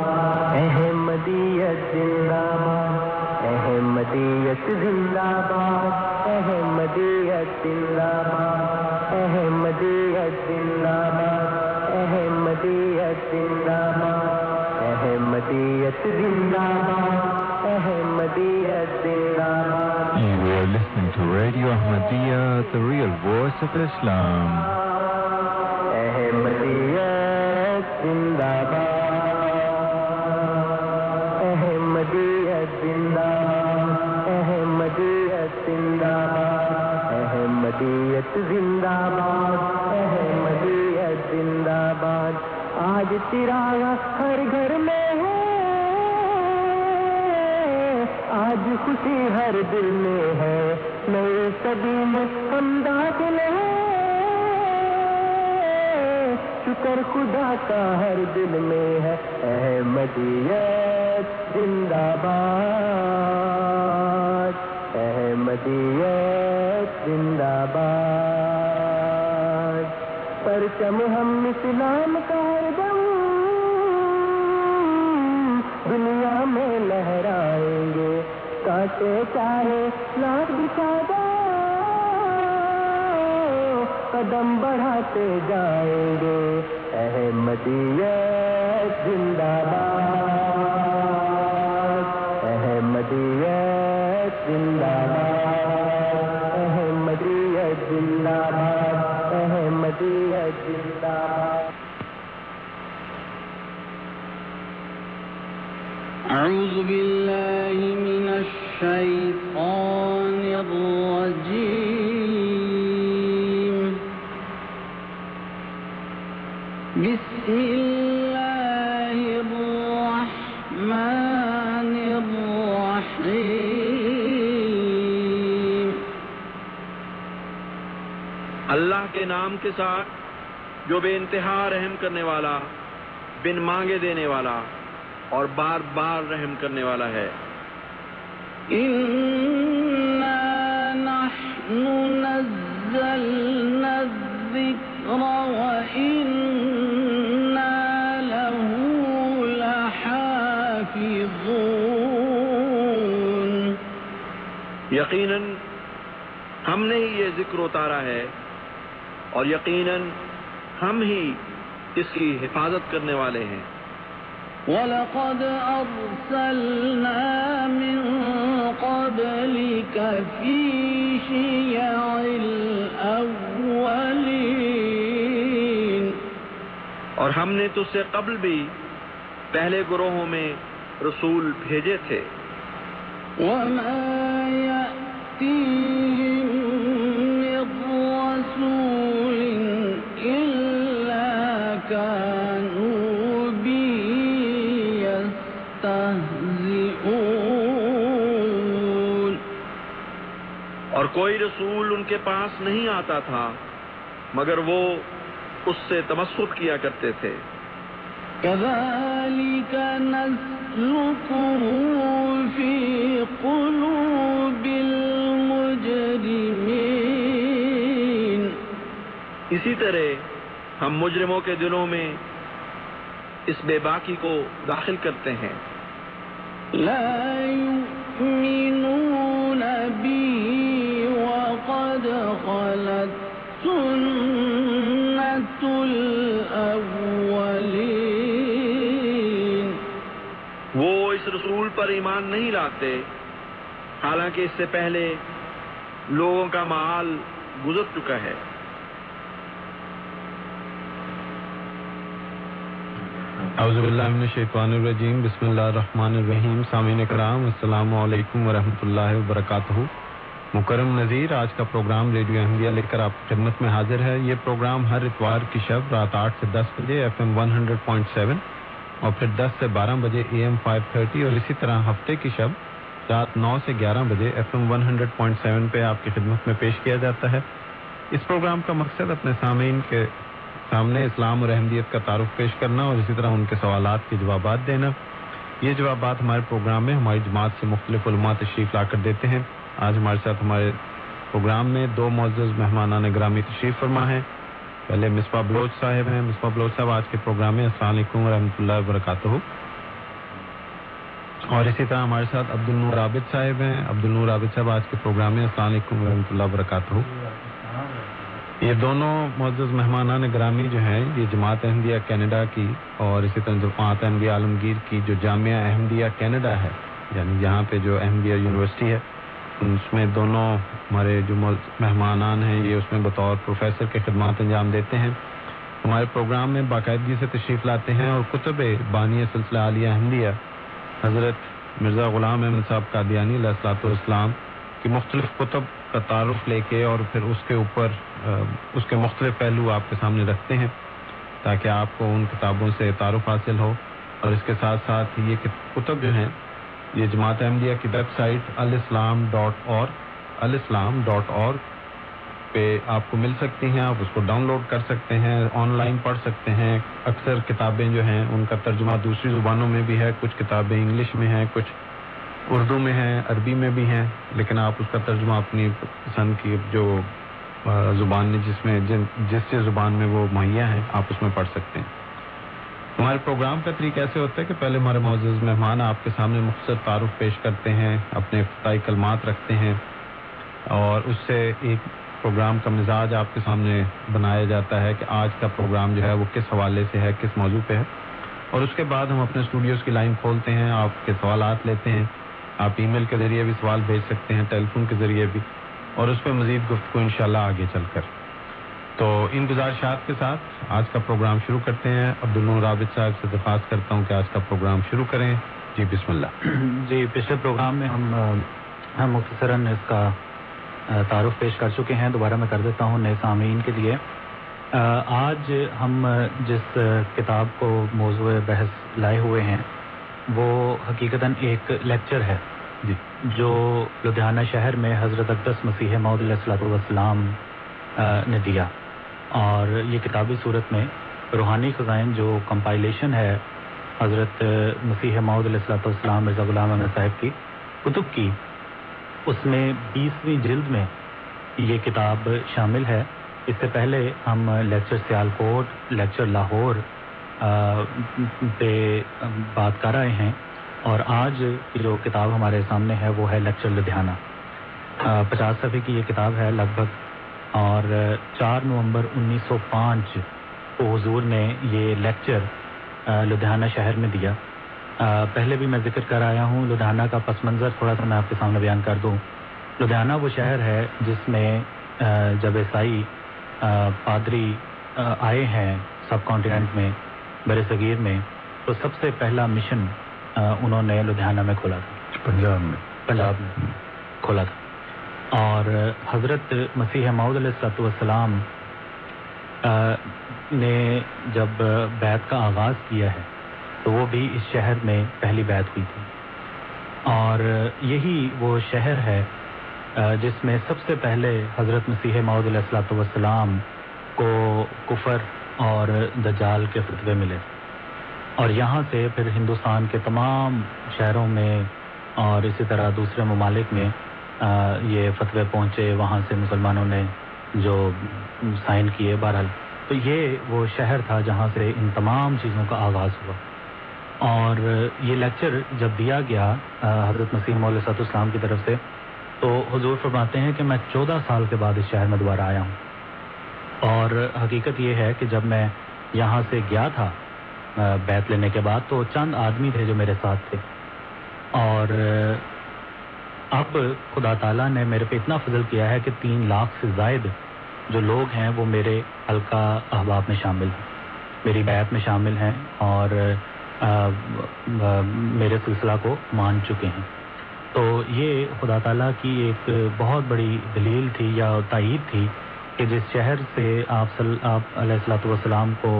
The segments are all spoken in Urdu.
احمدیت زندہ باد احمدیت زندہ باد احمدیت زندہ باد احمدیت زندہ باد احمدیت زندہ باد احمدیت زندہ باد احمدیت زندہ باد You are listening to Radio Ahmadiyya, the real voice of Islam. کے نام کے ساتھ جو بے انتہا رحم کرنے والا بن مانگے دینے والا اور بار بار رحم کرنے والا ہے۔ یقیناً ہم نے ہی یہ ذکر اتارا ہے۔ اور یقیناً ہم ہی اس کی حفاظت کرنے والے ہیں۔ ولقد أرسلنا من قبلك في شيع الأولين۔ اور ہم نے تجھ سے قبل بھی پہلے گروہوں میں رسول بھیجے تھے۔ وما کوئی رسول ان کے پاس نہیں آتا تھا مگر وہ اس سے تمسخر کیا کرتے تھے۔ كذلك نسلكه في قلوب المجرمين اسی طرح ہم مجرموں کے دلوں میں اس بے باکی کو داخل کرتے ہیں۔ لا يؤمنون به سنة الأولين. وہ اس رسول پر ایمان نہیں لاتے حالانکہ اس سے پہلے لوگوں کا مال گزر چکا ہے۔ اعوذ باللہ من الشیطان الرجیم بسم اللہ الرحمن الرحیم سامعین کرام السلام علیکم ورحمۃ اللہ وبرکاتہ۔ مکرم نذیر، آج کا پروگرام ریڈیو احمدیہ لے کر آپ کی خدمت میں حاضر ہے۔ یہ پروگرام ہر اتوار کی شب رات آٹھ سے دس بجے F M one hundred point seven اور پھر دس سے بارہ بجے اے ایم فائیو تھرٹی اور اسی طرح ہفتے کی شب رات نو سے گیارہ بجے F M one hundred point seven پہ آپ کی خدمت میں پیش کیا جاتا ہے۔ اس پروگرام کا مقصد اپنے سامعین کے سامنے اسلام اور احمدیت کا تعارف پیش کرنا اور اسی طرح ان کے سوالات کے جوابات دینا۔ یہ جوابات ہمارے پروگرام میں ہماری جماعت سے مختلف علماء تشریف لا کر دیتے ہیں۔ آج ہمارے ساتھ ہمارے پروگرام میں دو معزز مہمانان گرامی تشریف فرما ہے پہلے مصباح بلوچ صاحب ہیں۔ مصباح بلوچ صاحب، آج کے پروگرام میں السلام علیکم ورحمۃ اللہ وبرکاتہ۔ اور اسی طرح ہمارے ساتھ عبد النور عابد صاحب ہیں۔ عبد النور عابد صاحب، آج کے پروگرام میں السلام علیکم ورحمۃ اللہ وبرکاتہ۔ یہ دونوں معزز مہمانان گرامی جو ہیں، یہ جماعت احمدیہ کینیڈا کی اور اسی طرح جماعت احمدیہ عالمگیر کی جو جامعہ احمدیہ کینیڈا ہے یعنی یہاں پہ جو احمدیہ یونیورسٹی ہے اس میں دونوں ہمارے جو مہمانان ہیں، یہ اس میں بطور پروفیسر کے خدمات انجام دیتے ہیں۔ ہمارے پروگرام میں باقاعدگی سے تشریف لاتے ہیں اور کتب بانی سلسلہ عالیہ احمدیہ۔ حضرت مرزا غلام احمد صاحب قادیانی علیہ السلاۃ والسلام کی مختلف کتب کا تعارف لے کے اور پھر اس کے اوپر اس کے مختلف پہلو آپ کے سامنے رکھتے ہیں تاکہ آپ کو ان کتابوں سے تعارف حاصل ہو۔ اور اس کے ساتھ ساتھ یہ کتب جو ہیں یہ جماعت احمدیہ کی ویب سائٹ الاسلام ڈاٹ اور الاسلام ڈاٹ اور پہ آپ کو مل سکتی ہیں، آپ اس کو ڈاؤن لوڈ کر سکتے ہیں، آن لائن پڑھ سکتے ہیں۔ اکثر کتابیں جو ہیں، ان کا ترجمہ دوسری زبانوں میں بھی ہے، کچھ کتابیں انگلش میں ہیں، کچھ اردو میں ہیں، عربی میں بھی ہیں۔ لیکن آپ اس کا ترجمہ اپنی پسند کی جو زبان جس میں، جن، جس جس زبان میں وہ مہیا ہیں، آپ اس میں پڑھ سکتے ہیں۔ ہمارے پروگرام کا طریقہ ایسے ہوتا ہے کہ پہلے ہمارے معزز مہمان آپ کے سامنے مختصر تعارف پیش کرتے ہیں، اپنے افتتاحی کلمات رکھتے ہیں اور اس سے ایک پروگرام کا مزاج آپ کے سامنے بنایا جاتا ہے کہ آج کا پروگرام جو ہے وہ کس حوالے سے ہے، کس موضوع پہ ہے۔ اور اس کے بعد ہم اپنے اسٹوڈیوز کی لائن کھولتے ہیں، آپ کے سوالات لیتے ہیں، آپ ای میل کے ذریعے بھی سوال بھیج سکتے ہیں ٹیلی فون کے ذریعے بھی۔ اور اس پہ مزید گفتگو انشاءاللہ آگے چل کر۔ تو ان گزارشات کے ساتھ آج کا پروگرام شروع کرتے ہیں۔ عبد عابد صاحب سے درخواست کرتا ہوں کہ آج کا پروگرام شروع کریں۔ جی بسم اللہ۔ جی پچھلے پروگرام میں ہم ہم مختصراً اس کا تعارف پیش کر چکے ہیں۔ دوبارہ میں کر دیتا ہوں نئے سامعین کے لیے۔ آج ہم جس کتاب کو موضوع بحث لائے ہوئے ہیں وہ حقیقتاً ایک لیکچر ہے۔ جی۔ جو لدھیانہ شہر میں حضرت اقدس مسیح محدود علیہ السلاۃ والسلام نے دیا۔ اور یہ کتابی صورت میں روحانی خزائن جو کمپائلیشن ہے حضرت مسیح محدود علیہ السلاۃ والسلام، مرزا غلام احمد صاحب کی کتب کی، اس میں بیسویں جلد میں یہ کتاب شامل ہے۔ اس سے پہلے ہم lecture Sialkot lecture Lahore پہ بات کر رہے ہیں۔ اور آج جو کتاب ہمارے سامنے ہے وہ ہے لیکچر لدھیانہ۔ پچاس صفحے کی یہ کتاب ہے، لگ بھگ اور چار نومبر انیس سو پانچ کو حضور نے یہ لیکچر لدھیانہ شہر میں دیا۔ پہلے بھی میں ذکر کر آیا ہوں لدھیانہ کا پس منظر تھوڑا سا میں آپ کے سامنے بیان کر دوں۔ لدھیانہ وہ شہر ہے جس میں جب عیسائی پادری آئے ہیں سب کانٹیننٹ میں بر صغیر میں تو سب سے پہلا مشن انہوں نے لدھیانہ میں کھولا تھا۔ پنجاب میں۔ پنجاب میں کھولا تھا۔ اور حضرت مسیح معود علیہ والسلام نے جب بیت کا آغاز کیا ہے، تو وہ بھی اس شہر میں پہلی بیت ہوئی تھی۔ اور یہی وہ شہر ہے جس میں سب سے پہلے حضرت مسیح معود علیہ السلاۃ والسلام کو کفر اور دجال کے فتوے ملے۔ اور یہاں سے پھر ہندوستان کے تمام شہروں میں اور اسی طرح دوسرے ممالک میں یہ فتوے پہنچے، وہاں سے مسلمانوں نے جو سائن کیے بہرحال، تو یہ وہ شہر تھا جہاں سے ان تمام چیزوں کا آغاز ہوا۔ اور یہ لیکچر جب دیا گیا حضرت مسیح مول صد اسلام کی طرف سے، تو حضور فرماتے ہیں کہ میں چودہ سال کے بعد اس شہر میں دوبارہ آیا ہوں۔ اور حقیقت یہ ہے کہ جب میں یہاں سے گیا تھا بیت لینے کے بعد، تو چند آدمی تھے جو میرے ساتھ تھے۔ اور اب خدا تعالیٰ نے میرے پہ اتنا فضل کیا ہے کہ تین لاکھ سے زائد جو لوگ ہیں وہ میرے حلقہ احباب میں شامل ہیں، میری بیت میں شامل ہیں اور میرے سلسلہ کو مان چکے ہیں۔ تو یہ خدا تعالیٰ کی ایک بہت بڑی دلیل تھی یا تائید تھی کہ جس شہر سے آپ صلی آپ علیہ السلاۃ والسلام کو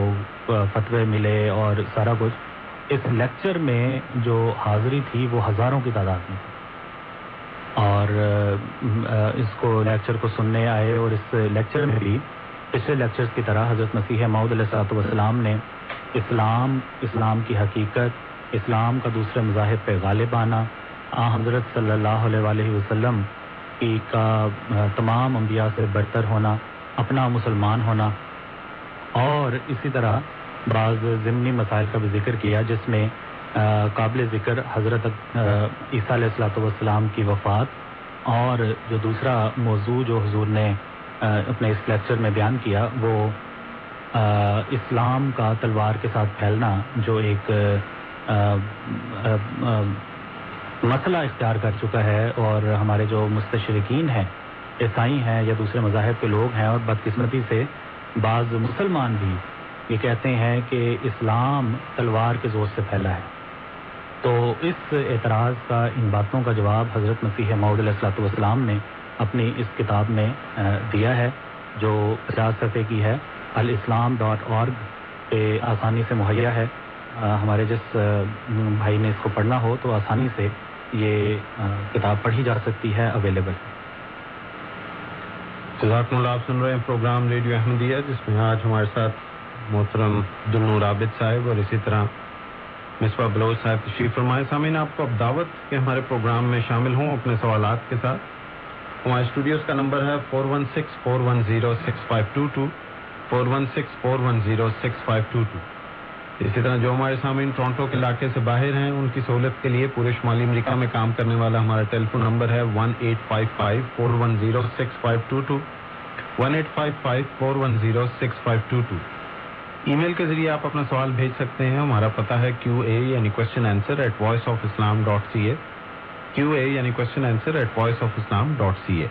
فتوے ملے اور سارا کچھ، اس لیکچر میں جو حاضری تھی وہ ہزاروں کی تعداد میں اور اس کو لیکچر کو سننے آئے اور اس لیکچر میں بھی پچھلے لیکچرز کی طرح حضرت مسیح معود علیہ السلاۃ والسلام نے اسلام اسلام کی حقیقت، اسلام کا دوسرے مذاہب پہ غالب آنا، آ، حضرت صلی اللہ علیہ وآلہ وسلم کی کا تمام انبیاء سے برتر ہونا، اپنا مسلمان ہونا، اور اسی طرح بعض ضمنی مسائل کا بھی ذکر کیا جس میں قابل ذکر حضرت عیسیٰ علیہ السلاۃ والسلام کی وفات اور جو دوسرا موضوع جو حضور نے اپنے اس لیکچر میں بیان کیا، وہ اسلام کا تلوار کے ساتھ پھیلنا جو ایک مسئلہ اختیار کر چکا ہے اور ہمارے جو مستشرقین ہیں، عیسائی ہیں یا دوسرے مذاہب کے لوگ ہیں اور بدقسمتی سے بعض مسلمان بھی یہ کہتے ہیں کہ اسلام تلوار کے زور سے پھیلا ہے۔ تو اس اعتراض کا، ان باتوں کا جواب حضرت مسیح معود علیہ السلاۃ والسلام نے اپنی اس کتاب میں دیا ہے، جو پچاس صفحے کی ہے۔ الاسلام ڈاٹ اورگ پہ آسانی سے مہیا ہے۔ ہمارے جس بھائی نے اس کو پڑھنا ہو تو آسانی سے یہ کتاب پڑھی جا سکتی ہے اویلیبل جزاکم اللہ، آپ سن رہے ہیں پروگرام ریڈیو احمدیہ، جس میں آج ہمارے ساتھ محترم دلنور عابد صاحب اور اسی طرح مصباح بلوچ صاحب تشریف فرمائے۔ سامعین، آپ کو اب دعوت کے ہمارے پروگرام میں شامل ہوں اپنے سوالات کے ساتھ۔ ہمارے اسٹوڈیوز کا نمبر ہے four one six four one zero six five two two. Four one six four one zero six five two two. اسی طرح جو ہمارے سامعین ٹورانٹو کے علاقے سے باہر ہیں، ان کی سہولت کے لیے پورے شمالی امریکہ میں کام کرنے والا ہمارا ٹیلی فون نمبر ہے one eight five five four one zero six five two two. One eight five five four one zero six five two two. Email کے ذریعے آپ اپنا سوال بھیج سکتے ہیں۔ ہمارا پتہ ہے کیو اے یعنی question answer at voice of Islam dot C A Q A یعنی question answer at voice of Islam dot C A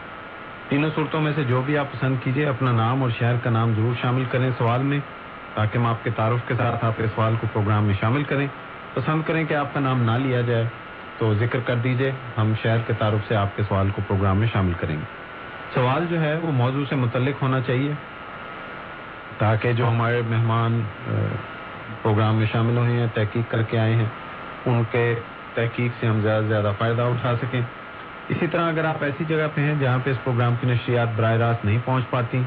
تینوں صورتوں میں سے جو بھی آپ پسند کیجیے، اپنا نام اور شہر کا نام ضرور شامل کریں سوال میں، تاکہ ہم آپ کے تعارف کے ساتھ آپ کے سوال کو پروگرام میں شامل کریں۔ پسند کریں کہ آپ کا نام نہ لیا جائے تو ذکر کر دیجیے ہم شہر کے تعارف سے آپ کے سوال کو پروگرام میں شامل کریں گے۔ سوال جو ہے وہ موضوع سے متعلق ہونا چاہیے۔ تاکہ جو ہمارے مہمان پروگرام میں شامل ہوئے ہیں، تحقیق کر کے آئے ہیں، ان کے تحقیق سے ہم زیادہ سے زیادہ فائدہ اٹھا سکیں۔ اسی طرح اگر آپ ایسی جگہ پہ ہیں جہاں پہ اس پروگرام کی نشریات براہ راست نہیں پہنچ پاتی،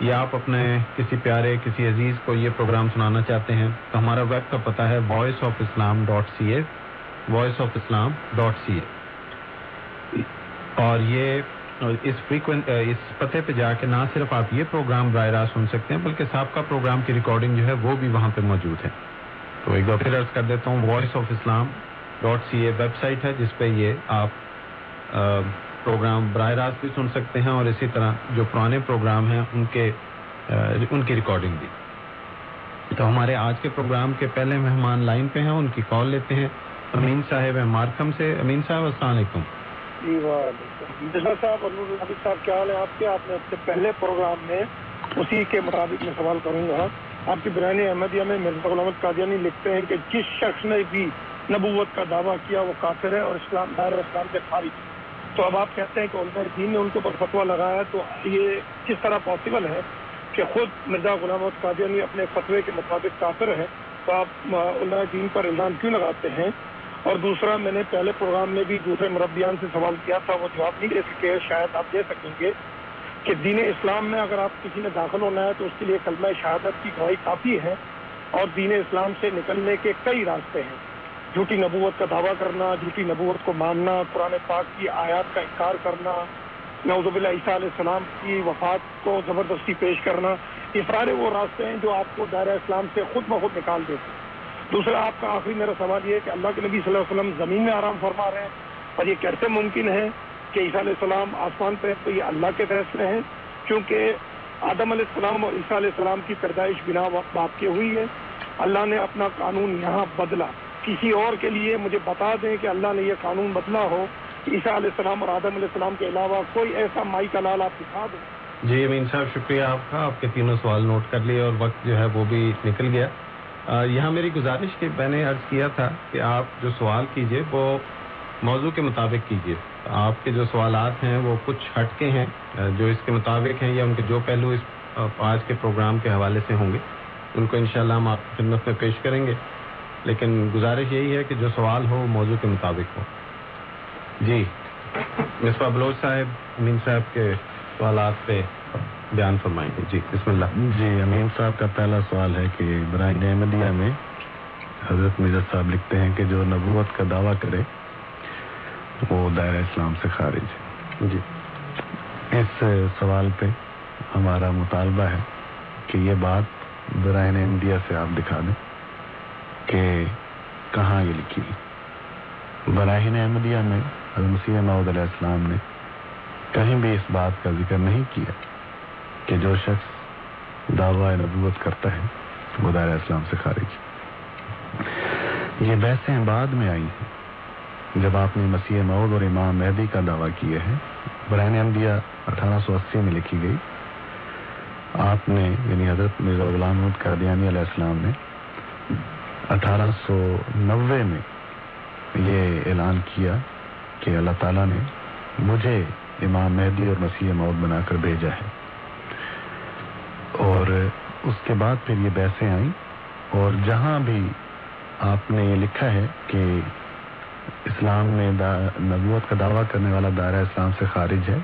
یا آپ اپنے کسی پیارے، کسی عزیز کو یہ پروگرام سنانا چاہتے ہیں، تو ہمارا ویب کا پتہ ہے voice of Islam dot C A voice of Islam dot C A اور یہ اس فریکوینٹ اس پتے پہ جا کے نہ صرف آپ یہ پروگرام براہ راست سن سکتے ہیں، بلکہ سابقہ پروگرام کی ریکارڈنگ جو ہے وہ بھی وہاں پہ موجود ہے۔ تو ایک بار پھر عرض کر دیتا ہوں voice of Islam dot C A website ہے، جس پہ یہ آپ پروگرام براہ راست بھی سن سکتے ہیں اور اسی طرح جو پرانے پروگرام ہیں، ان کے ان کی ریکارڈنگ بھی۔ تو ہمارے آج کے پروگرام کے پہلے مہمان لائن پہ ہیں، ان کی کال لیتے ہیں۔ امین صاحب مارکم سے۔ امین صاحب، السلام علیکم۔ جی صاحب اور صاحب، کیا حال ہے آپ کے؟ آپ نے اپنے پہلے پروگرام میں اسی کے مطابق میں سوال کروں گا۔ آپ کی برانی احمدیہ میں مرزا غلام قادیانی لکھتے ہیں کہ جس شخص نے بھی نبوت کا دعویٰ کیا وہ کافر ہے اور اسلام دار اسلام سے خارج۔ تو اب آپ کہتے ہیں کہ علماء دین نے ان کے اوپر فتویٰ لگایا، تو یہ کس طرح پاسبل ہے کہ خود مرزا غلام قادیانی اپنے فتوے کے مطابق کافر ہے تو آپ علماء دین پر الزام کیوں لگاتے ہیں؟ اور دوسرا، میں نے پہلے پروگرام میں بھی دوسرے مربیان سے سوال کیا تھا، وہ جواب نہیں دے سکے، شاید آپ دے سکیں گے کہ دین اسلام میں اگر آپ کسی نے داخل ہونا ہے تو اس کے لیے کلمہ شہادت کی گواہی کافی ہے اور دین اسلام سے نکلنے کے کئی راستے ہیں۔ جھوٹی نبوت کا دعویٰ کرنا، جھوٹی نبوت کو ماننا، قرآن پاک کی آیات کا انکار کرنا نوزب اللہ عیسیٰ علیہ السلام کی وفات کو زبردستی پیش کرنا، یہ سارے وہ راستے ہیں جو آپ کو دائرہ اسلام سے خود بخود نکال دیتے ہیں۔ دوسرا، آپ کا آخری میرا سوال یہ ہے کہ اللہ کے نبی صلی اللہ علیہ وسلم زمین میں آرام فرما رہے ہیں اور یہ کیسے ممکن ہے کہ عیسیٰ علیہ السلام آسمان پہ تو یہ اللہ کے فیصلے ہیں کیونکہ آدم علیہ السلام اور عیسیٰ علیہ السلام کی پیدائش بنا باپ کی ہوئی ہے۔ اللہ نے اپنا قانون یہاں بدلا۔ کسی اور کے لیے مجھے بتا دیں کہ اللہ نے یہ قانون بدلا ہو عیسیٰ علیہ السلام اور آدم علیہ السلام کے علاوہ کوئی ایسا مائی کا لال آپ دکھا دیں۔ جی امین صاحب، شکریہ آپ کا۔ آپ کے تینوں سوال نوٹ کر لیے اور وقت جو ہے وہ بھی نکل گیا۔ یہاں میری گزارش کہ میں نے عرض کیا تھا کہ آپ جو سوال کیجیے، وہ موضوع کے مطابق کیجیے۔ آپ کے جو سوالات ہیں، وہ کچھ ہٹ کے ہیں جو اس کے مطابق ہیں یا ان کے جو پہلو اس آج کے پروگرام کے حوالے سے ہوں گے، ان کو انشاءاللہ ہم آپ کی خدمت میں پیش کریں گے۔ لیکن گزارش یہی ہے کہ جو سوال ہو، وہ موضوع کے مطابق ہو۔ جی مصباح بلوچ صاحب، امین صاحب کے سوالات پہ بیان فرمائیں۔ گے جی بسم اللہ۔ جی امین صاحب کا پہلا سوال ہے کہ برائے احمدیہ میں حضرت مرزا صاحب لکھتے ہیں کہ جو نبوت کا دعویٰ کرے وہ دائرہ اسلام سے خارج ہے۔ جی۔ اس سوال پہ ہمارا مطالبہ ہے کہ یہ بات برائے احمدیہ سے آپ دکھا دیں کہ کہاں یہ لکھی ہے براہین احمدیہ میں حضرت مسیح معود علیہ السلام نے کہیں بھی اس بات کا ذکر نہیں کیا۔ کہ جو شخص دعوی نبوت کرتا ہے وہ دائرہ اسلام سے خارج۔ یہ بحثیں بعد میں آئی ہیں۔ جب آپ نے مسیح معود اور امام مہدی کا دعویٰ کیا ہے برہن احمدیہ اٹھارہ سو اسی میں لکھی گئی۔ آپ نے یعنی حضرت مرزا غلام محمد قادیانی علیہ السلام نے اٹھارہ سو نوے میں یہ اعلان کیا کہ اللہ تعالیٰ نے مجھے امام مہدی اور مسیح موت بنا کر بھیجا ہے۔ اور اس کے بعد پھر یہ بحثیں آئیں۔ اور جہاں بھی آپ نے یہ لکھا ہے کہ اسلام میں نبوت کا دعویٰ کرنے والا دائرہ اسلام سے خارج ہے،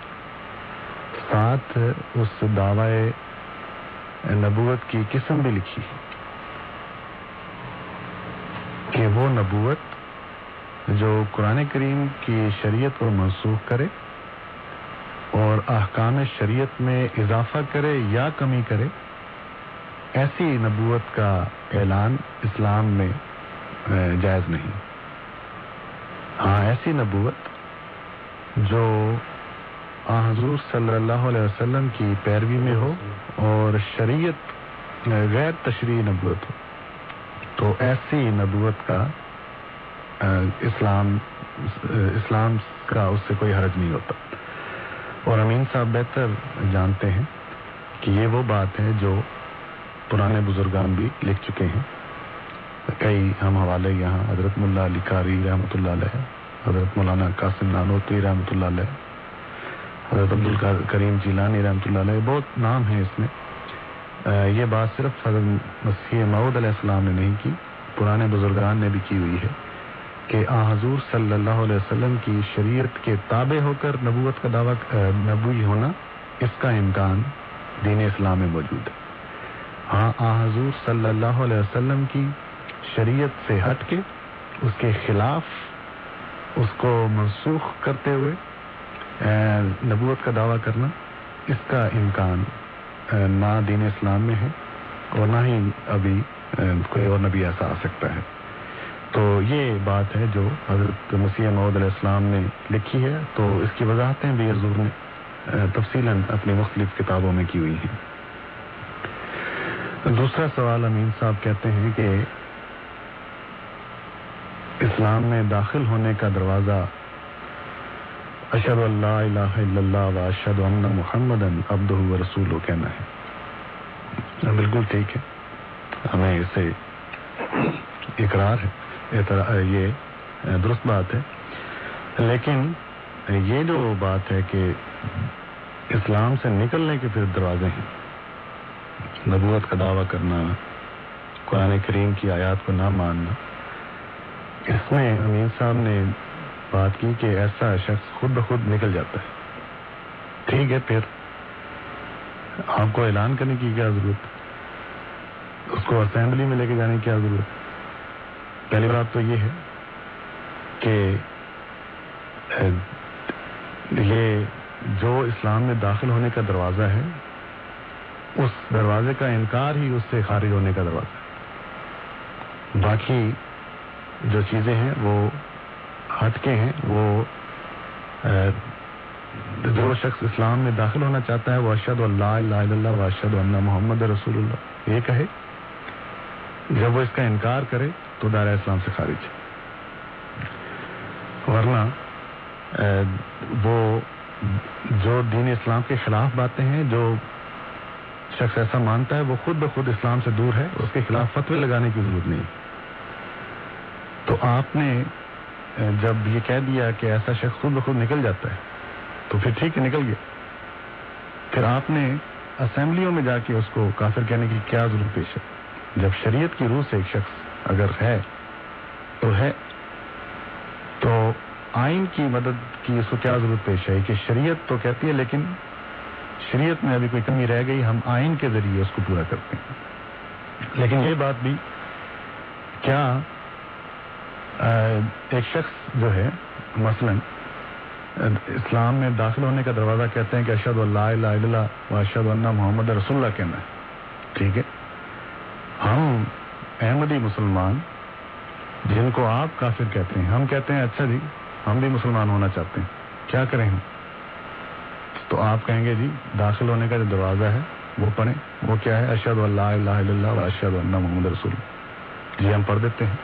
ساتھ اس دعوی نبوت کی قسم بھی لکھی ہے کہ وہ نبوت جو قرآن کریم کی شریعت کو منسوخ کرے اور احکام شریعت میں اضافہ کرے یا کمی کرے، ایسی نبوت کا اعلان اسلام میں جائز نہیں۔ ہاں ایسی نبوت جو حضور صلی اللہ علیہ وسلم کی پیروی میں ہو اور شریعت غیر تشریح نبوت ہو، تو ایسی نبوت کا اسلام اسلام کا اس سے کوئی حرج نہیں ہوتا۔ اور امین صاحب بہتر جانتے ہیں کہ یہ وہ بات ہے جو پرانے بزرگان بھی لکھ چکے ہیں۔ کئی ہم حوالے یہاں حضرت ملا علی قاری رحمۃ اللہ علیہ، حضرت مولانا قاسم نانوتی رحمۃ اللہ علیہ، حضرت عبد کریم جیلانی رحمۃ اللہ علیہ، بہت نام ہیں اس میں۔ یہ بات صرف حضرت مسیح معود علیہ السلام نے نہیں کی، پرانے بزرگان نے بھی کی ہوئی ہے۔ کہ آ حضور صلی اللہ علیہ وسلم کی شریعت کے تابع ہو کر نبوت کا دعویٰ نبوی ہونا اس کا امکان دین اسلام میں موجود ہے۔ ہاں آ حضور صلی اللہ علیہ وسلم کی شریعت سے ہٹ کے اس کے خلاف اس کو منسوخ کرتے ہوئے نبوت کا دعویٰ کرنا اس کا امکان نہ دین اسلام میں ہے اور نہ ہی ابھی کوئی اور نبی ایسا آ سکتا ہے۔ تو یہ بات ہے جو حضرت مسیح محمد علیہ السلام نے لکھی ہے۔ تو اس کی وضاحتیں بھی حضور نے تفصیل اپنی مختلف کتابوں میں کی ہوئی ہیں۔ دوسرا سوال امین صاحب کہتے ہیں کہ اسلام میں داخل ہونے کا دروازہ اشد اللہ الہ الا اللہ و اشد ان محمد ابد و رسول کہنا ہے۔ بالکل ٹھیک ہے۔ ہمیں اسے اقرار ہے۔ یہ درست بات ہے۔ لیکن یہ جو بات ہے کہ اسلام سے نکلنے کے پھر دروازے ہیں۔ نبوت کا دعویٰ کرنا، قرآن کریم کی آیات کو نہ ماننا۔ اس میں امین صاحب نے بات کی کہ ایسا شخص خود بخود نکل جاتا ہے۔ ٹھیک ہے، پھر آپ کو اعلان کرنے کی کیا ضرورت؟ اس کو اسمبلی میں لے کے جانے کی کیا ضرورت؟ پہلی بات تو یہ ہے کہ یہ جو اسلام میں داخل ہونے کا دروازہ ہے، اس دروازے کا انکار ہی اس سے خارج ہونے کا دروازہ ہے۔ باقی جو چیزیں ہیں، وہ ہٹ کے ہیں، وہ جو شخص اسلام میں داخل ہونا چاہتا ہے، وہ ارشد اللہ الہ اللہ و ارشد اللہ محمد رسول اللہ۔ یہ کہے، جب وہ اس کا انکار کرے تو دائرہ اسلام سے خارج۔ ورنہ وہ جو دین اسلام کے خلاف باتیں ہیں، جو شخص ایسا مانتا ہے، وہ خود بخود اسلام سے دور ہے، اس کے خلاف فتوے لگانے کی ضرورت نہیں۔ تو آپ نے جب یہ کہہ دیا کہ ایسا شخص خود بخود نکل جاتا ہے، تو پھر ٹھیک ہے، نکل گیا۔ پھر آپ نے اسمبلیوں میں جا کے اس کو کافر کہنے کی کیا ضرورت پیش ہے؟ جب شریعت کی روح سے ایک شخص اگر ہے، تو ہے۔ تو آئین کی مدد کی اس کو کیا ضرورت پیش ہے کہ شریعت تو کہتی ہے، لیکن شریعت میں ابھی کوئی کمی رہ گئی، ہم آئین کے ذریعے اس کو پورا کرتے ہیں۔ لیکن یہ بات بھی، کیا ایک شخص جو ہے، مثلا، اسلام میں داخل ہونے کا دروازہ کہتے ہیں کہ اشد اللہ الہ اللہ و اشد اللہ محمد رسول اللہ کہنا ہے۔ ٹھیک ہے۔ ہم احمدی مسلمان جن کو آپ کافر کہتے ہیں۔ ہم کہتے ہیں اچھا جی ہم بھی مسلمان ہونا چاہتے ہیں۔ کیا کریں ہم؟ تو آپ کہیں گے جی داخل ہونے کا جو دروازہ ہے وہ پڑھیں۔ وہ کیا ہے؟ اشد اللہ الہ الا اللہ و اشد اللہ محمد رسول۔ جی ہم پڑھ دیتے ہیں۔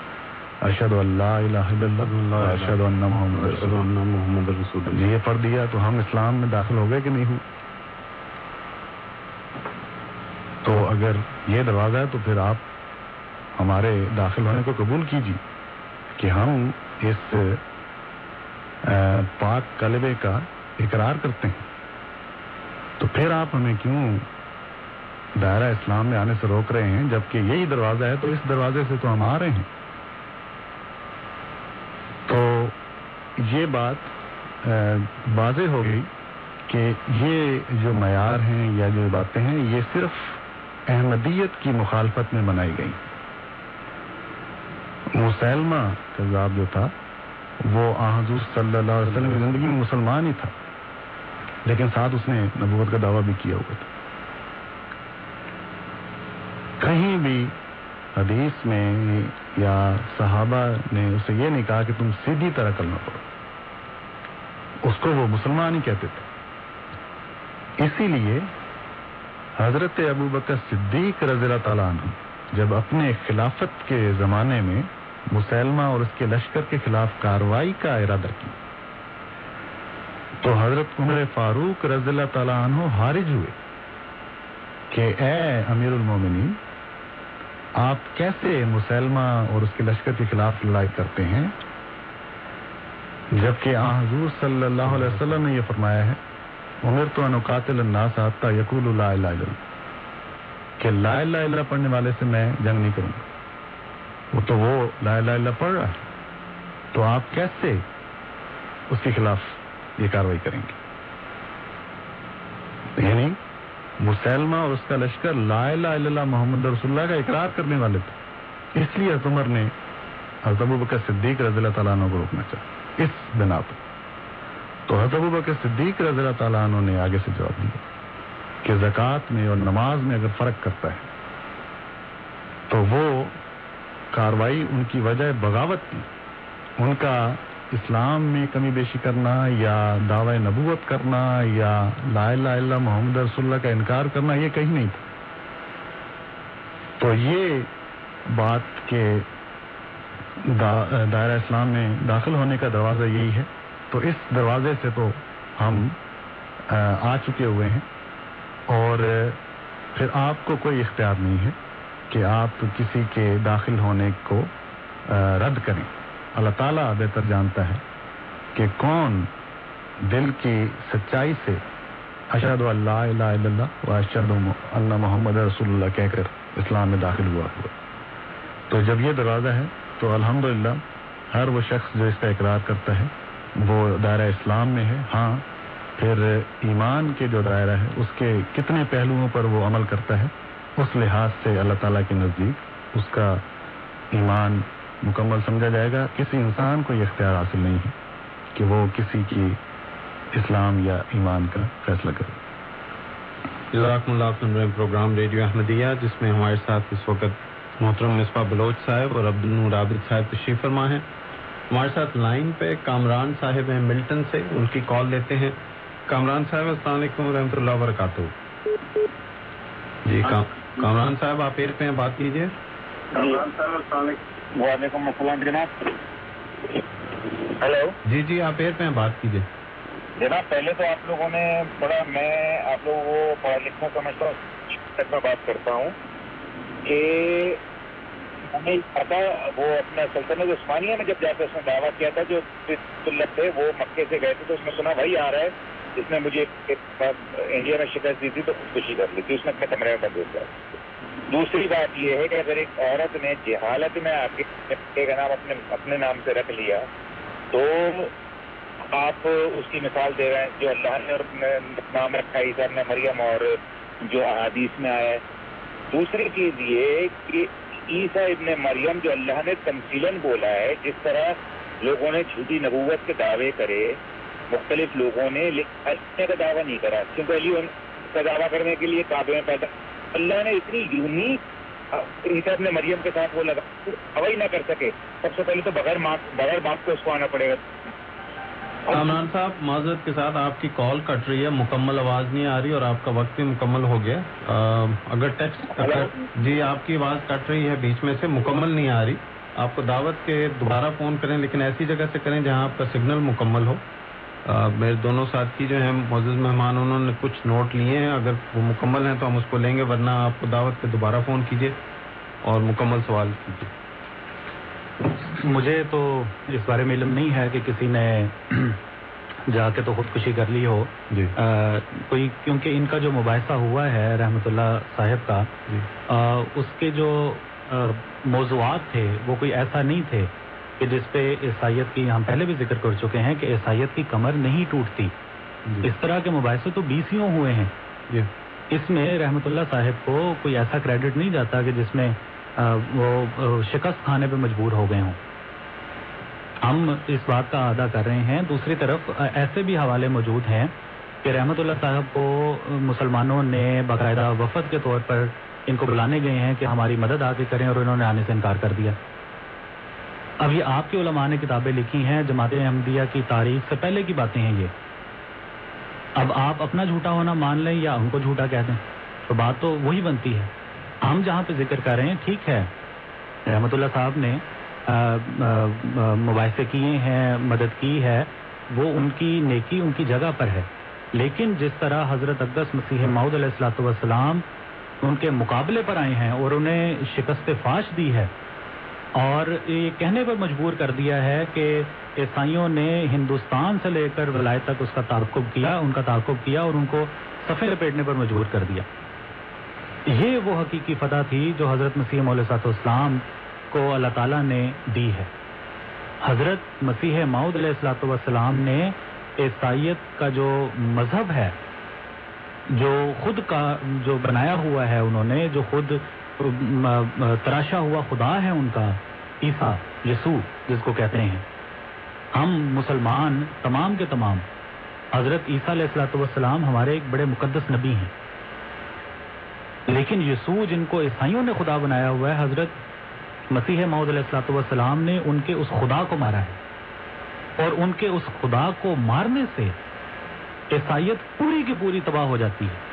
اشد اللہ الہ الا اللہ و اشد اللہ محمد رسول۔ محمد رسول۔ جی یہ پڑھ دیا تو ہم اسلام میں داخل ہو گئے کہ نہیں ہوئے تو اگر یہ دروازہ ہے تو پھر آپ ہمارے داخل ہونے کو قبول کیجیے کہ ہم اس پاک کلبے کا اقرار کرتے ہیں۔ تو پھر آپ ہمیں کیوں دائرہ اسلام میں آنے سے روک رہے ہیں؟ جبکہ یہی دروازہ ہے، تو اس دروازے سے تو ہم آ رہے ہیں۔ تو یہ بات واضح ہو گئی کہ یہ جو معیار ہیں یا جو باتیں ہیں، یہ صرف احمدیت کی مخالفت میں بنائی گئی مسلمہ کذاب جو تھا، وہ حضور صلی اللہ علیہ وسلم کی زندگی میں مسلمان ہی تھا۔ لیکن ساتھ اس نے نبوت کا دعویٰ بھی کیا ہوا تھا۔ کہیں بھی حدیث میں یا صحابہ نے اسے یہ نہیں کہا کہ تم سیدھی طرح کلمہ پڑھو۔ اس کو وہ مسلمان ہی کہتے تھے۔ اسی لیے حضرت ابو بکر صدیق رضی اللہ تعالیٰ عنہ جب اپنے خلافت کے زمانے میں مسلمہ اور اس کے لشکر کے خلاف کاروائی کا ارادہ کیا۔ تو حضرت عمر فاروق رضی اللہ تعالیٰ عنہ حارج ہوئے کہ اے امیر المومنین، آپ کیسے مسلمہ اور اس کے لشکر کے خلاف لڑائی کرتے ہیں؟ جبکہ آن حضور صلی اللہ علیہ وسلم نے یہ فرمایا ہے، عمر تو انقاتل الناس حتی یقول لا الہ الا اللہ، کہ لا الہ الا اللہ پڑھنے والے سے میں جنگ نہیں کروں گا۔ وہ تو وہ لا الہ الا اللہ پڑھ رہا ہے۔ تو آپ کیسے اس کے خلاف یہ کاروائی کریں گے؟ یعنی مسلمہ اور اس کا لشکر لا الہ الا اللہ محمد رسول اللہ کا اقرار کرنے والے تھے۔ اس لیے عمر نے حضرت ابو بکر صدیق رضی اللہ تعالیٰ عنہ کو روکنا چاہا۔ اس بنا پر۔ تو حضرت ابو بکر صدیق رضی اللہ تعالیٰ عنہ نے آگے سے جواب دیا کہ زکوٰۃ میں اور نماز میں اگر فرق کرتا ہے تو وہ کاروائی ان کی وجہ بغاوت تھی۔ ان کا اسلام میں کمی بیشی کرنا یا دعوی نبوت کرنا یا لا الہ الا اللہ محمد رسول اللہ کا انکار کرنا، یہ کہیں نہیں تھا۔ تو یہ بات کہ دائرہ اسلام میں داخل ہونے کا دروازہ یہی ہے۔ تو اس دروازے سے تو ہم آ چکے ہوئے ہیں۔ اور پھر آپ کو کوئی اختیار نہیں ہے۔ کہ آپ کسی کے داخل ہونے کو رد کریں۔ اللہ تعالیٰ بہتر جانتا ہے کہ کون دل کی سچائی سے اشد اللہ الہ الا اللہ و اشد اللہ محمد رسول اللہ کہہ کر اسلام میں داخل ہوا ہوا۔ تو جب یہ دروازہ ہے تو الحمدللہ ہر وہ شخص جو اس کا اقرار کرتا ہے، وہ دائرہ اسلام میں ہے۔ ہاں پھر ایمان کے جو دائرہ ہے، اس کے کتنے پہلوؤں پر وہ عمل کرتا ہے؟ اس لحاظ سے اللہ تعالیٰ کے نزدیک اس کا ایمان مکمل سمجھا جائے گا۔ کسی انسان کو یہ اختیار حاصل نہیں ہے کہ وہ کسی کی اسلام یا ایمان کا فیصلہ کرے۔ جزاکم اللہ سن رہے پروگرام ریڈیو احمدیہ، جس میں ہمارے ساتھ اس وقت محترم مصباح بلوچ صاحب اور عبد النور عابد صاحب تشریف فرما ہیں۔ ہمارے ساتھ لائن پہ کامران صاحب ہیں ملٹن سے، ان کی کال لیتے ہیں۔ کامران صاحب، السلام علیکم ورحمۃ اللہ وبرکاتہ۔ جی کام- کامران صاحب آپ ایر پہ ہیں بات کیجیے وعلیکم السلام جناب۔ ہیلو۔ جی جی آپ ایر پہ ہیں بات کیجیے جناب پہلے تو آپ لوگوں نے بڑا میں آپ لوگوں کو پڑھا لکھنا سمجھتا ہوں میں بات کرتا ہوں کہ ہمیں پتا وہ اپنا سلطنت عثمانیہ میں جب جا کے اس نے دعویٰ کیا تھا جو طلب تھے وہ مکے سے گئے تھے تو اس نے سنا بھائی آ رہا ہے۔ جس نے مجھے انڈیا میں شکست دی تھی تو خودکشی کر لی تھی، اس نے اپنے کمرے میں بند ہو گیا دوسری بات یہ ہے کہ اگر ایک عورت نے جہالت میں آپ کے کا نام اپنے اپنے نام سے رکھ لیا، تو آپ اس کی مثال دے رہے ہیں، جو اللہ نے اور نام رکھا عیسیٰ ابن مریم، اور جو احادیث میں آیا ہے۔ دوسری چیز یہ کہ عیسیٰ ابن مریم جو اللہ نے تمثیلاً بولا ہے، جس طرح لوگوں نے جھوٹی نبوت کے دعوے کرے مختلف لوگوں نے علی کا دعویٰ نہیں کرا۔ کیونکہ علی کا دعویٰ کرنے کے لیے کعبے میں پیدا اللہ نے اتنی یونیک عیسیٰ ابن مریم کے ساتھ وہ لگا ہوا ہی نہ کر سکے۔ سب سے پہلے تو بغیر ماں بغیر باپ کے اس کو آنا پڑے گا۔ عمران صاحب معذرت کے ساتھ آپ کی کال کٹ رہی ہے مکمل آواز نہیں آ رہی اور آپ کا وقت بھی مکمل ہو گیا۔ اگر ٹیکسٹ جی آپ کی آواز کٹ رہی ہے بیچ میں سے مکمل نہیں آ رہی۔ آپ کو دعوت کے دوبارہ فون کریں لیکن ایسی جگہ سے کریں جہاں آپ کا سگنل مکمل ہو۔ میرے دونوں ساتھی جو ہیں معزز مہمان انہوں نے کچھ نوٹ لیے ہیں۔ اگر وہ مکمل ہیں تو ہم اس کو لیں گے ورنہ آپ کو دعوت کے دوبارہ فون کیجیے اور مکمل سوال کیجیے۔ مجھے تو اس بارے میں علم نہیں ہے کہ کسی نے جا کے تو خودکشی کر لی ہو۔ جی۔ کوئی کیونکہ ان کا جو مباحثہ ہوا ہے رحمت اللہ صاحب کا جی۔ اس کے جو موضوعات تھے وہ کوئی ایسا نہیں تھے۔ کہ جس پہ عیسائیت کی ہم پہلے بھی ذکر کر چکے ہیں کہ عیسائیت کی کمر نہیں ٹوٹتی۔ جی۔ اس طرح کے مباحثے تو بیسیوں ہوئے ہیں۔ جی۔ اس میں رحمت اللہ صاحب کو کوئی ایسا کریڈٹ نہیں جاتا کہ جس میں وہ شکست کھانے پہ مجبور ہو گئے ہوں۔ ہم اس بات کا ادا کر رہے ہیں۔ دوسری طرف ایسے بھی حوالے موجود ہیں کہ رحمت اللہ صاحب کو مسلمانوں نے باقاعدہ وفد کے طور پر ان کو بلانے گئے ہیں کہ ہماری مدد آ کے کریں اور انہوں نے آنے سے انکار کر دیا۔ اب یہ آپ کے علماء نے کتابیں لکھی ہیں، جماعت احمدیہ کی تاریخ سے پہلے کی باتیں ہیں یہ۔ اب آپ اپنا جھوٹا ہونا مان لیں یا ان کو جھوٹا کہہ دیں، تو بات تو وہی بنتی ہے۔ ہم جہاں پہ ذکر کر رہے ہیں، ٹھیک ہے۔ رحمت اللہ صاحب نے مباحثے کیے ہیں، مدد کی ہے۔ وہ ان کی نیکی، ان کی جگہ پر ہے۔ لیکن جس طرح حضرت اقدس مسیح معود علیہ السلاۃ والسلام ان کے مقابلے پر آئے ہیں اور انہیں شکست فاش دی ہے اور یہ کہنے پر مجبور کر دیا ہے کہ عیسائیوں نے ہندوستان سے لے کر ولایت تک اس کا تعاقب کیا، ان کا تعاقب کیا اور ان کو صفے لپیٹنے پر مجبور کر دیا۔ یہ وہ حقیقی فتح تھی جو حضرت مسیح علیہ اسلام کو اللہ تعالیٰ نے دی ہے۔ حضرت مسیح معود علیہ السلاۃ والسلام نے عیسائیت کا جو مذہب ہے، جو خود کا، جو بنایا ہوا ہے انہوں نے، جو خود تراشا ہوا خدا ہے ان کا، عیسیٰ، یسوع، جس کو کہتے ہیں۔ ہم مسلمان، تمام کے تمام۔ حضرت عیسیٰ علیہ السلاۃ والسلام ہمارے ایک بڑے مقدس نبی ہیں۔ لیکن یسوع جن کو عیسائیوں نے خدا بنایا ہوا ہے، حضرت مسیح معود علیہ السلاۃ والسلام نے ان کے اس خدا کو مارا ہے۔ اور ان کے اس خدا کو مارنے سے عیسائیت پوری کی پوری تباہ ہو جاتی ہے۔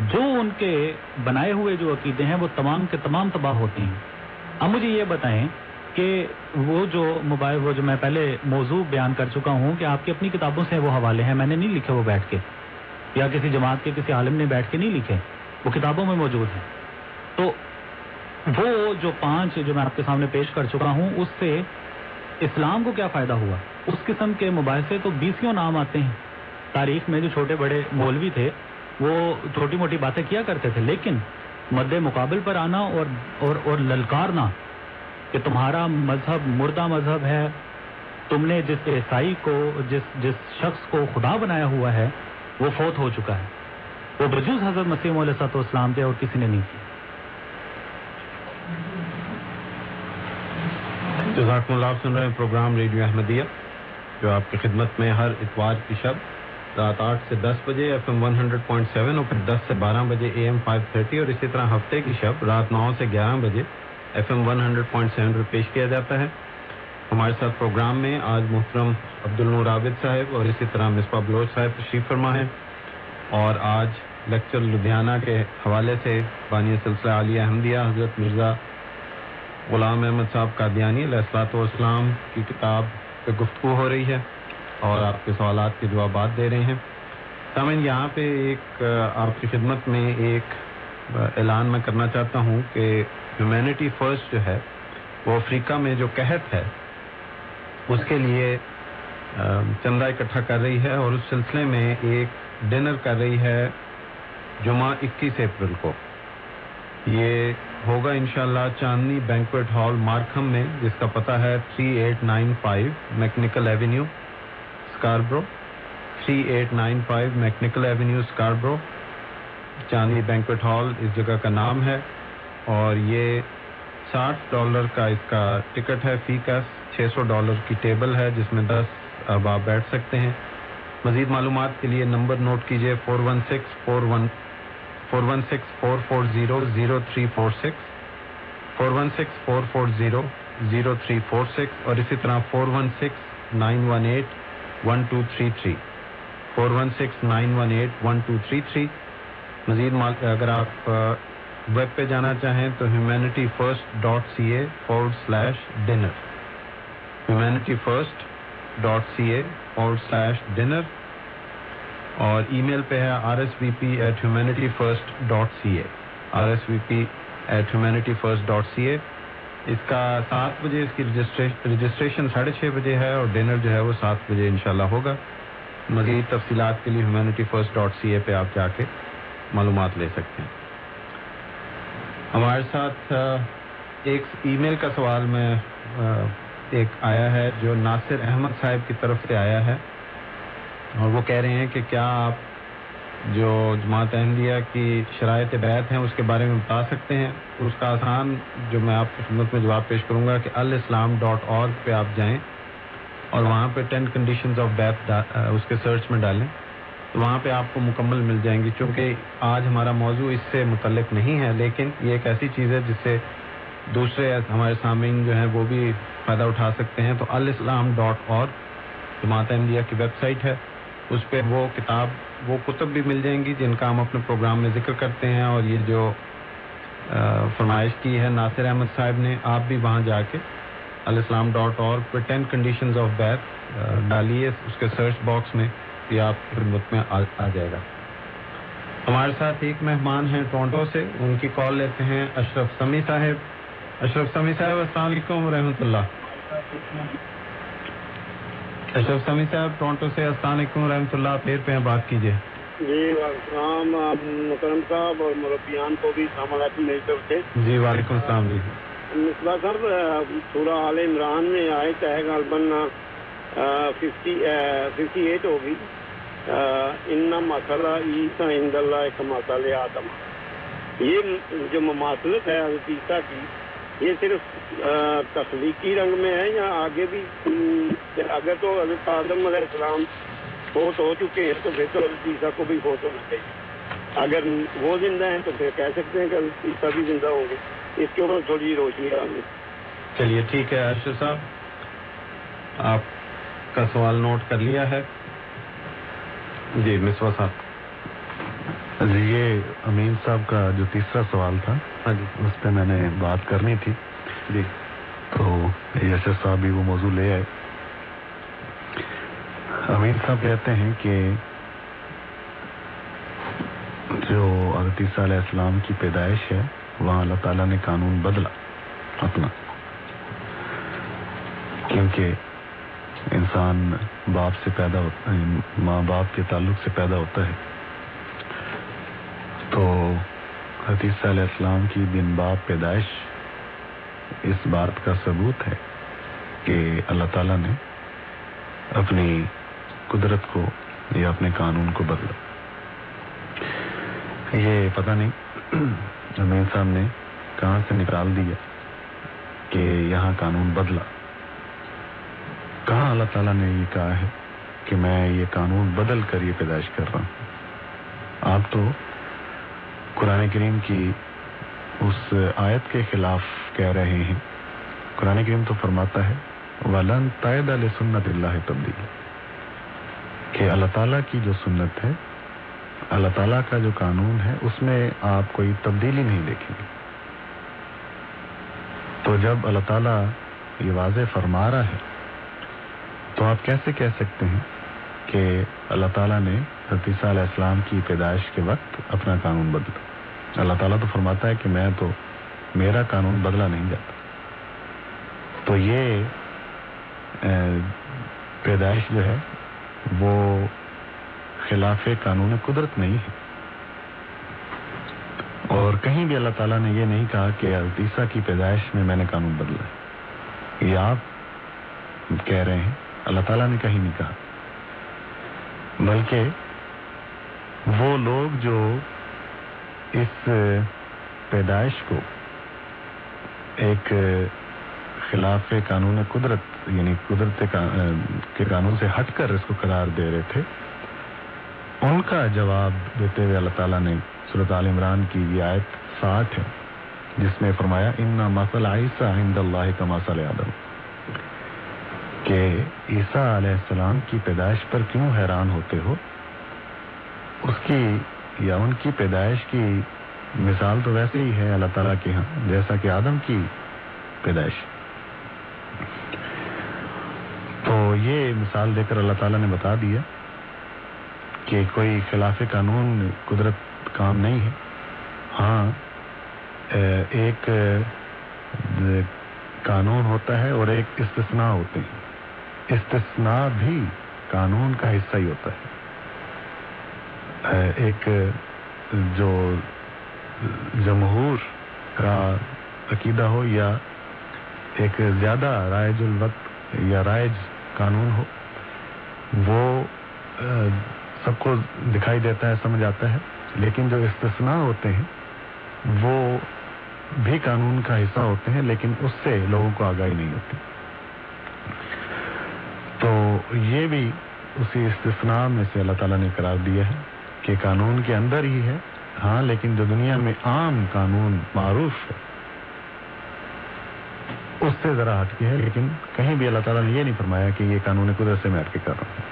جو ان کے بنائے ہوئے جو عقیدے ہیں وہ تمام کے تمام تباہ ہوتے ہیں۔ اب مجھے یہ بتائیں کہ وہ جو موبائل وہ جو میں پہلے موضوع بیان کر چکا ہوں کہ آپ کی اپنی کتابوں سے وہ حوالے ہیں، میں نے نہیں لکھے وہ بیٹھ کے۔ یا کسی جماعت کے، کسی عالم نے بیٹھ کے نہیں لکھے، وہ کتابوں میں موجود ہیں۔ تو وہ جو پانچ جو میں آپ کے سامنے پیش کر چکا ہوں، اس سے اسلام کو کیا فائدہ ہوا؟ اس قسم کے مباحثے تو بیسیوں نام آتے ہیں۔ تاریخ میں جو چھوٹے بڑے مولوی تھے وہ چھوٹی موٹی باتیں کیا کرتے تھے، لیکن مد مقابل پر آنا اور اور اور للکارنا کہ تمہارا مذہب مردہ مذہب ہے، تم نے جس عیسائی کو، جس جس شخص کو خدا بنایا ہوا ہے، وہ فوت ہو چکا ہے۔ وہ بجوز حضرت مسیم علیہ صاحب اسلام تھے اور کسی نے نہیں کی جزاکم اللہ آپ سن رہے ہیں پروگرام ریڈیو احمدیہ، جو آپ کی خدمت میں ہر اتوار کی شب رات آٹھ سے دس بجے F M one hundred point seven اور پھر دس سے بارہ بجے اے ایم فائیو تھرٹی اور اسی طرح ہفتے کی شب رات نو سے گیارہ بجے F M one hundred point seven پر پیش کیا جاتا ہے۔ ہمارے ساتھ پروگرام میں آج محترم عبد النور عابد صاحب اور اسی طرح مصباح بلوچ صاحب تشریف فرما ہے اور آج لیکچر لدھیانہ کے حوالے سے بانی سلسلہ عالیہ احمدیہ حضرت مرزا غلام احمد صاحب قادیانی علیہ السلاۃ والسلام کی کتاب پہ گفتگو ہو رہی ہے۔ اور آپ کے سوالات کے جوابات دے رہے ہیں۔ سامعین، یہاں پہ ایک آپ کی خدمت میں ایک اعلان میں کرنا چاہتا ہوں کہ ہیومینٹی فرسٹ جو ہے، وہ افریقہ میں جو قحط ہے، اس کے لیے چندہ اکٹھا کر رہی ہے اور اس سلسلے میں ایک ڈنر کر رہی ہے جمعہ اکیس اپریل کو۔ یہ ہوگا انشاءاللہ چاندنی بینکویٹ ہال مارکھم میں، جس کا پتہ ہے 3895 mechanical avenue. Scarborough 3895 mechanical avenue Scarborough Chandni banquet hall اس جگہ کا نام ہے اور یہ ساٹھ ڈالر کا اس کا ٹکٹ ہے فی کا چھ سو ڈالر کی ٹیبل ہے جس میں دس اب آپ بیٹھ سکتے ہیں مزید معلومات کے لیے نمبر نوٹ کیجیے four one six four one four one six four four zero zero three four six four one six four four zero zero three four six اور اسی طرح four one six nine one eight one two three three four one six nine one eight one two three three مزید اگر آپ ویب پہ جانا چاہیں تو humanity first dot C A forward slash dinner humanity first dot C A forward slash dinner اور ای میل پہ ہے R S V P at humanity first dot C A R S V P at humanity first dot C A اس کا سات بجے اس کی رجسٹریشن ساڑھے چھ بجے ہے اور ڈنر جو ہے وہ سات بجے انشاءاللہ ہوگا۔ مزید تفصیلات کے لیے humanity first dot C A پہ آپ جا کے معلومات لے سکتے ہیں۔ ہمارے ساتھ ایک ای میل کا سوال میں ایک آیا ہے جو ناصر احمد صاحب کی طرف سے آیا ہے اور وہ کہہ رہے ہیں کہ کیا آپ جو جماعت احمدیہ کی شرائط بیت ہیں، اس کے بارے میں بتا سکتے ہیں۔ اس کا آسان جو میں آپ کی خدمت میں جواب پیش کروں گا کہ الاسلام ڈاٹ اور پہ آپ جائیں اور وہاں پہ ٹین کنڈیشنز آف بیت اس کے سرچ میں ڈالیں۔ تو وہاں پہ آپ کو مکمل مل جائیں گی۔ چونکہ آج ہمارا موضوع اس سے متعلق نہیں ہے، لیکن یہ ایک ایسی چیز ہے جس سے دوسرے ہمارے سامعین جو ہیں وہ بھی فائدہ اٹھا سکتے ہیں۔ تو الاسلام ڈاٹ اور جماعت احمدیہ کی ویب سائٹ ہے۔ اس پہ وہ کتاب، وہ کتب بھی مل جائیں گی جن کا ہم اپنے پروگرام میں ذکر کرتے ہیں اور یہ جو فرمائش کی ہے ناصر احمد صاحب نے، آپ بھی وہاں جا کے الاسلام ڈاٹ اور پہ ٹین کنڈیشنز آف بیتھ ڈالیے، اس کے سرچ باکس میں یہ آپ خدمت میں آ جائے گا۔ ہمارے ساتھ ایک مہمان ہیں ٹورنٹو سے، ان کی کال لیتے ہیں اشرف سمی صاحب۔ اشرف سمی صاحب، السلام علیکم و رحمۃ اللہ۔ اشرف سمی صاحب ٹورنٹو سے السلام علیکم رحمۃ اللہ پھر پہ بات کیجیے جی السلام مکرم صاحب اور مربیان کو بھی السلام علیکم میری طرف سے۔ جی وعلیکم السلام جی۔ مصباح صاحب سورہ عال عمران میں آئے چاہے غالباً ففٹی ففٹی ایٹ ہوگی۔ ان مسئلہ عیسیٰ ہند اللہ ایک مسئلہ آدم۔ یہ جو مماثلت ہے حضرت عیسیٰ کی یہ صرف تخلیقی رنگ میں ہے یا آگے بھی؟ اگر تو حضرت آدم علیہ السلام فوت ہو چکے ہیں تو پھر تو حضرت عیسیٰ کو بھی فوت ہونا چاہیے۔ اگر وہ زندہ ہیں تو پھر کہہ سکتے ہیں کہ حضرت عیسیٰ بھی زندہ ہوں گے۔ اس کے اوپر تھوڑی جی روشنی ڈالیں چلیے، ٹھیک ہے، ارشد صاحب، آپ کا سوال نوٹ کر لیا ہے۔ جی مسوا صاحب۔ یہ امین صاحب کا جو تیسرا سوال تھا ہاں جی۔ اس پہ میں نے بات کرنی تھی۔ جی۔ تو یشر صاحب بھی وہ موضوع لے آئے۔ امین صاحب کہتے ہیں کہ جو حضرت عیسیٰ علیہ السلام کی پیدائش ہے وہاں اللہ تعالیٰ نے قانون بدلا اپنا۔ کیونکہ انسان باپ سے پیدا ہوتا ہے ماں باپ کے تعلق سے پیدا ہوتا ہے۔ تو حدیث علیہ السلام کی بن باپ پیدائش اس بات کا ثبوت ہے کہ اللہ تعالیٰ نے اپنی قدرت کو یا اپنے قانون کو بدلا۔ یہ پتہ نہیں امین صاحب نے کہاں سے نکال دیا کہ یہاں قانون بدلا۔ کہاں اللہ تعالیٰ نے یہ کہا ہے کہ میں یہ قانون بدل کر یہ پیدائش کر رہا ہوں؟ آپ تو قرآن کریم کی اس آیت کے خلاف کہہ رہے ہیں۔ قرآن کریم تو فرماتا ہے، ولن تائید علیہ سنت اللہ تبدیل کہ اللہ تعالیٰ کی جو سنت ہے، اللہ تعالیٰ کا جو قانون ہے، اس میں آپ کوئی تبدیلی نہیں دیکھیں گے۔ تو جب اللہ تعالیٰ یہ واضح فرما رہا ہے، تو آپ کیسے کہہ سکتے ہیں کہ اللہ تعالیٰ نے حتیثہ علیہ السلام کی پیدائش کے وقت اپنا قانون بدلا۔ اللہ تعالیٰ تو فرماتا ہے کہ میں تو میرا قانون بدلا نہیں جاتا۔ تو یہ پیدائش جو ہے، وہ خلاف قانون قدرت نہیں ہے۔ اور کہیں بھی اللہ تعالیٰ نے یہ نہیں کہا کہ عیسیٰ کی پیدائش میں میں نے قانون بدلا ہے۔ یہ آپ کہہ رہے ہیں، اللہ تعالیٰ نے کہیں نہیں کہا۔ بلکہ وہ لوگ جو اس پیدائش کو ایک خلاف قانون قدرت یعنی قدرت کے قانون سے ہٹ کر اس کو قرار دے رہے تھے، ان کا جواب دیتے ہوئے اللہ تعالیٰ نے صورت عال عمران کی یہ آیت ساٹھ ہے، جس میں فرمایا ان مسل عیسیٰ عند اللہ کا مسل آدم کہ عیسیٰ علیہ السلام کی پیدائش پر کیوں حیران ہوتے ہو؟ اس کی یا ان کی پیدائش کی مثال تو ویسے ہی ہے اللہ تعالیٰ کے ہاں جیسا کہ آدم کی پیدائش۔ تو یہ مثال دے کر اللہ تعالیٰ نے بتا دیا کہ کوئی خلاف قانون، قدرت کام نہیں ہے۔ ہاں ایک قانون ہوتا ہے اور ایک استثناء ہوتے ہیں۔ استثناء بھی قانون کا حصہ ہی ہوتا ہے۔ ایک، جو جمہور کا عقیدہ ہو یا ایک زیادہ رائج الوقت یا رائج قانون ہو، وہ سب کو دکھائی دیتا ہے، سمجھ آتا ہے۔ لیکن جو استثناء ہوتے ہیں، وہ بھی قانون کا حصہ ہوتے ہیں، لیکن اس سے لوگوں کو آگاہی نہیں ہوتی۔ تو یہ بھی اسی استثناء میں سے اللہ تعالیٰ نے قرار دیا ہے۔ کہ قانون کے اندر ہی ہے۔ ہاں لیکن جو دنیا میں عام قانون معروف ہے، اس سے ذرا ہٹ کے ہے، لیکن کہیں بھی اللہ تعالیٰ نے یہ نہیں فرمایا کہ یہ قانون قدرت سے میں ہٹ کے کر رہا ہوں۔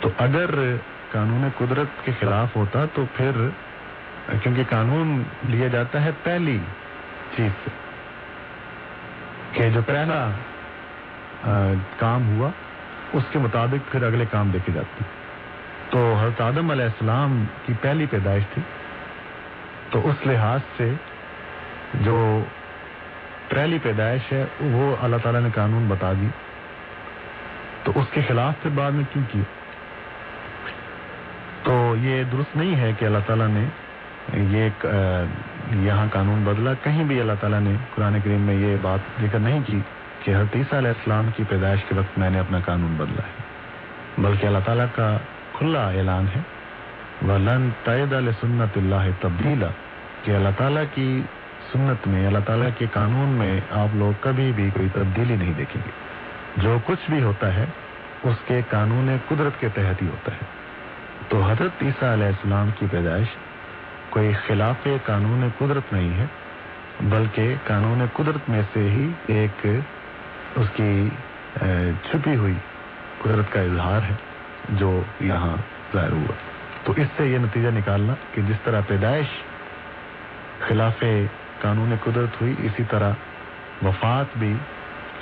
تو اگر قانون قدرت کے خلاف ہوتا تو پھر کیونکہ قانون لیا جاتا ہے پہلی چیز سے، کہ جو پہلا کام ہوا، اس کے مطابق پھر اگلے کام دیکھے جاتے ہیں۔ تو حضرت آدم علیہ السلام کی پہلی پیدائش تھی۔ تو اس لحاظ سے جو پہلی پیدائش ہے، وہ اللہ تعالیٰ نے قانون بتا دی۔ تو اس کے خلاف پھر بعد میں کیوں کیا؟ تو یہ درست نہیں ہے کہ اللہ تعالیٰ نے یہ یہاں قانون بدلا۔ کہیں بھی اللہ تعالیٰ نے قرآن کریم میں یہ بات ذکر نہیں کی کہ حضرت عیسیٰ علیہ السلام کی پیدائش کے وقت میں نے اپنا قانون بدلا ہے، بلکہ اللہ تعالیٰ کا کھلا اعلان ہے۔ ولن تعید علیہ سنت اللہ تبدیلا کہ اللہ تعالیٰ کی سنت میں، اللہ تعالیٰ کے قانون میں آپ لوگ کبھی بھی کوئی تبدیلی نہیں دیکھیں گے۔ جو کچھ بھی ہوتا ہے، اس کے قانون قدرت کے تحت ہی ہوتا ہے۔ تو حضرت عیسیٰ علیہ السلام کی پیدائش کوئی خلاف قانون قدرت نہیں ہے، بلکہ قانون قدرت میں سے ہی ایک اس کی چھپی ہوئی قدرت کا اظہار ہے۔ جو یہاں ظاہر ہوا۔ تو اس سے یہ نتیجہ نکالنا کہ جس طرح پیدائش خلاف قانون قدرت ہوئی، اسی طرح وفات بھی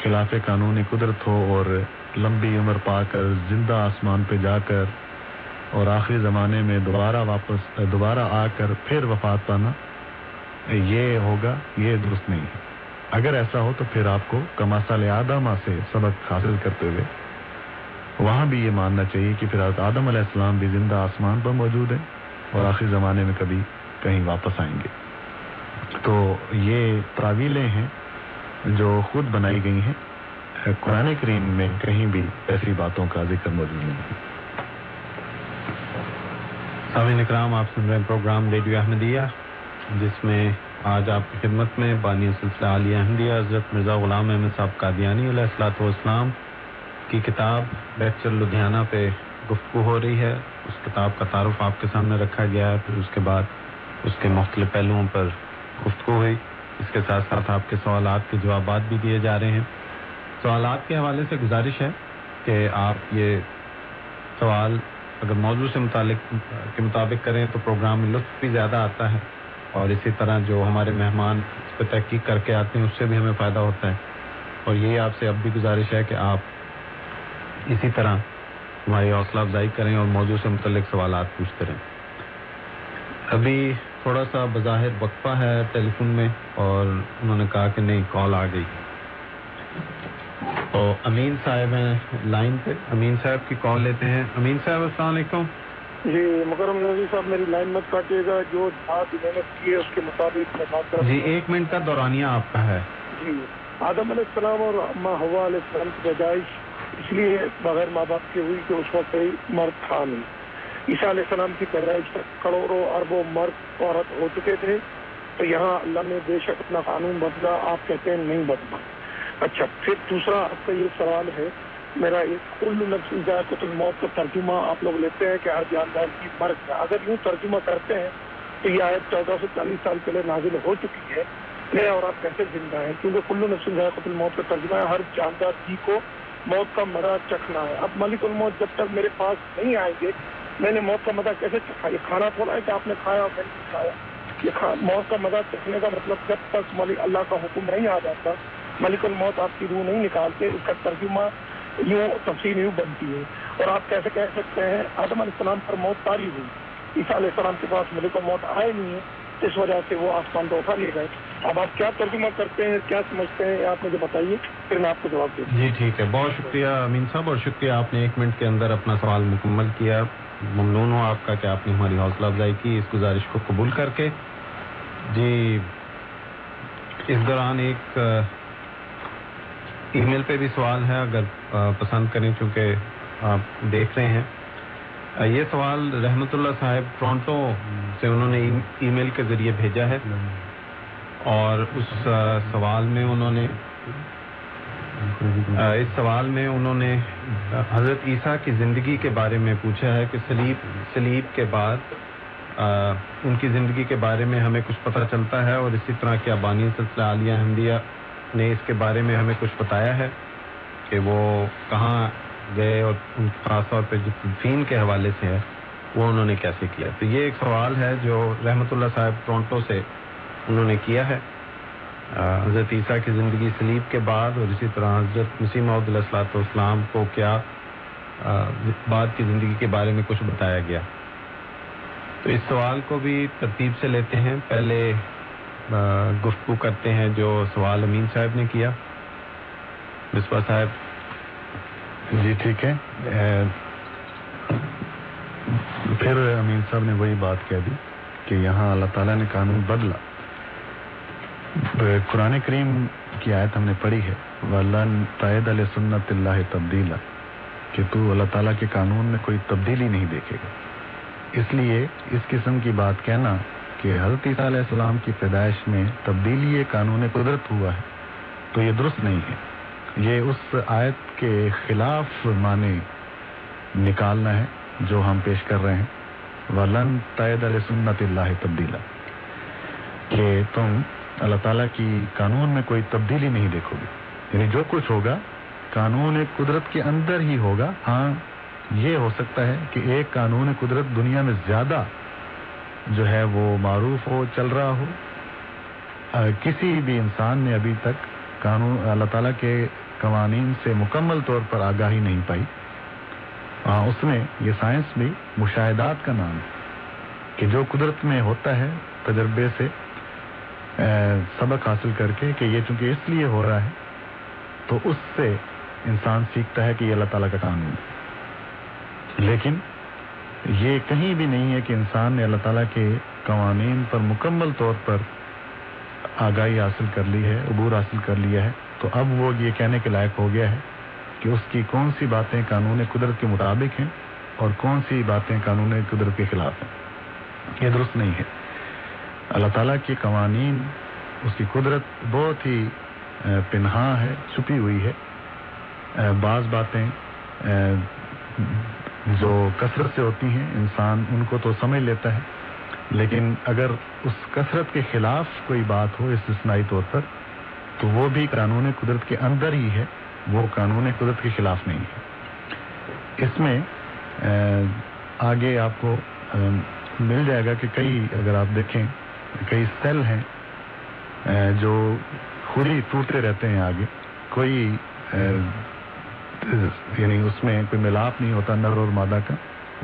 خلاف قانون قدرت ہو اور لمبی عمر پا کر زندہ آسمان پہ جا کر اور آخری زمانے میں دوبارہ واپس، دوبارہ آ کر پھر وفات پانا، یہ ہوگا، یہ درست نہیں ہے۔ اگر ایسا ہو تو پھر آپ کو کماسال آدمہ سے سبق حاصل کرتے ہوئے وہاں بھی یہ ماننا چاہیے کہ پھر آدم علیہ السلام بھی زندہ آسمان پر موجود ہیں اور آخری زمانے میں کبھی کہیں واپس آئیں گے۔ تو یہ تعویلیں ہیں جو خود بنائی گئی ہیں۔ قرآن کریم میں کہیں بھی ایسی باتوں کا ذکر موجود نہیں ہے۔ سامعین اکرام، آپ سن رہے ہیں پروگرام ریڈیو احمدیہ، جس میں آج آپ کی خدمت میں بانی سلسلہ عالیہ احمدیہ، حضرت مرزا غلام احمد صاحب قادیانی علیہ السلاۃ والسلام کی کتاب لیکچر لدھیانہ پہ گفتگو ہو رہی ہے، اس کتاب کا تعارف آپ کے سامنے رکھا گیا ہے، پھر اس کے بعد اس کے مختلف پہلوؤں پر گفتگو ہوئی۔ اس کے ساتھ ساتھ آپ کے سوالات کے جوابات بھی دیے جا رہے ہیں۔ سوالات کے حوالے سے گزارش ہے کہ آپ یہ سوال اگر موضوع سے متعلق کے مطابق کریں تو پروگرام میں لطف بھی زیادہ آتا ہے اور اسی طرح جو ہمارے مہمان اس پہ تحقیق کر کے آتے ہیں، اس سے بھی ہمیں فائدہ ہوتا ہے۔ اور یہی آپ سے اب بھی گزارش ہے کہ آپ اسی طرح ہماری حوصلہ افزائی کریں اور موضوع سے متعلق سوالات پوچھتے رہیں۔ ابھی تھوڑا سا بظاہر وقفہ ہے ٹیلی فون میں اور انہوں نے کہا کہ نہیں کال آ گئی۔ تو امین صاحب ہیں لائن پہ۔ امین صاحب کی کال لیتے ہیں۔ امین صاحب السلام علیکم۔ جی مکرم نظیر صاحب میری لائن مت کاٹیے گا۔ جو بات محنت کی ہے اس کے مطابق میں بات کر جی ایک منٹ کا دورانیہ آپ کا ہے۔ جی آدم علیہ السلام اور اما ہوا علیہ السلام کی پیدائش۔ اس لیے بغیر ماں باپ کی ہوئی کہ اس وقت کوئی مرد تھا نہیں۔ عیسیٰ علیہ السلام کی پیدائش تک کروڑوں اربوں مرد عورت ہو چکے تھے۔ تو یہاں اللہ نے بے شک اپنا قانون بدلا، آپ کہتے ہیں نہیں بدلا۔ اچھا پھر دوسرا آپ کا یہ سوال ہے، میرا ایک کل نفس ذائقۃ الموت کا ترجمہ آپ لوگ لیتے ہیں کہ ہر جاندار کی مرض ہے۔ اگر یوں ترجمہ کرتے ہیں تو یہ آیت چودہ سو چالیس سال پہلے نازل ہو چکی ہے۔ اور آپ کیسے زندہ ہیں؟ کیونکہ کلو نفس ذائقۃ الموت کا ترجمہ ہے، ہر جاندار جی کو موت کا مزہ چکھنا ہے۔ اب ملک الموت جب تک میرے پاس نہیں آئیں گے، میں نے موت کا مزہ کیسے چکھا؟ یہ کھانا تھوڑا ہے کہ آپ نے کھایا اور میں نے کھایا۔ یہ موت کا مزہ چکھنے کا مطلب جب تک ملک اللہ کا حکم نہیں آ جاتا، ملک الموت آپ کی روح نہیں نکالتے، اس کا ترجمہ یوں تفصیل یوں بنتی ہے۔ اور آپ کیسے کہہ سکتے ہیں، آدم علیہ السلام پر موت تاری ہوئی۔ عیسیٰ علیہ السلام کے پاس ملک الموت آئے نہیں ہے اس وجہ سے وہ آسمان کو اٹھا لیے گئے۔ اب آپ کیا ترجمہ کرتے ہیں، کیا سمجھتے ہیں، آپ مجھے بتائیے، پھر میں آپ کو جواب دوں جی ٹھیک ہے۔ بہت شکریہ امین صاحب، اور شکریہ آپ نے ایک منٹ کے اندر اپنا سوال مکمل کیا۔ ممنون ہوں آپ کا کہ آپ نے ہماری حوصلہ افزائی کی، اس گزارش کو قبول کر کے۔ جی اس دوران ایک ای میل پہ بھی سوال ہے، اگر پسند کریں، چونکہ آپ دیکھ رہے ہیں۔ یہ سوال رحمت اللہ صاحب ٹورانٹو سے انہوں نے ای میل کے ذریعے بھیجا ہے اور اس سوال میں انہوں نے اس سوال میں انہوں نے حضرت عیسیٰ کی زندگی کے بارے میں پوچھا ہے کہ سلیب سلیب کے بعد ان کی زندگی کے بارے میں ہمیں کچھ پتہ چلتا ہے اور اسی طرح کیا بانی سلسلہ عالیہ احمدیہ نے اس کے بارے میں ہمیں کچھ بتایا ہے کہ وہ کہاں گئے اور خاص طور پہ جو تدفین کے حوالے سے ہے وہ انہوں نے کیسے کیا؟ تو یہ ایک سوال ہے جو رحمت اللہ صاحب ٹورانٹو سے انہوں نے کیا ہے۔ حضرت عیسیٰ کی زندگی سلیب کے بعد اور اسی طرح حضرت مسیم علیہ السلاۃ والسلام کو کیا بعد کی زندگی کے بارے میں کچھ بتایا گیا۔ تو اس سوال کو بھی ترتیب سے لیتے ہیں۔ پہلے گفتگو کرتے ہیں جو سوال امین صاحب نے کیا۔ مصباح صاحب جی ٹھیک ہے۔ پھر امین صاحب نے وہی بات کہہ دی کہ یہاں اللہ تعالیٰ نے قانون بدلا۔ قرآن کریم کی آیت ہم نے پڑھی ہے، ولن علیہ سنت اللہ تبدیلا کہ تو اللہ تعالیٰ کے قانون میں کوئی تبدیلی نہیں دیکھے گا۔ اس لیے اس قسم کی بات کہنا کہ حضرت عیسیٰ علیہ السلام کی پیدائش میں تبدیلی قانون قدرت ہوا ہے، تو یہ درست نہیں ہے۔ یہ اس آیت کے خلاف معنی نکالنا ہے جو ہم پیش کر رہے ہیں۔ ولن تائید علیہ سنت اللہ تبدیلا۔ کہ تم اللہ تعالیٰ کی قانون میں کوئی تبدیلی نہیں دیکھو گے۔ یعنی جو کچھ ہوگا، قانون قدرت کے اندر ہی ہوگا۔ ہاں یہ ہو سکتا ہے کہ ایک قانون قدرت دنیا میں زیادہ جو ہے وہ معروف ہو، چل رہا ہو۔ کسی بھی انسان نے ابھی تک قانون اللہ تعالیٰ کے قوانین سے مکمل طور پر آگاہی نہیں پائی۔ ہاں اس میں یہ سائنس بھی مشاہدات کا نام ہے کہ جو قدرت میں ہوتا ہے، تجربے سے سبق حاصل کر کے کہ یہ چونکہ اس لیے ہو رہا ہے، تو اس سے انسان سیکھتا ہے کہ یہ اللہ تعالیٰ کا قانون ہے۔ لیکن یہ کہیں بھی نہیں ہے کہ انسان نے اللہ تعالیٰ کے قوانین پر مکمل طور پر آگاہی حاصل کر لی ہے، عبور حاصل کر لیا ہے۔ تو اب وہ یہ کہنے کے لائق ہو گیا ہے کہ اس کی کون سی باتیں قانون قدرت کے مطابق ہیں اور کون سی باتیں قانون قدرت کے خلاف ہیں؟ یہ درست نہیں ہے۔ اللہ تعالیٰ کی قوانین، اس کی قدرت بہت ہی پنہا ہے، چھپی ہوئی ہے۔ بعض باتیں جو کثرت سے ہوتی ہیں، انسان ان کو تو سمجھ لیتا ہے، لیکن اگر اس کثرت کے خلاف کوئی بات ہو، استثنائی طور پر تو وہ بھی قانون قدرت کے اندر ہی ہے، وہ قانون قدرت کے خلاف نہیں ہے۔ اس میں آگے آپ کو مل جائے گا کہ کئی، اگر آپ دیکھیں، کئی سیل ہیں جو خود ہی ٹوٹتے رہتے ہیں آگے۔ کوئی یعنی اس میں کوئی ملاپ نہیں ہوتا نر اور مادہ کا۔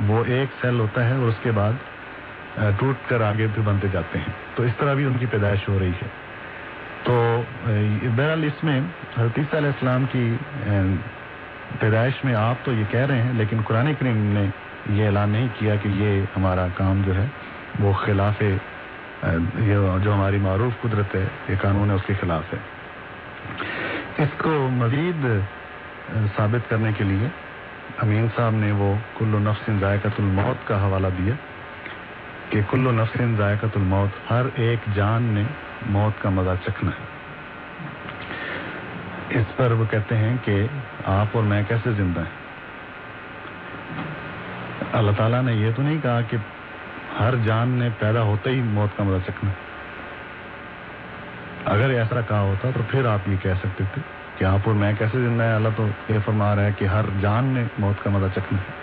وہ ایک سیل ہوتا ہے اور اس کے بعد ٹوٹ کر آگے بھی بنتے جاتے ہیں۔ تو اس طرح بھی ان کی پیدائش ہو رہی ہے۔ تو بہرحال اس میں حضرت علیہ السلام کی پیدائش میں آپ تو یہ کہہ رہے ہیں، لیکن قرآن کریم نے یہ اعلان نہیں کیا کہ یہ ہمارا کام جو ہے، وہ خلاف یہ جو ہماری معروف قدرت ہے، یہ قانون ہے، اس کے خلاف ہے۔ اس کو مزید ثابت کرنے کے لیے امین صاحب نے وہ کل نفس ذائقۃ الموت کا حوالہ دیا کہ کل نفس ذائقۃ الموت ہر ایک جان نے موت کا مزہ چکھنا ہے۔ اس پر وہ کہتے ہیں کہ آپ اور میں کیسے زندہ ہیں؟ اللہ تعالیٰ نے یہ تو نہیں کہا کہ ہر جان نے پیدا ہوتے ہی موت کا مزہ چکنا اگر ایسا کہا ہوتا تو پھر آپ یہ کہہ سکتے تھے کہ آپ اور میں کیسے زندہ ہے اللہ تو یہ فرما رہا ہے کہ ہر جان نے موت کا مزہ چکنا ہے۔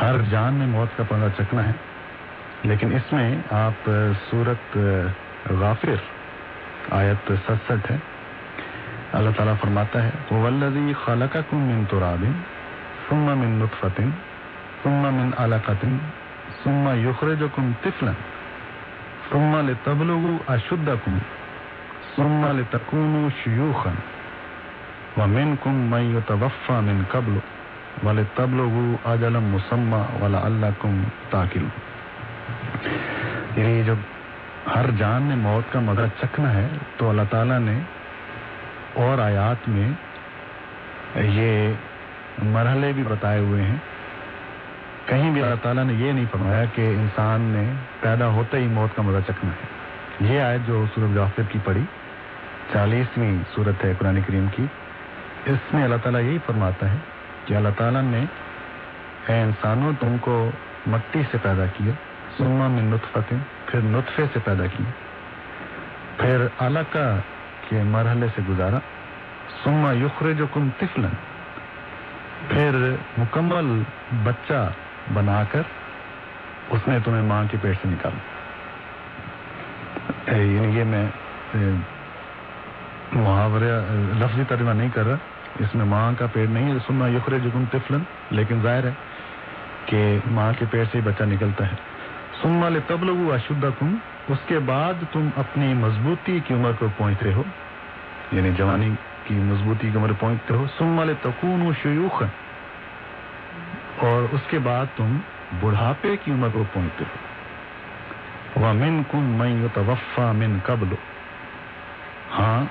ہر جان نے موت کا مزہ چکنا ہے۔ لیکن اس میں آپ سورت غافر آیت ستسٹھ ہے۔ اللہ تعالیٰ فرماتا ہے، والذی خلقکم من تراب ثم من نطفت ثم من علقت ثم یخرجکم طفلا ثم لتبلغوا اشدکم ثم لتكونوا شيوخا ومنكم من يتوفى من قبل ولتبلغوا اجلا مسمى ولعلكم تعقلون یعنی جب ہر جان نے موت کا مزہ چکھنا ہے تو اللہ تعالیٰ نے اور آیات میں یہ مرحلے بھی بتائے ہوئے ہیں۔ کہیں بھی اللہ تعالیٰ نے یہ نہیں فرمایا کہ انسان نے پیدا ہوتے ہی موت کا مزہ چکھنا ہے۔ یہ آیت جو سورج غافر کی پڑھی، چالیسویں صورت ہے قرآن کریم کی، اس میں اللہ تعالیٰ یہی فرماتا ہے کہ اللہ تعالیٰ نے اے انسانوں تم کو مٹی سے پیدا کیا سما میں نطفت پھر نطفے سے پیدا کیا پھر علقہ کے مرحلے سے گزارا۔ سما یخرے جو کم تفلن پھر مکمل بچہ بنا کر اس نے تمہیں ماں کے پیٹ سے نکالا۔ یعنی یہ میں اے، محاورے لفظی ترجمہ نہیں کر رہا۔ اس میں ماں کا پیٹ نہیں ہے۔ سننا یخرے جکم تفلن لیکن ظاہر ہے کہ ماں کے پیٹ سے ہی بچہ نکلتا ہے۔ سنما لے تب لوگ اشدہ کم اس کے بعد تم اپنی مضبوطی کی عمر کو پہنچتے ہو۔ یعنی جوانی کی مضبوطی کی عمر پہنچتے ہو۔ سنما لے تکون و شیوخ اور اس کے بعد تم بڑھاپے کی عمر کو پہنچتے ہو۔ ومن کم میں توفا من قبل۔ ہاں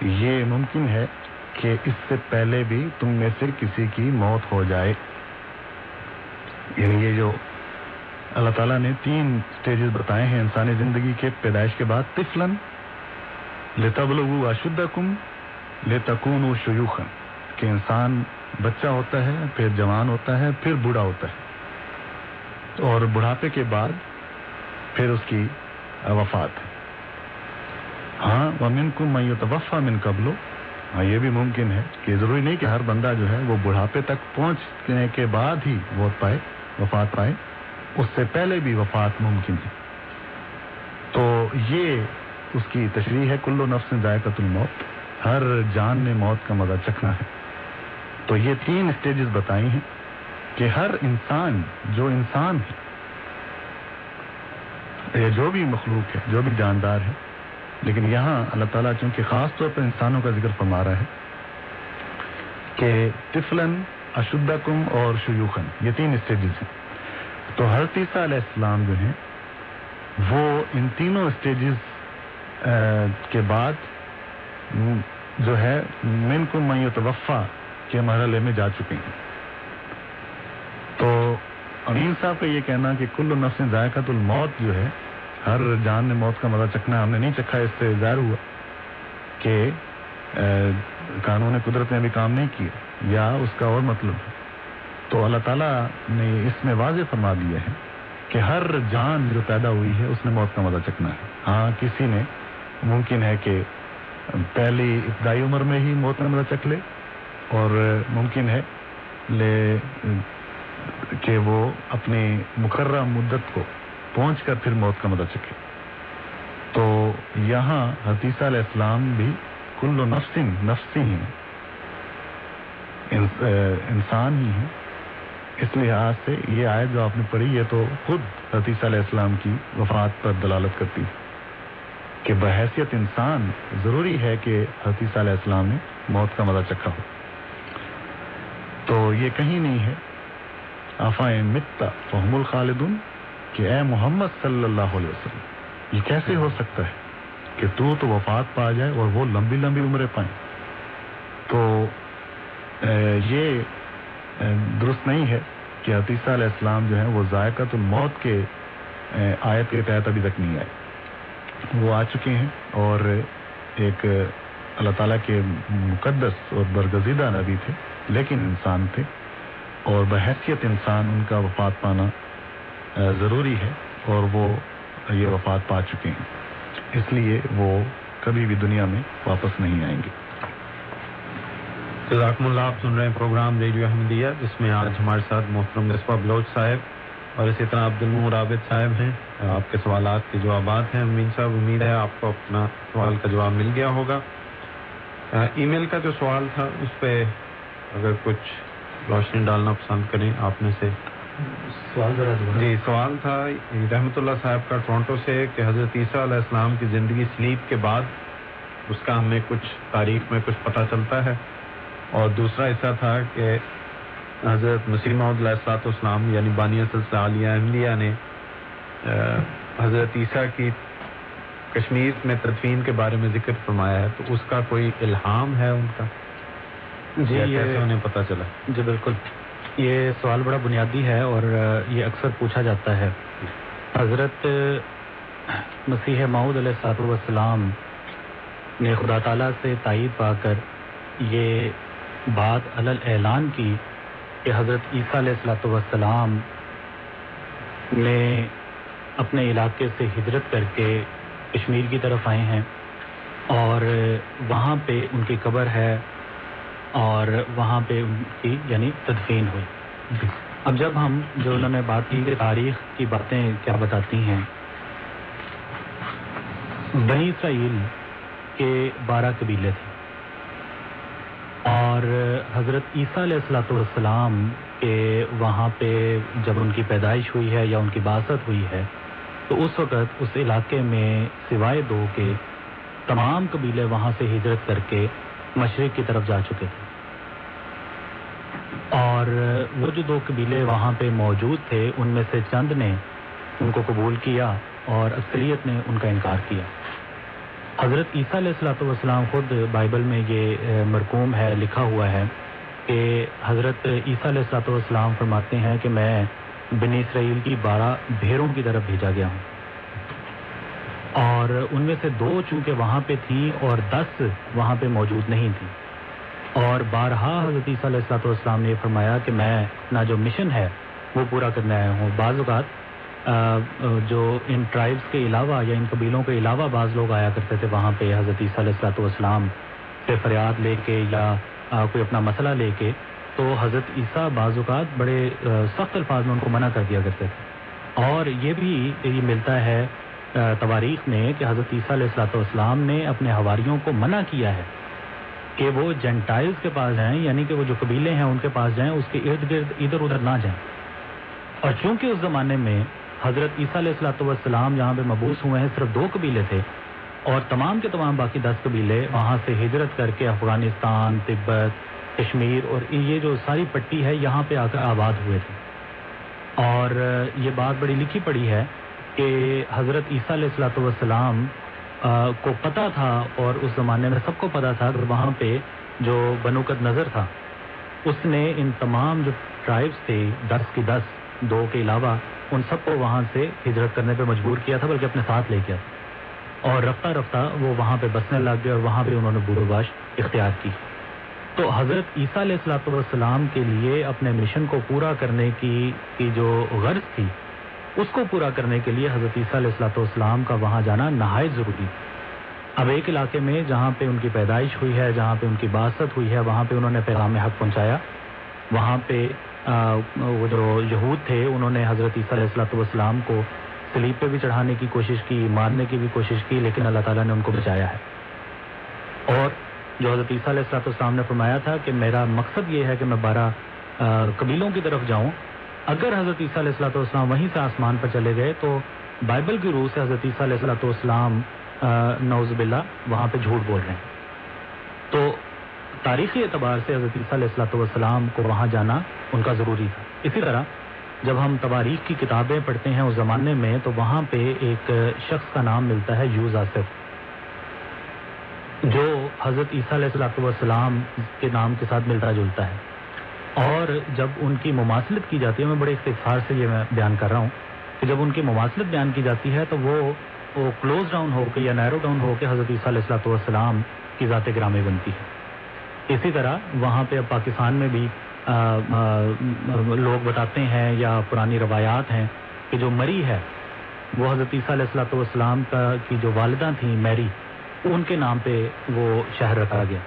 یہ ممکن ہے کہ اس سے پہلے بھی تم میں سے کسی کی موت ہو جائے۔ یعنی یہ جو اللہ تعالیٰ نے تین سٹیجز بتائے ہیں انسانی زندگی کے پیدائش کے بعد تفلن لے اشدکم لے شیوخن کہ انسان بچہ ہوتا ہے، پھر جوان ہوتا ہے، پھر بوڑھا ہوتا ہے، اور بڑھاپے کے بعد پھر اس کی وفات ہے۔ ہاں ومن کو میں من قبلو ہاں یہ بھی ممکن ہے کہ ضروری نہیں کہ ہر بندہ جو ہے وہ بڑھاپے تک پہنچنے کے بعد ہی موت پائے، وفات پائے۔ اس سے پہلے بھی وفات ممکن ہے تو یہ اس کی تشریح ہے، کلو نفس ذائقت الموت۔ ہر جان نے موت کا مزہ چکھنا ہے۔ تو یہ تین سٹیجز بتائی ہیں کہ ہر انسان، جو انسان ہے، یا جو بھی مخلوق ہے، جو بھی جاندار ہے، لیکن یہاں اللہ تعالیٰ چونکہ خاص طور پر انسانوں کا ذکر فرما رہا ہے کہ تفلن اشدکم اور شیوخن یہ تین اسٹیجز ہیں۔ تو ہر تیسرا علیہ السلام جو ہیں، وہ ان تینوں اسٹیجز کے بعد جو ہے من کو میں توفا کے مرحلے میں جا چکے ہیں۔ تو امین صاحب کا یہ کہنا کہ کل نفس ذائقت الموت جو ہے، ہر جان نے موت کا مزہ چکھنا، ہم نے نہیں چکھا، اس سے ظاہر ہوا کہ قانون قدرت نے ابھی کام نہیں کیا، یا اس کا اور مطلب ہے۔ تو اللہ تعالیٰ نے اس میں واضح فرما دیا ہے کہ ہر جان جو پیدا ہوئی ہے، اس نے موت کا مزہ چکنا ہے۔ ہاں کسی نے، ممکن ہے کہ پہلی ابتدائی عمر میں ہی موت کا مزہ چکھ لے، اور ممکن ہے لے، کہ وہ اپنی مقررہ مدت کو پہنچ کر پھر موت کا مزہ چکے تو یہاں حتیثہ علیہ السلام بھی کل و نفسن، نفسی ہی ہیں انسان ہی ہیں۔ اس لحاظ سے یہ آیت جو آپ نے پڑھی یہ تو خود حتیثہ علیہ السلام کی وفات پر دلالت کرتی ہے کہ بحیثیت انسان ضروری ہے کہ حتیثہ علیہ السلام نے موت کا مزہ چکھا ہو۔ تو یہ کہیں نہیں ہے۔ آفائے متا فہم الخالدون کہ اے محمد صلی اللہ علیہ وسلم، یہ کیسے ہو سکتا ہے کہ تو تو وفات پا جائے اور وہ لمبی لمبی عمریں پائیں؟ تو یہ درست نہیں ہے۔ کہ حتیثہ علیہ السلام جو ہے وہ ذائقت الموت کے آیت کے تحت ابھی تک نہیں آئے۔ وہ آ چکے ہیں اور ایک اللہ تعالیٰ کے مقدس اور برگزیدہ نبی تھے، لیکن انسان تھے۔ اور بحیثیت انسان ان کا وفات پانا ضروری ہے اور وہ یہ وفات پا چکے ہیں۔ اس لیے وہ کبھی بھی دنیا میں واپس نہیں آئیں گے۔ جزاکم اللہ آپ سن رہے ہیں پروگرام ریڈیو احمدیہ جس میں آج ہمارے ساتھ محترم نسبہ بلوچ صاحب اور اسی طرح عبد المور عابد صاحب ہیں۔ آپ کے سوالات کے جوابات ہیں۔ امین صاحب امید ہے آپ کو اپنا سوال کا جواب مل گیا ہوگا۔ ای میل کا جو سوال تھا اس پہ اگر کچھ روشنی ڈالنا پسند کریں آپ میں سے۔ سوال ذرا جی سوال تھا رحمت اللہ صاحب کا ٹورنٹو سے کہ حضرت عیسیٰ علیہ السلام کی زندگی سلیپ کے بعد اس کا ہمیں کچھ تاریخ میں کچھ پتہ چلتا ہے۔ اور دوسرا حصہ تھا کہ حضرت مسیم محمد علیہ السلاط اسلام یعنی بانی سلسلہ عالیہ احمدیہ نے حضرت عیسیٰ کی کشمیر میں تدفین کے بارے میں ذکر فرمایا ہے تو اس کا کوئی الہام ہے ان کا؟ جی یہ کیسے انہیں پتہ چلا۔ جی بالکل۔ یہ سوال بڑا بنیادی ہے اور یہ اکثر پوچھا جاتا ہے۔ حضرت مسیح معود علیہ صاحب والسلام نے خدا تعالیٰ سے تائید پا کر یہ بات علل اعلان کی کہ حضرت عیسیٰ علیہ السلاۃ والسلام نے اپنے علاقے سے ہجرت کر کے کشمیر کی طرف آئے ہیں اور وہاں پہ ان کی قبر ہے اور وہاں پہ ان کی یعنی تدفین ہوئی۔ اب جب ہم جو انہوں نے بات کی کہ تاریخ کی باتیں کیا بتاتی ہیں، بنی اسرائیل کے بارہ قبیلے تھے۔ اور حضرت عیسیٰ علیہ السلاۃ والسلام کے وہاں پہ جب ان کی پیدائش ہوئی ہے یا ان کی باست ہوئی ہے، تو اس وقت اس علاقے میں سوائے دو کے تمام قبیلے وہاں سے ہجرت کر کے مشرق کی طرف جا چکے تھے۔ اور وہ جو دو قبیلے وہاں پہ موجود تھے، ان میں سے چند نے ان کو قبول کیا اور اکثریت نے ان کا انکار کیا۔ حضرت عیسیٰ علیہ السلاۃ والسلام خود بائبل میں یہ مرکوم ہے، لکھا ہوا ہے کہ حضرت عیسیٰ علیہ السلاۃ والسلام فرماتے ہیں کہ میں بنی اسرائیل کی بارہ بھیڑوں کی طرف بھیجا گیا ہوں۔ اور ان میں سے دو چونکہ وہاں پہ تھیں اور دس وہاں پہ موجود نہیں تھیں اور بارہا حضرت عیسیٰ علیہ السلاۃ والسلام نے یہ فرمایا کہ میں، اپنا جو مشن ہے وہ پورا کرنے آیا ہوں۔ بعض اوقات جو ان ٹرائبس کے علاوہ یا ان قبیلوں کے علاوہ بعض لوگ آیا کرتے تھے، وہاں پہ حضرت عیسیٰ علیہ السلاۃ والسلام سے فریاد لے کے یا کوئی اپنا مسئلہ لے کے تو حضرت عیسیٰ بعض اوقات بڑے سخت الفاظ میں ان کو منع کر دیا کرتے تھے۔ اور یہ بھی یہ ملتا ہے تواریخ میں کہ حضرت عیسیٰ علیہ السلاۃ والسلام نے اپنے ہواریوں کو منع کیا ہے کہ وہ جنٹائلز کے پاس جائیں یعنی کہ وہ جو قبیلے ہیں ان کے پاس جائیں، اس کے ارد گرد ادھر ادھر نہ جائیں۔ اور چونکہ اس زمانے میں حضرت عیسیٰ علیہ السلاۃ والسلام جہاں پہ مبوس ہوئے ہیں، صرف دو قبیلے تھے۔ اور تمام کے تمام باقی دس قبیلے وہاں سے ہجرت کر کے افغانستان، تبت، کشمیر اور یہ جو ساری پٹی ہے، یہاں پہ آ کر آباد ہوئے تھے۔ اور یہ بات بڑی لکھی پڑی ہے کہ حضرت عیسیٰ علیہ السلاۃ والسلام کو پتہ تھا اور اس زمانے میں سب کو پتہ تھا کہ وہاں پہ جو بنوکت نظر تھا، اس نے ان تمام جو ٹرائبس تھے، دس کی دس، دو کے علاوہ ان سب کو وہاں سے ہجرت کرنے پہ مجبور کیا تھا، بلکہ اپنے ساتھ لے گیا اور رفتہ رفتہ وہ وہاں پہ بسنے لگ گئے اور وہاں پہ انہوں نے بورو باش اختیار کی۔ تو حضرت عیسیٰ علیہ السلاۃ والسلام کے لیے اپنے مشن کو پورا کرنے کی کی جو غرض تھی، اس کو پورا کرنے کے لیے حضرت عیسیٰ علیہ السلاۃ والسلام کا وہاں جانا نہایت ضروری۔ اب ایک علاقے میں جہاں پہ ان کی پیدائش ہوئی ہے، جہاں پہ ان کی باست ہوئی ہے، وہاں پہ انہوں نے پیغام حق پہنچایا، وہاں پہ وہ جو یہود تھے، انہوں نے حضرت عیسیٰ علیہ السلاۃ والسلام کو سلیب پہ بھی چڑھانے کی کوشش کی، مارنے کی بھی کوشش کی، لیکن اللہ تعالیٰ نے ان کو بچایا ہے۔ اور جو حضرت عیسیٰ علیہ السلاۃ والسلام نے فرمایا تھا کہ میرا مقصد یہ ہے کہ میں بارہ قبیلوں کی طرف جاؤں۔ اگر حضرت عیسیٰ علیہ السلاۃ والسلام وہیں سے آسمان پر چلے گئے، تو بائبل کی روح سے حضرت عیسیٰ علیہ السلاۃ والسلام نوز باللہ، وہاں پہ جھوٹ بول رہے ہیں۔ تو تاریخی اعتبار سے حضرت عیسیٰ علیہ السلاۃ والسلام کو وہاں جانا ان کا ضروری تھا۔ اسی طرح جب ہم تواریخ کی کتابیں پڑھتے ہیں اس زمانے میں تو وہاں پہ ایک شخص کا نام ملتا ہے یوز آصف جو حضرت عیسیٰ علیہ السلاۃ والسلام کے نام کے ساتھ ملتا جلتا ہے۔ اور جب ان کی مماثلت کی جاتی ہے، میں بڑے استفار سے یہ میں بیان کر رہا ہوں کہ جب ان کی مماثلت بیان کی جاتی ہے تو وہ وہ کلوز ڈاؤن ہو کے یا نیرو ڈاؤن ہو کے حضرت عیسیٰ علیہ السلاۃ والسلام کی ذات گرامی بنتی ہے۔ اسی طرح وہاں پہ اب پاکستان میں بھی آ, آ, لوگ بتاتے ہیں یا پرانی روایات ہیں کہ جو مری ہے وہ حضرت عیسیٰ علیہ السلاۃ والسلام کا کی جو والدہ تھیں میری ان کے نام پہ وہ شہر رکھا گیا۔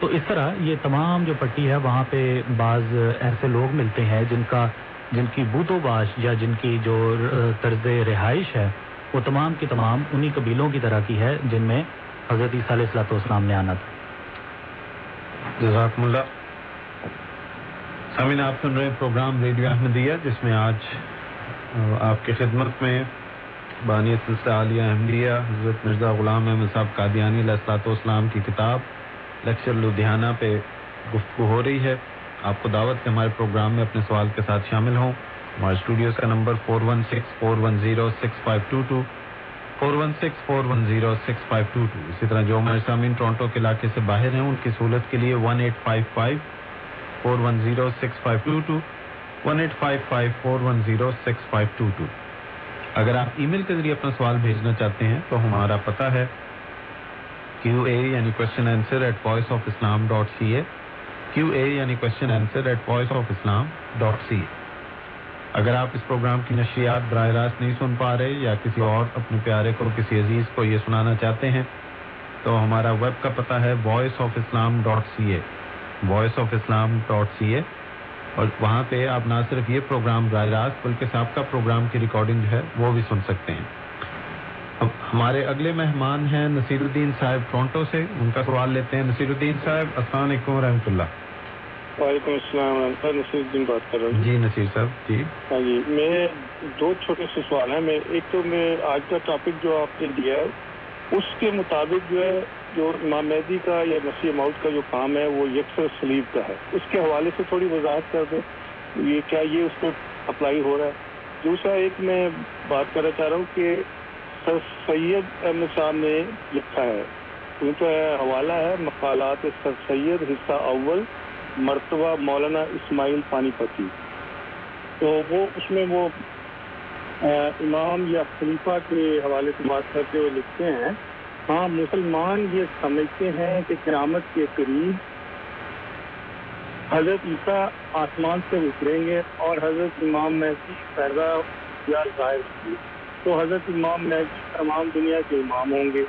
تو اس طرح یہ تمام جو پٹی ہے وہاں پہ بعض ایسے لوگ ملتے ہیں جن کا جن کی بوت و باش یا جن کی جو طرز رہائش ہے وہ تمام کی تمام انہی قبیلوں کی طرح کی ہے جن میں حضرت عیسیٰ علیہ السلاۃ والسلام نے آنا تھا۔ جزاکم اللہ۔ سامعین، آپ سن رہے ہیں پروگرام ریڈیو احمدیہ، جس میں آج آپ کی خدمت میں بانی سلسلہ عالیہ احمدیہ، حضرت مرزا غلام احمد صاحب قادیانی علیہ السلاۃ والسلام کی کتاب لیکچر لدھیانہ پہ گفتگو ہو رہی ہے۔ آپ کو دعوت کے ہمارے پروگرام میں اپنے سوال کے ساتھ شامل ہوں۔ ہمارے اسٹوڈیوز کا number four one six, four one zero, six five two two. Four one six four one zero six five two two اسی طرح جو ہمارے سامعین ٹورنٹو کے علاقے سے باہر ہیں، ان کی سہولت کے لیے one eight five five four one zero six five two two one eight five five four one zero six five two two اگر آپ ای میل کے ذریعے اپنا سوال بھیجنا چاہتے ہیں، تو ہمارا پتہ ہے کیو اے یعنی question answer at voice of Islam dot C A Q A یعنی question answer at voice of Islam dot C A اگر آپ اس پروگرام کی نشریات براہ راست نہیں سن پا رہے یا کسی اور اپنے پیارے کو کسی عزیز کو یہ سنانا چاہتے ہیں، تو ہمارا ویب کا پتہ ہے voice of Islam dot C A voice of Islam dot C A اور وہاں پہ آپ نہ صرف یہ پروگرام براہ راست بلکہ سابقہ پروگرام کی ریکارڈنگ جو ہے وہ بھی سن سکتے ہیں۔ اب ہمارے اگلے مہمان ہیں نصیر الدین صاحب ٹورنٹو سے، ان کا سوال لیتے ہیں۔ نصیر الدین صاحب، السلام علیکم ورحمۃ اللہ۔ وعلیکم السلام۔ نصیر الدین بات کر رہا ہوں۔ جی نصیر صاحب جی۔ ہاں جی میں دو چھوٹے سے سوال ہیں۔ میں ایک تو میں آج کا ٹاپک جو آپ نے دیا ہے اس کے مطابق جو ہے جو امام مہدی کا یا مسیح ماؤد کا جو کام ہے وہ یکسر سلیب کا ہے۔ اس کے حوالے سے تھوڑی وضاحت کر دیں۔ یہ کیا یہ اس کو اپلائی ہو رہا ہے؟ دوسرا ایک میں بات کرنا چاہ رہا ہوں کہ سر سید احمد صاحب نے لکھا ہے۔ ان کا حوالہ ہے مقالات سر سید حصہ اول۔ مرتبہ مولانا اسماعیل پانی پتی تو وہ اس میں وہ امام یا خلیفہ کے حوالے سے بات کرتے ہوئے لکھتے ہیں ہاں مسلمان یہ سمجھتے ہیں کہ قیامت کے قریب حضرت عیسیٰ آسمان سے اتریں گے اور حضرت امام مہدی پیدا یا ظاہر ہوگی۔ تو حضرت امام مہدی تمام دنیا کے امام ہوں گے۔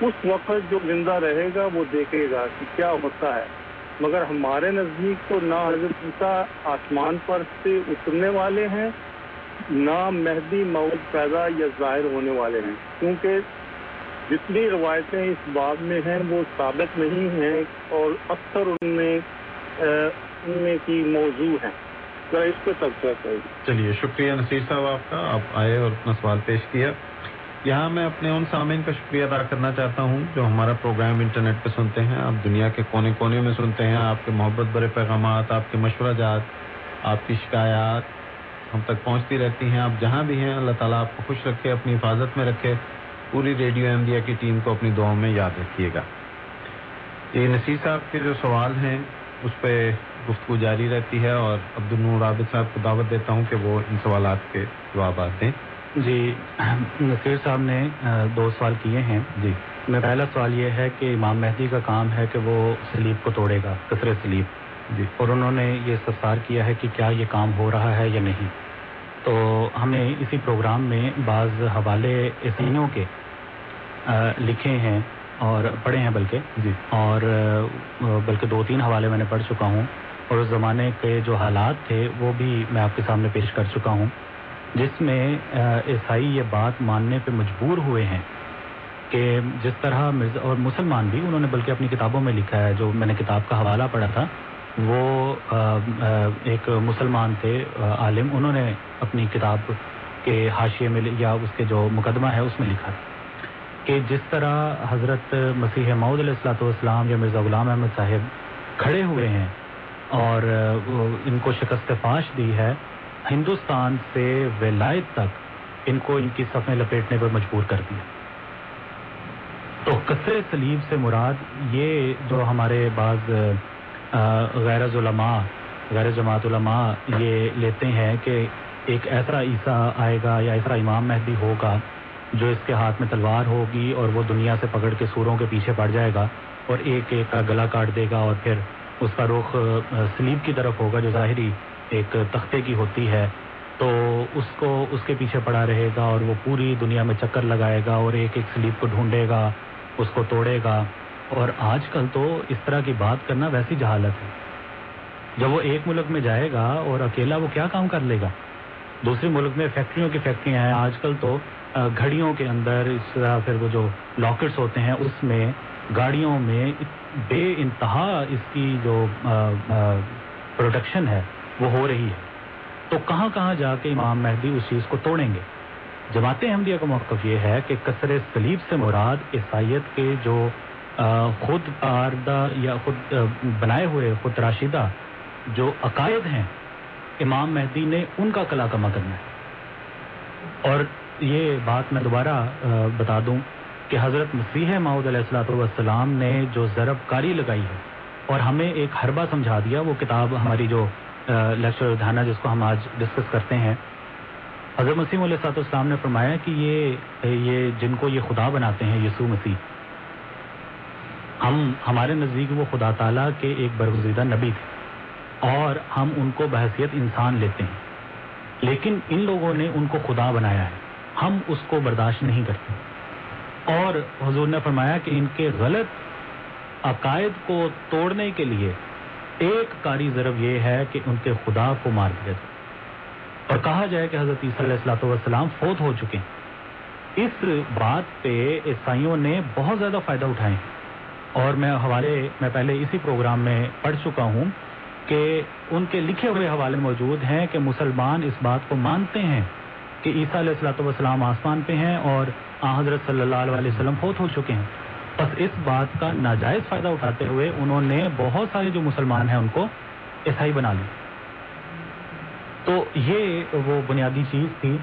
اس وقت جو زندہ رہے گا وہ دیکھے گا کہ کیا ہوتا ہے۔ مگر ہمارے نزدیک تو نہ حضرت عیسیٰ آسمان پر سے اترنے والے ہیں، نہ مہدی موت پیدا یا ظاہر ہونے والے ہیں۔ کیونکہ جتنی روایتیں اس باب میں ہیں، وہ ثابت نہیں ہیں اور اکثر ان میں ان میں کی موضوع ہیں۔ ذرا اس پہ تبصرہ کریں۔ چلیے، شکریہ نصیر صاحب آپ کا۔ آپ آئے اور اپنا سوال پیش کیا۔ یہاں میں اپنے ان سامعین کا شکریہ ادا کرنا چاہتا ہوں جو ہمارا پروگرام انٹرنیٹ پہ سنتے ہیں، آپ دنیا کے کونے کونے میں سنتے ہیں، آپ کے محبت برے پیغامات، آپ کے مشورہ جات، آپ کی شکایات ہم تک پہنچتی رہتی ہیں۔ آپ جہاں بھی ہیں، اللہ تعالیٰ آپ کو خوش رکھے، اپنی حفاظت میں رکھے، پوری ریڈیو انڈیا کی ٹیم کو اپنی دعاؤں میں یاد رکھیے گا۔ یہ نصیر صاحب کے جو سوال ہیں، اس پہ گفتگو جاری رہتی ہے اور عبد النور عابد صاحب کو دعوت دیتا ہوں کہ وہ ان سوالات کے جوابات دیں۔ جی نصیر صاحب نے دو سوال کیے ہیں۔ جی۔ میں پہلا سوال یہ ہے کہ امام مہدی کا کام ہے کہ وہ سلیب کو توڑے گا کثر سلیب۔ جی۔ اور انہوں نے یہ استفسار کیا ہے کہ کیا یہ کام ہو رہا ہے یا نہیں۔ تو ہم نے اسی پروگرام میں بعض حوالے اسینوں کے لکھے ہیں اور پڑھے ہیں بلکہ۔ جی۔ اور بلکہ دو تین حوالے میں نے پڑھ چکا ہوں۔ اور اس زمانے کے جو حالات تھے وہ بھی میں آپ کے سامنے پیش کر چکا ہوں۔ جس میں عیسائی یہ بات ماننے پہ مجبور ہوئے ہیں کہ جس طرح مرزا اور مسلمان بھی، انہوں نے بلکہ اپنی کتابوں میں لکھا ہے، جو میں نے کتاب کا حوالہ پڑھا تھا، وہ ایک مسلمان تھے عالم، انہوں نے اپنی کتاب کے حاشیے میں یا اس کے جو مقدمہ ہے، اس میں لکھا کہ جس طرح حضرت مسیح معود علیہ السلاۃ والسلام یا مرزا غلام احمد صاحب کھڑے ہوئے ہیں اور ان کو شکست فاش دی ہے ہندوستان سے ولایت تک ان کو ان کی صفیں لپیٹنے پر مجبور کر دیا۔ تو قصر سلیب سے مراد یہ جو ہمارے بعض غیر علماء غیر جماعت علماء یہ لیتے ہیں کہ ایک ایسا عیسیٰ آئے گا یا ایسا امام مہدی ہوگا جو اس کے ہاتھ میں تلوار ہوگی اور وہ دنیا سے پکڑ کے سوروں کے پیچھے پڑ جائے گا اور ایک ایک کا گلا کاٹ دے گا اور پھر اس کا رخ سلیب کی طرف ہوگا جو ظاہری ایک تختے کی ہوتی ہے، تو اس کو اس کے پیچھے پڑا رہے گا اور وہ پوری دنیا میں چکر لگائے گا اور ایک ایک سلیپ کو ڈھونڈے گا، اس کو توڑے گا۔ اور آج کل تو اس طرح کی بات کرنا ویسی جہالت ہے۔ جب وہ ایک ملک میں جائے گا اور اکیلا وہ کیا کام کر لے گا؟ دوسرے ملک میں فیکٹریوں کی فیکٹریاں ہیں۔ آج کل تو گھڑیوں کے اندر اس طرح پھر وہ جو لاکٹس ہوتے ہیں، اس میں گاڑیوں میں بے انتہا اس کی جو پروڈکشن ہے۔ وہ ہو رہی ہے۔ تو کہاں کہاں جا کے امام مہدی اس چیز کو توڑیں گے؟ جماعت احمدیہ کا موقف یہ ہے کہ کثر سلیب سے مراد عیسائیت کے جو خود آردہ یا خود بنائے ہوئے خود راشدہ جو عقائد ہیں، امام مہدی نے ان کا کلا کما کرنا ہے۔ اور یہ بات میں دوبارہ بتا دوں کہ حضرت مسیح معود علیہ السلاۃ والسلام نے جو ضرب کاری لگائی ہے اور ہمیں ایک حربہ سمجھا دیا، وہ کتاب ہماری جو لیکچر دھانا جس کو ہم آج ڈسکس کرتے ہیں، حضرت مسیم علیہ صاحب السلام نے فرمایا کہ یہ یہ جن کو یہ خدا بناتے ہیں، یسوع مسیح، ہم، ہمارے نزدیک وہ خدا تعالیٰ کے ایک برگزیدہ نبی تھے اور ہم ان کو بحثیت انسان لیتے ہیں۔ لیکن ان لوگوں نے ان کو خدا بنایا ہے۔ ہم اس کو برداشت نہیں کرتے۔ اور حضور نے فرمایا کہ ان کے غلط عقائد کو توڑنے کے لیے ایک کاری ضرب یہ ہے کہ ان کے خدا کو مار دیا جائے۔ اور کہا جائے کہ حضرت عیسیٰ علیہ السلاۃ والسلام فوت ہو چکے ہیں۔ اس بات پہ عیسائیوں نے بہت زیادہ فائدہ اٹھائے۔ اور میں حوالے، میں پہلے اسی پروگرام میں پڑھ چکا ہوں کہ ان کے لکھے ہوئے حوالے موجود ہیں کہ مسلمان اس بات کو مانتے ہیں کہ عیسیٰ علیہ السلاۃ والسلام آسمان پہ ہیں اور آ حضرت صلی اللہ علیہ وسلم فوت ہو چکے ہیں۔ بس اس بات کا ناجائز فائدہ اٹھاتے ہوئے انہوں نے بہت سارے جو مسلمان ہیں ان کو عیسائی بنا لی۔ تو یہ وہ بنیادی چیز تھی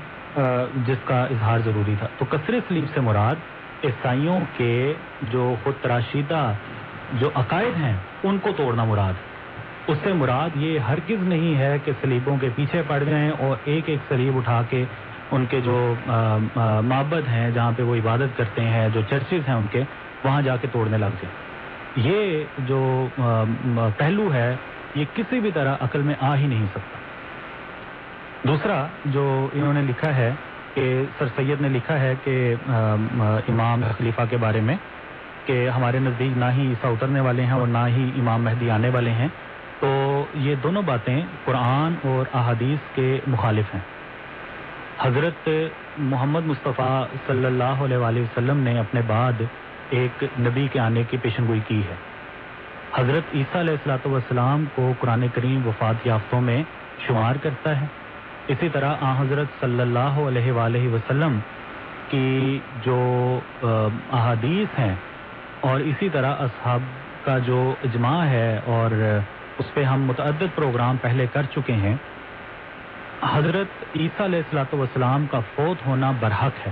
جس کا اظہار ضروری تھا۔ تو کثر سلیب سے مراد عیسائیوں کے جو خود تراشیدہ جو عقائد ہیں، ان کو توڑنا مراد۔ اس سے مراد یہ ہرگز نہیں ہے کہ سلیبوں کے پیچھے پڑ جائیں اور ایک ایک سلیب اٹھا کے ان کے جو معبد ہیں جہاں پہ وہ عبادت کرتے ہیں، جو چرچز ہیں ان کے وہاں جا کے توڑنے لگ جائیں یہ جو پہلو ہے، یہ کسی بھی طرح عقل میں آ ہی نہیں سکتا۔ دوسرا، جو انہوں نے لکھا ہے کہ، سر سید نے لکھا ہے کہ امام خلیفہ کے بارے میں، کہ ہمارے نزدیک نہ ہی عیسیٰ اترنے والے ہیں اور نہ ہی امام مہدی آنے والے ہیں، تو یہ دونوں باتیں قرآن اور احادیث کے مخالف ہیں۔ حضرت محمد مصطفیٰ صلی اللہ علیہ وآلہ وسلم نے اپنے بعد ایک نبی کے آنے کی پیشن گوئی کی ہے۔ حضرت عیسیٰ علیہ السلاۃ والسلام کو قرآن کریم وفات یافتوں میں شمار کرتا ہے۔ اسی طرح آ حضرت صلی اللہ علیہ وآلہ وسلم کی جو احادیث ہیں اور اسی طرح اصحاب کا جو اجماع ہے اور اس پہ ہم متعدد پروگرام پہلے کر چکے ہیں۔ حضرت عیسیٰ علیہ السلاۃ والسلام کا فوت ہونا برحق ہے۔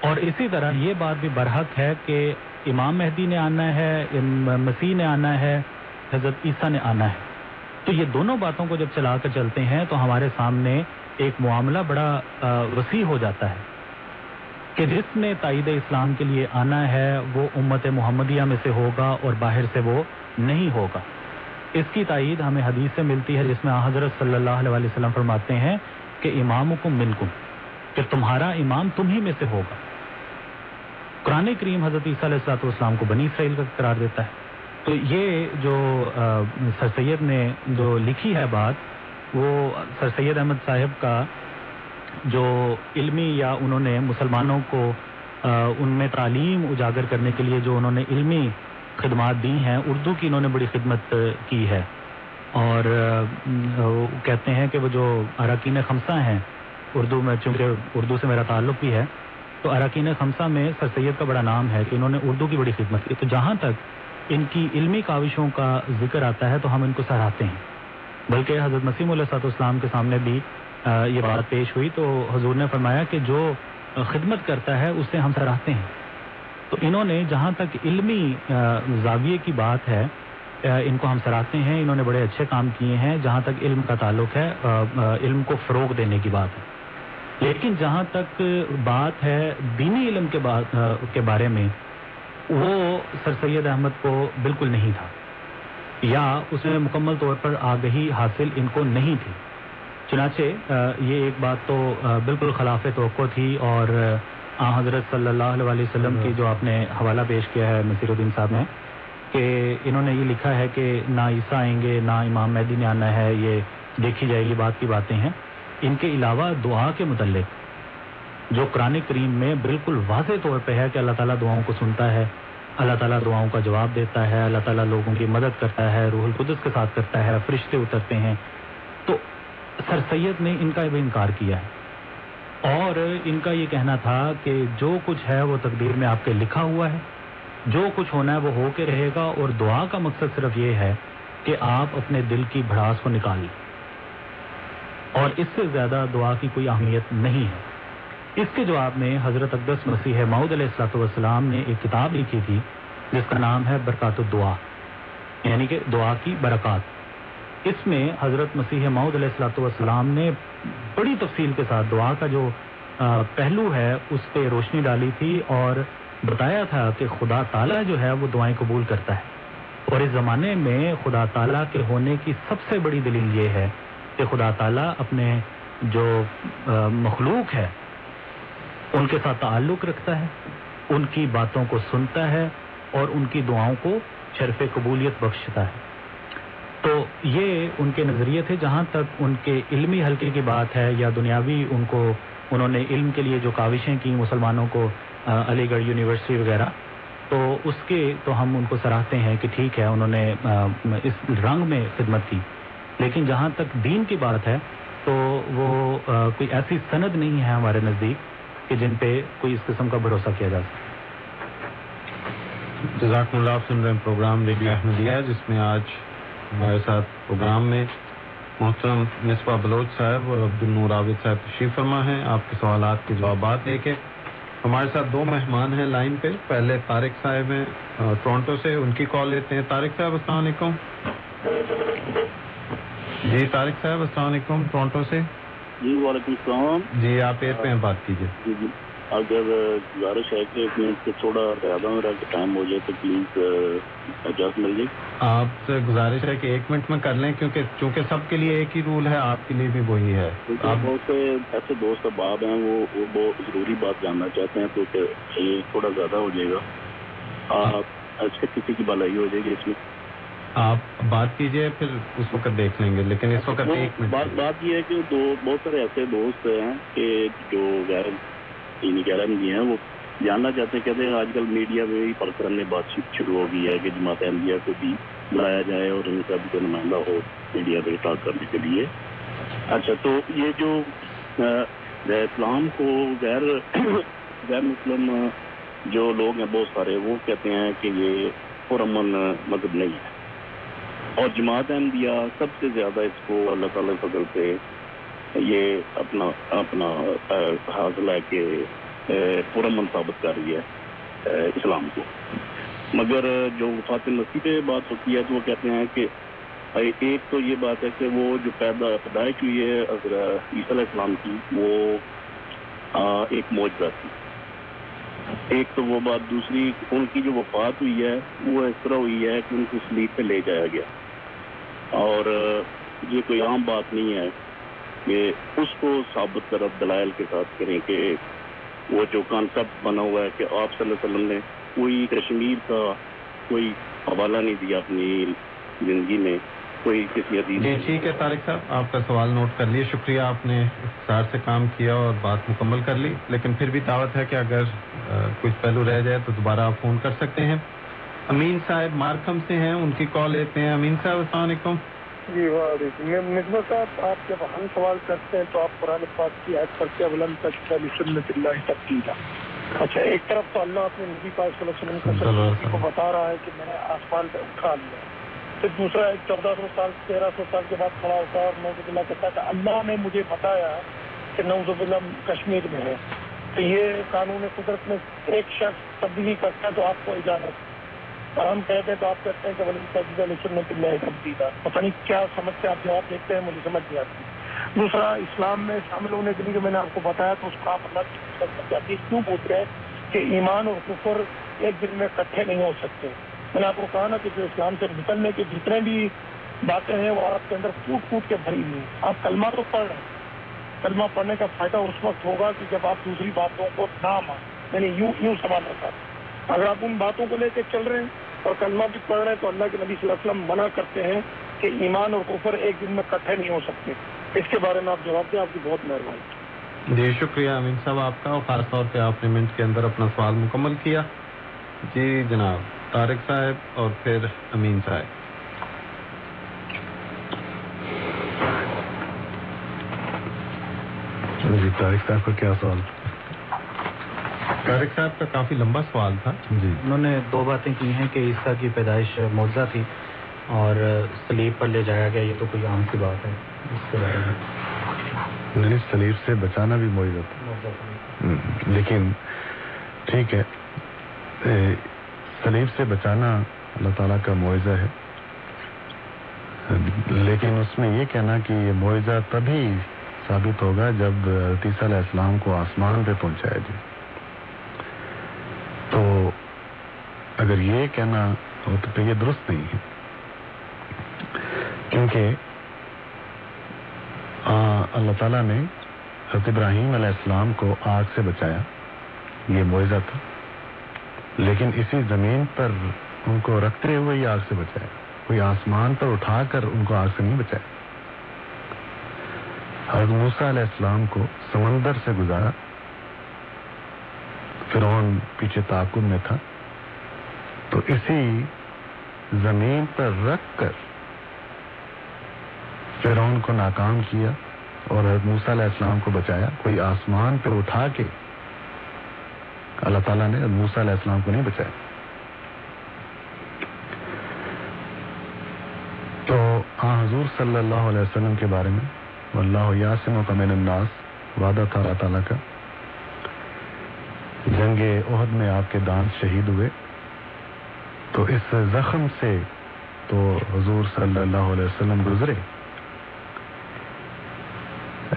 اور اسی طرح یہ بات بھی برحق ہے کہ امام مہدی نے آنا ہے مسیح نے آنا ہے، حضرت عیسیٰ نے آنا ہے۔ تو یہ دونوں باتوں کو جب چلا کر چلتے ہیں تو ہمارے سامنے ایک معاملہ بڑا وسیع ہو جاتا ہے کہ جس نے تائید اسلام کے لیے آنا ہے، وہ امت محمدیہ میں سے ہوگا اور باہر سے وہ نہیں ہوگا۔ اس کی تائید ہمیں حدیث سے ملتی ہے، جس میں حضرت صلی اللہ علیہ وسلم فرماتے ہیں کہ امام کو منکم، کہ تمہارا امام تم ہی میں سے ہوگا۔ قرآن کریم حضرت عیسیٰ علیہ السلاط والسلام کو بنی اسرائیل کا قرار دیتا ہے۔ تو یہ جو سر سید نے جو لکھی ہے بات، وہ سر سید احمد صاحب کا جو علمی یا انہوں نے مسلمانوں کو ان میں تعلیم اجاگر کرنے کے لیے جو انہوں نے علمی خدمات دی ہیں، اردو کی انہوں نے بڑی خدمت کی ہے۔ اور کہتے ہیں کہ وہ جو اراکین خمسہ ہیں، اردو میں، چونکہ اردو سے میرا تعلق بھی ہے تو اراکین خمسہ میں سر سید کا بڑا نام ہے کہ انہوں نے اردو کی بڑی خدمت کی۔ تو جہاں تک ان کی علمی کاوشوں کا ذکر آتا ہے تو ہم ان کو سراہتے ہیں۔ بلکہ حضرت مسیم علیہ صاحب اسلام کے سامنے بھی یہ بات پیش ہوئی تو حضور نے فرمایا کہ جو خدمت کرتا ہے اسے ہم سراہتے ہیں۔ تو انہوں نے جہاں تک علمی زاویے کی بات ہے ان کو ہم سراہتے ہیں۔ انہوں نے بڑے اچھے کام کیے ہیں جہاں تک علم کا تعلق ہے علم کو فروغ دینے کی بات ہے۔ لیکن جہاں تک بات ہے دینی علم کے کے بارے میں، وہ سر سید احمد کو بالکل نہیں تھا۔ یا اس میں مکمل طور پر آگہی حاصل ان کو نہیں تھی۔ چنانچہ یہ ایک بات تو بالکل خلاف توقع تھی اور، آ حضرت صلی اللہ علیہ وسلم کی جو آپ نے حوالہ پیش کیا ہے نصیر الدین صاحب نے، کہ انہوں نے یہ لکھا ہے کہ نہ عیسیٰ آئیں گے، نہ امام مہدی نے آنا ہے، یہ دیکھی جائے گی، بات کی باتیں ہیں۔ ان کے علاوہ دعا کے متعلق، جو قرآن کریم میں بالکل واضح طور پہ ہے کہ اللہ تعالیٰ دعاؤں کو سنتا ہے، اللہ تعالیٰ دعاؤں کا جواب دیتا ہے، اللہ تعالیٰ لوگوں کی مدد کرتا ہے، روح القدس کے ساتھ کرتا ہے، فرشتے اترتے ہیں۔ تو سر سید نے ان کا بھی انکار کیا ہے۔ اور ان کا یہ کہنا تھا کہ جو کچھ ہے وہ تقدیر میں آپ کے لکھا ہوا ہے۔ جو کچھ ہونا ہے وہ ہو کے رہے گا۔ اور دعا کا مقصد صرف یہ ہے کہ آپ اپنے دل کی بھڑاس کو نکال لیں۔ اور اس سے زیادہ دعا کی کوئی اہمیت نہیں ہے۔ اس کے جواب میں حضرت اقدس مسیح معود علیہ السلاۃ والسلام نے ایک کتاب لکھی تھی، جس کا نام ہے برکات الدعا یعنی کہ دعا کی برکات۔ اس میں حضرت مسیح معود علیہ السلاۃ والسلام نے بڑی تفصیل کے ساتھ دعا کا جو پہلو ہے، اس پہ روشنی ڈالی تھی اور بتایا تھا کہ خدا تعالیٰ جو ہے وہ دعائیں قبول کرتا ہے۔ اور اس زمانے میں خدا تعالیٰ کے ہونے کی سب سے بڑی دلیل یہ ہے کہ خدا تعالیٰ اپنے جو مخلوق ہے، ان کے ساتھ تعلق رکھتا ہے، ان کی باتوں کو سنتا ہے اور ان کی دعاؤں کو شرف قبولیت بخشتا ہے۔ تو یہ ان کے نظریے تھے، جہاں تک ان کے علمی حلقے کی بات ہے یا دنیاوی ان کو، انہوں نے علم کے لیے جو کاوشیں کی مسلمانوں کو علی گڑھ یونیورسٹی وغیرہ، تو اس کے تو ہم ان کو سراہتے ہیں کہ ٹھیک ہے، انہوں نے اس رنگ میں خدمت کی۔ لیکن جہاں تک دین کی بات ہے، تو وہ کوئی ایسی سند نہیں ہے ہمارے نزدیک کہ جن پہ کوئی اس قسم کا بھروسہ کیا جا سکے۔ جزاک اللہ، آپ سن رہے ہیں پروگرام ریڈیو احمدیہ، جس میں آج ہمارے ساتھ پروگرام میں محترم نصفہ بلوچ صاحب اور عبد النور عابد صاحب تشریف فرما ہیں۔ آپ کے سوالات کے جوابات لے کے ہمارے ساتھ دو مہمان ہیں لائن پہ۔ پہلے طارق صاحب ہیں ٹورنٹو سے ان کی کال لیتے ہیں۔ طارق صاحب، السلام علیکم۔ جی طارق صاحب السلام علیکم ٹورنٹو سے۔ جی وعلیکم السلام۔ جی آپ ایئر پہ بات کیجیے۔ جی جی۔ اگر گزارش ہے کہ منٹ سے تھوڑا زیادہ میرا ٹائم ہو جائے تو پلیز اجازت مل جائے آپ سے گزارش ہے کہ ایک منٹ میں کر لیں کیونکہ چونکہ سب کے لیے ایک ہی رول ہے آپ کے لیے بھی وہی ہے۔ آپ بہت سے ایسے دوست احباب ہیں وہ بہت ضروری بات جاننا چاہتے ہیں تو یہ تھوڑا زیادہ ہو جائے گا۔ ہاں۔ آپ اچھے کسی کی بلائی ہو جائے گی اس میں؟ آپ بات کیجیے، پھر اس وقت دیکھ لیں گے، لیکن اس وقت ایک منٹ۔ بات یہ ہے کہ دو بہت سارے ایسے دوست ہیں کہ جو غیر یعنی غیر جی ہیں وہ جاننا چاہتے ہیں، کہتے ہیں آج کل میڈیا میں بھی پرسنل نے بات چیت شروع ہو گئی ہے کہ جماعت احمدیہ کو بھی بلایا جائے اور ان کا بھی کوئی نمائندہ ہو میڈیا پہ ٹاک کرنے کے لیے۔ اچھا تو یہ جو اسلام کو غیر غیر مسلم جو لوگ ہیں، بہت سارے، وہ کہتے ہیں کہ یہ پرامن مذہب نہیں ہے۔ اور جماعت احمدیہ، سب سے زیادہ اس کو اللہ تعالیٰ فضل سے یہ اپنا اپنا حاصلہ کہ پورا من ثابت کر رہی ہے اسلام کو۔ مگر جو وفات نسی پہ بات ہوتی ہے تو وہ کہتے ہیں کہ ایک تو یہ بات ہے کہ وہ جو پیدا، پیدائش ہوئی ہے اگر عیسیٰ علیہ السلام کی، وہ ایک موجودہ تھی۔ ایک تو وہ بات، دوسری ان کی جو وفات ہوئی ہے وہ اس طرح ہوئی ہے کہ ان کو سلیپ پہ لے جایا گیا۔ اور یہ کوئی عام بات نہیں ہے کہ اس کو ثابت طرف دلائل کے ساتھ کریں کہ وہ جو کانسیپٹ بنا ہوا ہے کہ آپ صلی اللہ علیہ وسلم نے کوئی کشمیر کا کوئی حوالہ نہیں دیا اپنی زندگی میں کوئی کسی حدیث جی ٹھیک ہے طارق صاحب آپ کا سوال نوٹ کر لیے۔ شکریہ آپ نے اختصار سے کام کیا اور بات مکمل کر لی۔ لیکن پھر بھی دعوت ہے کہ اگر کچھ پہلو رہ جائے تو دوبارہ آپ فون کر سکتے ہیں۔ امین صاحب مارکم سے ہیں ان کی کال لیتے ہیں۔ امین صاحب السلام علیکم۔ جی وعلیکم۔ مصباح صاحب آپ جب ہم سوال کرتے ہیں تو آپ قرآن پاک کی آج پر سے بلند تک کیا نسل میں دلہ ہی تک کی اچھا ایک طرف تو اللہ اپنے نبی پاک صلی اللہ علیہ وسلم کا کو بتا رہا ہے کہ میں نے آسمان پہ اٹھا لیا۔ پھر دوسرا ایک چودہ سو سال تیرہ سو سال کے بعد کھڑا ہوتا ہے اور نوز اللہ کہتا ہے کہ اللہ نے مجھے بتایا کہ نوز اللہ کشمیر میں ہے۔ تو یہ قانون قدرت میں ایک شخص تبدیلی کرتا ہے تو آپ کو اجازت اور ہم کہتے تو آپ کہتے ہیں کہ ولی الیکشن جی میں پلّہ تبدیلا پتہ نہیں کیا سمجھتے آپ جواب دیکھتے ہیں، مجھے سمجھ نہیں آتی۔ دوسرا، اسلام میں شامل ہونے کے لیے جو میں نے آپ کو بتایا تو اس کا آپ الگ چاہتی کیوں پوچھ رہے ہیں کہ ایمان اور کفر ایک دن میں اکٹھے نہیں ہو سکتے؟ میں نے آپ کو کہا نا کہ جو اسلام سے نکلنے کے جتنے بھی باتیں ہیں وہ آپ کے اندر ٹوٹ کوٹ کے بھری ہوئی آپ کلمہ تو پڑھ رہے ہیں۔ کلمہ پڑھنے کا فائدہ اس وقت ہوگا کہ جب آپ دوسری باتوں کو نہ مانیں۔ یعنی یوں یوں سوال رکھا اگر آپ ان باتوں کو لے کے چل رہے ہیں اور کلمہ بھی پڑھ رہے ہیں تو اللہ کے نبی صلی اللہ علیہ وسلم منع کرتے ہیں کہ ایمان اور کفر ایک دن میں کٹھے نہیں ہو سکتے۔ اس کے بارے میں آپ جواب دیں آپ کی بہت مہربانی۔ جی شکریہ امین صاحب آپ کا اور خاص طور پہ آپ نے منٹ کے اندر اپنا سوال مکمل کیا۔ جی جناب طارق صاحب اور پھر امین صاحب۔ جی طارق صاحب کا کیا سوال؟ طارق صاحب کا کافی لمبا سوال تھا۔ جی۔ انہوں نے دو باتیں کی ہیں کہ عیسیٰ کی پیدائش معجزہ تھی اور سلیب پر لے جایا گیا یہ تو کوئی عام سی بات ہے۔ اس کے بارے میں۔ نہیں سلیب سے بچانا بھی معجزہ تھا۔ لیکن ٹھیک ہے۔ سلیب سے بچانا اللہ تعالیٰ کا معاوضہ ہے۔ لیکن اس میں یہ کہنا کہ یہ معاوضہ تبھی ثابت ہوگا جب علیہ السلام کو آسمان پہ پہنچایا جائے۔ اگر یہ کہنا ہو تو پھر یہ درست نہیں ہے۔ کیونکہ آ، اللہ تعالیٰ نے حضرت ابراہیم علیہ السلام کو آگ سے بچایا۔ یہ معاوضہ تھا۔ لیکن اسی زمین پر ان کو رکھتے ہوئے ہی آگ سے بچایا۔ کوئی آسمان پر اٹھا کر ان کو آگ سے نہیں بچایا۔ حضرت موسیٰ علیہ السلام کو سمندر سے گزارا۔ فرعون پیچھے تعاقب میں تھا۔ تو اسی زمین پر رکھ کر فرعون کو ناکام کیا اور حضرت موسیٰ علیہ السلام کو بچایا، کوئی آسمان پہ اٹھا کے اللہ تعالیٰ نے حضرت موسیٰ علیہ السلام کو نہیں بچایا۔ تو آ حضور صلی اللہ علیہ وسلم کے بارے میں، واللہ یاسم و کمین الناس، وعدہ تھا اللہ تعالیٰ کا، جنگ عہد میں آپ کے دانت شہید ہوئے۔ تو اس زخم سے تو حضور صلی اللہ علیہ وسلم گزرے۔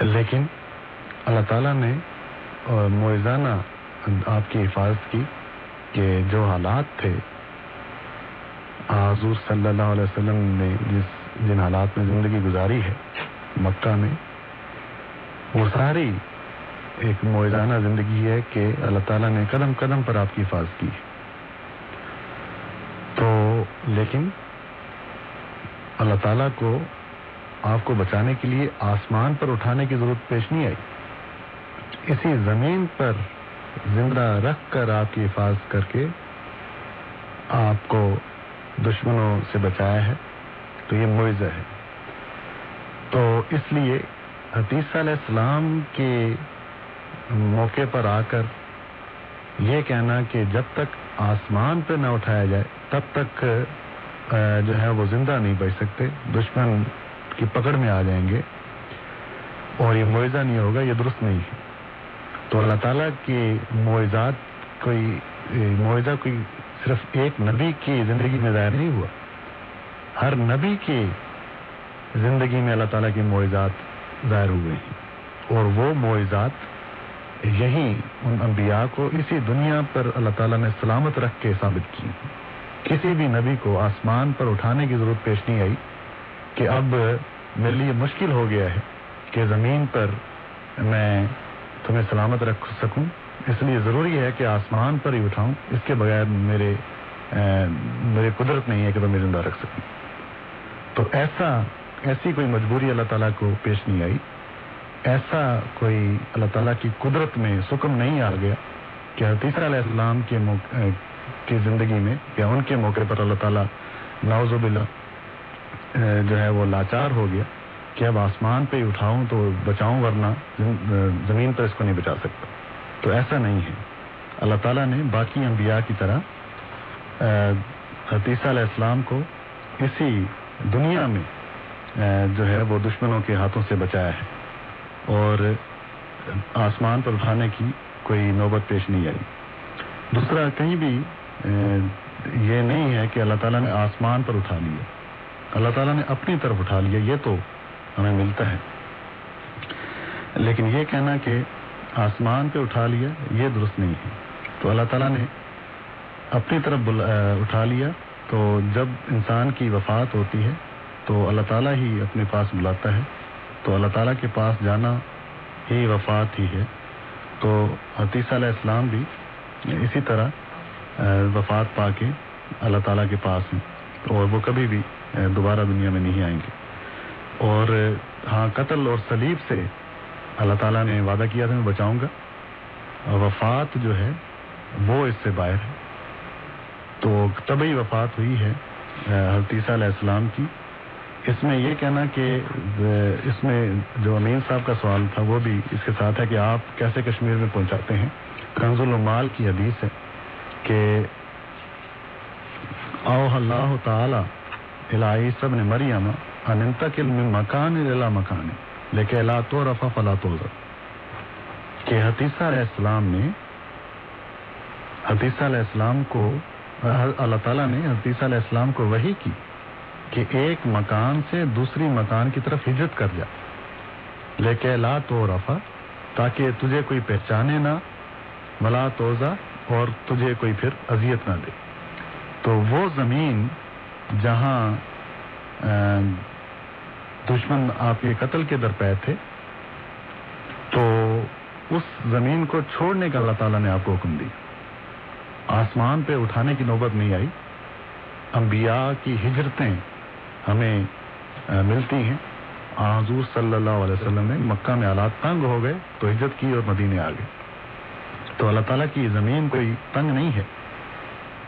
لیکن اللہ تعالیٰ نے اور موزانہ آپ کی حفاظت کی کہ جو حالات تھے، حضور صلی اللہ علیہ وسلم نے جس جن حالات میں زندگی گزاری ہے مکہ میں، وہ ساری ایک موزانہ زندگی ہے کہ اللہ تعالیٰ نے قدم قدم پر آپ کی حفاظت کی۔ ہے لیکن اللہ تعالیٰ کو آپ کو بچانے کے لیے آسمان پر اٹھانے کی ضرورت پیش نہیں آئی۔ اسی زمین پر زندہ رکھ کر آپ کی حفاظت کر کے آپ کو دشمنوں سے بچایا ہے، تو یہ معجزہ ہے۔ تو اس لیے حتیثہ علیہ السلام کے موقع پر آ کر یہ کہنا کہ جب تک آسمان پہ نہ اٹھایا جائے، تب تک جو ہے وہ زندہ نہیں بچ سکتے، دشمن کی پکڑ میں آ جائیں گے اور یہ معجزہ نہیں ہوگا، یہ درست نہیں ہے۔ تو اللہ تعالیٰ کے معجزات کوئی معجزہ کوئی صرف ایک نبی کی زندگی میں ظاہر نہیں ہوا۔ ہر نبی کی زندگی میں اللہ تعالیٰ کے معجزات ظاہر ہوئے ہیں۔ اور وہ معجزات یہی ان انبیاء کو اسی دنیا پر اللہ تعالیٰ نے سلامت رکھ کے ثابت کی۔ کسی بھی نبی کو آسمان پر اٹھانے کی ضرورت پیش نہیں آئی کہ اب میرے لیے مشکل ہو گیا ہے کہ زمین پر میں تمہیں سلامت رکھ سکوں۔ اس لیے ضروری ہے کہ آسمان پر ہی اٹھاؤں۔ اس کے بغیر میرے میرے قدرت نہیں ہے کہ تمہیں زندہ رکھ سکوں۔ تو ایسا، ایسی کوئی مجبوری اللہ تعالیٰ کو پیش نہیں آئی۔ ایسا کوئی اللہ تعالیٰ کی قدرت میں سکم نہیں آ گیا کہ حتیثہ علیہ السلام کے کی زندگی میں یا ان کے موقع پر اللہ تعالیٰ ناوز باللہ جو ہے وہ لاچار ہو گیا کہ اب آسمان پہ ہی اٹھاؤں تو بچاؤں ورنہ زمین پر اس کو نہیں بچا سکتا۔ تو ایسا نہیں ہے۔ اللہ تعالیٰ نے باقی انبیاء کی طرح حتیثہ علیہ السلام کو اسی دنیا میں جو ہے وہ دشمنوں کے ہاتھوں سے بچایا ہے۔ اور آسمان پر اٹھانے کی کوئی نوبت پیش نہیں آئی۔ دوسرا کہیں بھی یہ نہیں ہے کہ اللہ تعالیٰ نے آسمان پر اٹھا لیا۔ اللہ تعالیٰ نے اپنی طرف اٹھا لیا یہ تو ہمیں ملتا ہے۔ لیکن یہ کہنا کہ آسمان پہ اٹھا لیا یہ درست نہیں ہے۔ تو اللہ تعالیٰ نے اپنی طرف اٹھا لیا۔ تو جب انسان کی وفات ہوتی ہے تو اللہ تعالیٰ ہی اپنے پاس بلاتا ہے۔ تو اللہ تعالیٰ کے پاس جانا ہی وفات ہی ہے۔ تو حتیثہ علیہ السلام بھی اسی طرح وفات پا کے اللہ تعالیٰ کے پاس ہیں۔ اور وہ کبھی بھی دوبارہ دنیا میں نہیں آئیں گے۔ اور ہاں قتل اور سلیب سے اللہ تعالیٰ نے وعدہ کیا تھا میں بچاؤں گا۔ اور وفات جو ہے وہ اس سے باہر ہے۔ تو طبی وفات ہوئی ہے اہ، حضرت عیسیٰ علیہ السلام کی۔ اس میں یہ کہنا کہ اس میں جو امین صاحب کا سوال تھا، وہ بھی اس کے ساتھ ہے کہ آپ کیسے کشمیر میں پہنچاتے ہیں؟ کنز المال کی حدیث ہے کہ او اللہ تعالی الہی سب نے مریم انتقل من مکان الى مکان لیکن لا تو رفا فلا تو کہ حتیثہ علیہ السلام نے حتیثہ علیہ السلام کو، اللہ تعالیٰ نے حتیثہ علیہ السلام کو وہی کی کہ ایک مکان سے دوسری مکان کی طرف ہجرت کر جا لیکن لا تو رفا تاکہ تجھے کوئی پہچانے نہ، ملا توزہ اور تجھے کوئی پھر اذیت نہ دے۔ تو وہ زمین جہاں دشمن آپ کے قتل کے درپے تھے، تو اس زمین کو چھوڑنے کا اللہ تعالیٰ نے آپ کو حکم دی آسمان پہ اٹھانے کی نوبت نہیں آئی۔ انبیاء کی ہجرتیں ہمیں ملتی ہیں۔ حضور صلی اللہ علیہ وسلم نے مکہ میں حالات تنگ ہو گئے تو ہجرت کی اور مدینے آ گئے۔ تو اللہ تعالیٰ کی زمین کوئی تنگ نہیں ہے۔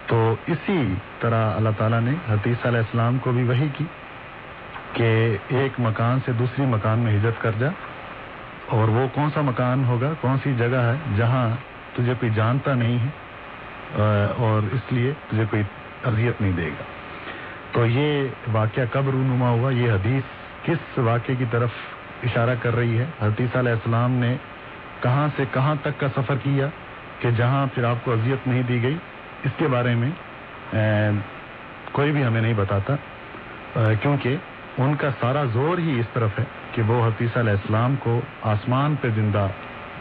تو اسی طرح اللہ تعالیٰ نے حتیث علیہ السلام کو بھی وہی کی کہ ایک مکان سے دوسری مکان میں ہجرت کر جا۔ اور وہ کون سا مکان ہوگا؟ کون سی جگہ ہے جہاں تجھے کوئی جانتا نہیں ہے؟ اور اس لیے تجھے کوئی اذیت نہیں دے گا۔ تو یہ واقعہ کب رونما ہوا یہ حدیث کس واقعے کی طرف اشارہ کر رہی ہے؟ حتیثہ علیہ السلام نے کہاں سے کہاں تک کا سفر کیا کہ جہاں پھر آپ کو اذیت نہیں دی گئی؟ اس کے بارے میں کوئی بھی ہمیں نہیں بتاتا کیونکہ ان کا سارا زور ہی اس طرف ہے کہ وہ حتیثہ علیہ السلام کو آسمان پہ زندہ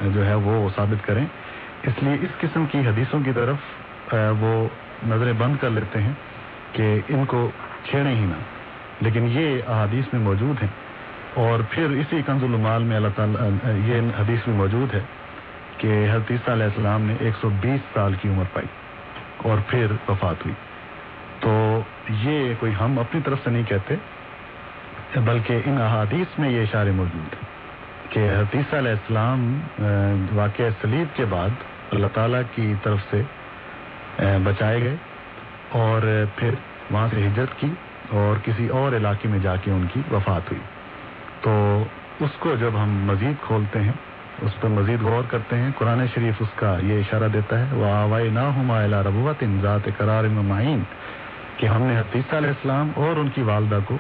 جو ہے وہ ثابت کریں۔ اس لیے اس قسم کی حدیثوں کی طرف وہ نظریں بند کر لیتے ہیں۔ کہ ان کو چھیڑیں ہی نہ۔ لیکن یہ احادیث میں موجود ہیں۔ اور پھر اسی کنز المال میں اللہ تعالیٰ یہ حدیث میں موجود ہے کہ حتیثہ علیہ السلام نے ایک سو بیس سال کی عمر پائی اور پھر وفات ہوئی۔ تو یہ کوئی ہم اپنی طرف سے نہیں کہتے، بلکہ ان احادیث میں یہ اشارے موجود ہیں کہ حتیثہ علیہ السلام واقعہ سلیب کے بعد اللہ تعالیٰ کی طرف سے بچائے گئے۔ اور پھر وہاں سے ہجرت کی اور کسی اور علاقے میں جا کے ان کی وفات ہوئی۔ تو اس کو جب ہم مزید کھولتے ہیں، اس پر مزید غور کرتے ہیں، قرآن شریف اس کا یہ اشارہ دیتا ہے وہ آوائی نہ ہما ربوت ذات قرار معین کہ ہم نے حتیثہ علیہ السلام اور ان کی والدہ کو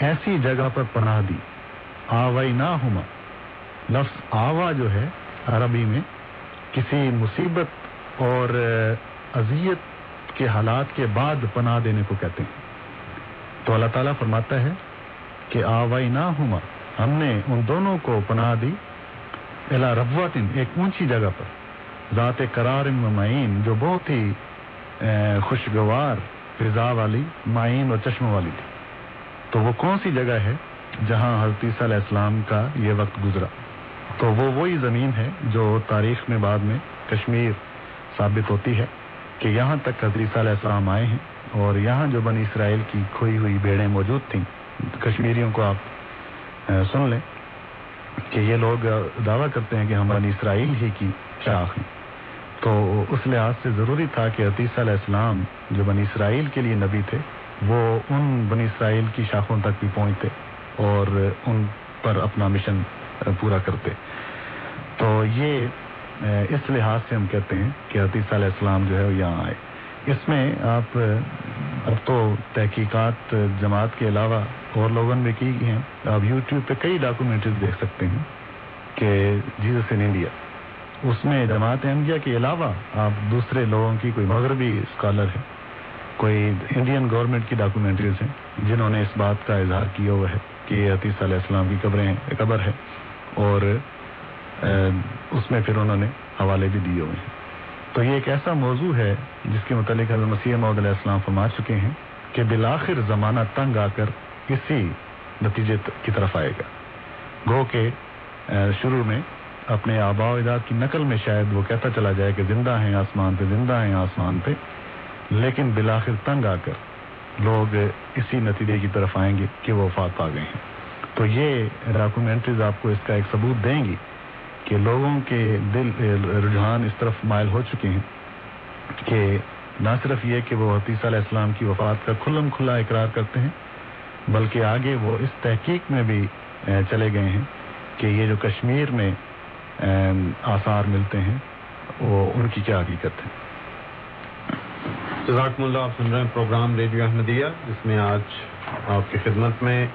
ایسی جگہ پر پناہ دی۔ آوائی نہ ہما لفظ آوا جو ہے، عربی میں کسی مصیبت اور اذیت کے حالات کے بعد پناہ دینے کو کہتے ہیں۔ تو اللہ تعالیٰ فرماتا ہے کہ آوائی نہ ہما ہم نے ان دونوں کو پناہ دی الا ربواتن ایک اونچی جگہ پر، ذات قرار معین، جو بہت ہی خوشگوار فضا والی، معین اور چشم والی تھی۔ تو وہ کون سی جگہ ہے جہاں حضرت عیسیٰ علیہ السلام کا یہ وقت گزرا؟ تو وہ وہی زمین ہے جو تاریخ میں بعد میں کشمیر ثابت ہوتی ہے۔ کہ یہاں تک حضرت علیہ السلام آئے ہیں اور یہاں جو بنی اسرائیل کی کھوئی ہوئی بھیڑیں موجود تھیں، کشمیریوں کو آپ سن لیں کہ یہ لوگ دعویٰ کرتے ہیں کہ ہم بنی اسرائیل ہی کی شاخ ہیں۔ تو اس لحاظ سے ضروری تھا کہ عتیسہ علیہ السلام جو بنی اسرائیل کے لیے نبی تھے، وہ ان بنی اسرائیل کی شاخوں تک بھی پہنچتے اور ان پر اپنا مشن پورا کرتے۔ تو یہ اس لحاظ سے ہم کہتے ہیں کہ عتیسہ علیہ السلام جو ہے وہ یہاں آئے۔ اس میں آپ، اب تو تحقیقات جماعت کے علاوہ اور لوگوں نے بھی کی ہیں۔ آپ یوٹیوب پہ کئی ڈاکومنٹریز دیکھ سکتے ہیں کہ جیزس ان انڈیا اس میں جماعت احمدیہ کے علاوہ آپ دوسرے لوگوں کی کوئی مغربی اسکالر ہے کوئی انڈین گورنمنٹ کی ڈاکومنٹریز ہیں جنہوں نے اس بات کا اظہار کیا ہوا ہے کہ یہ علیہ السلام کی قبریں قبر ہے۔ اور اس میں پھر انہوں نے حوالے بھی دیے ہوئے ہیں۔ تو یہ ایک ایسا موضوع ہے جس کے متعلق حضرت مسیح محمد علیہ السلام فرما چکے ہیں کہ بالآخر زمانہ تنگ آ کر کسی نتیجے کی طرف آئے گا۔ گو کے شروع میں اپنے آبا و اجداد کی نقل میں شاید وہ کہتا چلا جائے کہ زندہ ہیں آسمان پہ، زندہ ہیں آسمان پہ، لیکن بالآخر تنگ آ کر لوگ اسی نتیجے کی طرف آئیں گے کہ وہ وفات پا گئے ہیں۔ تو یہ ڈاکومنٹریز آپ کو اس کا ایک ثبوت دیں گی کہ لوگوں کے دل رجحان اس طرف مائل ہو چکے ہیں کہ نہ صرف یہ کہ وہ حتیثہ علیہ السلام کی وفات کا کھلم کھلا اقرار کرتے ہیں، بلکہ آگے وہ اس تحقیق میں بھی چلے گئے ہیں کہ یہ جو کشمیر میں آثار ملتے ہیں، وہ ان کی کیا حقیقت ہے۔ جزاکم اللہ، آپ سن رہے ہیں پروگرام ریڈیو احمدیہ، جس میں آج آپ کی خدمت میں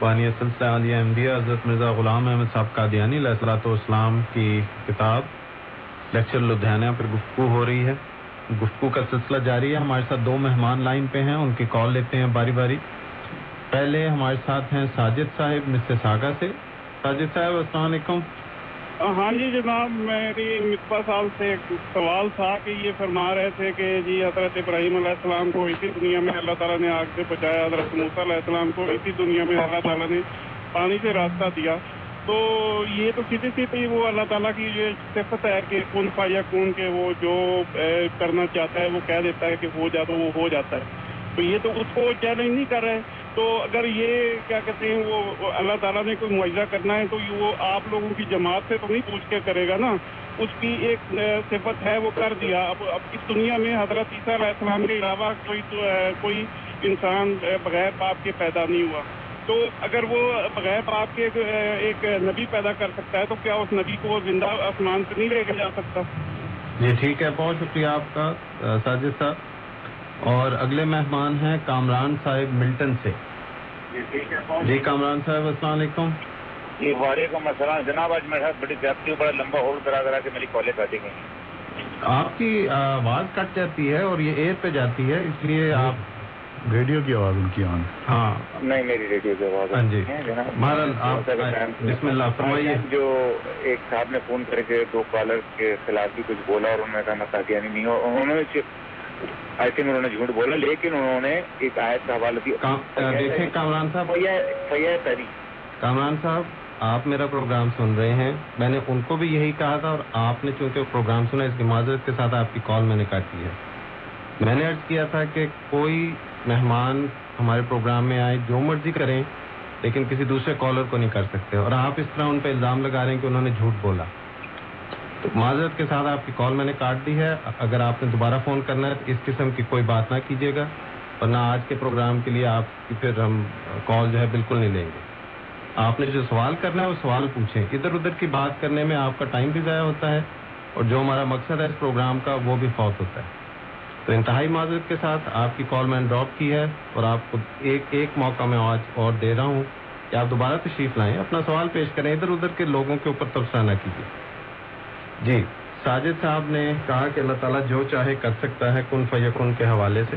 بانی سلسلہ عالیہ احمدیہ حضرت مرزا غلام احمد صاحب قادیانی علیہ السلاۃ والسلام کی کتاب لیکچر لدھیانہ پر گفتگو ہو رہی ہے۔ گفتگو کا سلسلہ جاری ہے۔ ہمارے ساتھ دو مہمان لائن پہ ہیں۔ ان کی کال لیتے ہیں باری باری۔ پہلے ہمارے ساتھ ہیں ساجد صاحب مسز ساگا سے۔ ساجد صاحب، السلام علیکم۔ ہاں جی جناب، میری مصباح صاحب سے ایک سوال تھا کہ یہ فرما رہے تھے کہ جی حضرت ابراہیم علیہ السلام کو اسی دنیا میں اللہ تعالیٰ نے آگ سے بچایا، حضرت موسا علیہ السلام کو اسی دنیا میں اللہ تعالیٰ نے پانی سے راستہ دیا۔ تو یہ تو سیدھی سیدھی وہ اللہ تعالیٰ کی یہ صفت ہے کہ کون پایا کون کے وہ جو کرنا چاہتا ہے وہ کہہ دیتا ہے کہ ہو جاتا وہ ہو جاتا ہے۔ تو یہ تو اس کو چیلنج نہیں کر رہے۔ تو اگر یہ کیا کہتے ہیں، وہ اللہ تعالیٰ نے کوئی معاوضہ کرنا ہے تو وہ آپ لوگوں کی جماعت سے تو نہیں پوچھ کے کرے گا نا۔ اس کی ایک صفت ہے، وہ کر دیا۔ اب اب اس دنیا میں حضرت عیسیٰ علیہ السلام کے علاوہ کوئی کوئی انسان بغیر باپ کے پیدا نہیں ہوا۔ تو اگر وہ بغیر باپ کے ایک نبی پیدا کر سکتا ہے تو کیا اس نبی کو زندہ آسمان سے نہیں لے کے جا سکتا؟ جی ٹھیک ہے، بہت شکریہ آپ کا ساجد صاحب۔ اور اگلے مہمان ہیں کامران صاحب ملٹن سے۔ جی, جی، کامران صاحب السلام علیکم۔ جی وعلیکم السلام۔ جناب آج میرے ساتھ بڑی زیادتی بڑا لمبا ہول کرا کرا کے میری کالیں کاٹی گئی آپ کی آواز کٹ جاتی ہے اور یہ ایئر پہ جاتی ہے اس لیے جی۔ آپ ریڈیو کی آواز ان کی آن۔ ہاں۔ نہیں میری ریڈیو کی آواز ہاں جی۔ مہاراج آپ بسم اللہ فرمائیے۔ جو ایک صاحب نے فون کر کے دو کالر کے خلاف بھی کچھ بولا اور انہوں نے کہا متا نہیں ہو انہوں نے آئی تھنک انہوں نے جھوٹ بولا لیکن انہوں نے ایک آیت کا حوالہ دیا۔ دیکھیں کامران صاحب۔ فیا تری کامران صاحب آپ میرا پروگرام سن رہے ہیں۔ میں نے ان کو بھی یہی کہا تھا اور آپ نے چونکہ پروگرام سنا اس کی معذرت کے ساتھ آپ کی کال میں نے کاٹ دی ہے۔ میں نے ارض کیا تھا کہ کوئی مہمان ہمارے پروگرام میں آئے جو مرضی کریں لیکن کسی دوسرے کالر کو نہیں کر سکتے۔ اور آپ اس طرح ان پہ الزام لگا رہے ہیں کہ انہوں نے جھوٹ بولا۔ تو معذرت کے ساتھ آپ کی کال میں نے کاٹ دی ہے۔ اگر آپ نے دوبارہ فون کرنا ہے تو اس قسم کی کوئی بات نہ کیجیے گا اور نہ آج کے پروگرام کے لیے آپ کی پھر ہم کال جو ہے بالکل نہیں لیں گے۔ آپ نے جو سوال کرنا ہے وہ سوال پوچھیں۔ ادھر ادھر کی بات کرنے میں آپ کا ٹائم بھی ضائع ہوتا ہے اور جو ہمارا مقصد ہے اس پروگرام کا وہ بھی فوت ہوتا ہے۔ تو انتہائی معذرت کے ساتھ آپ کی کال میں نے ڈراپ کی ہے اور آپ کو ایک ایک موقع میں آج اور دے رہا ہوں کہ آپ دوبارہ تشریف لائیں، اپنا سوال پیش کریں، ادھر ادھر کے لوگوں کے اوپر تبصرہ نہ کیجیے۔ جی۔ ساجد صاحب نے کہا کہ اللہ تعالیٰ جو چاہے کر سکتا ہے کن فیقن کے حوالے سے۔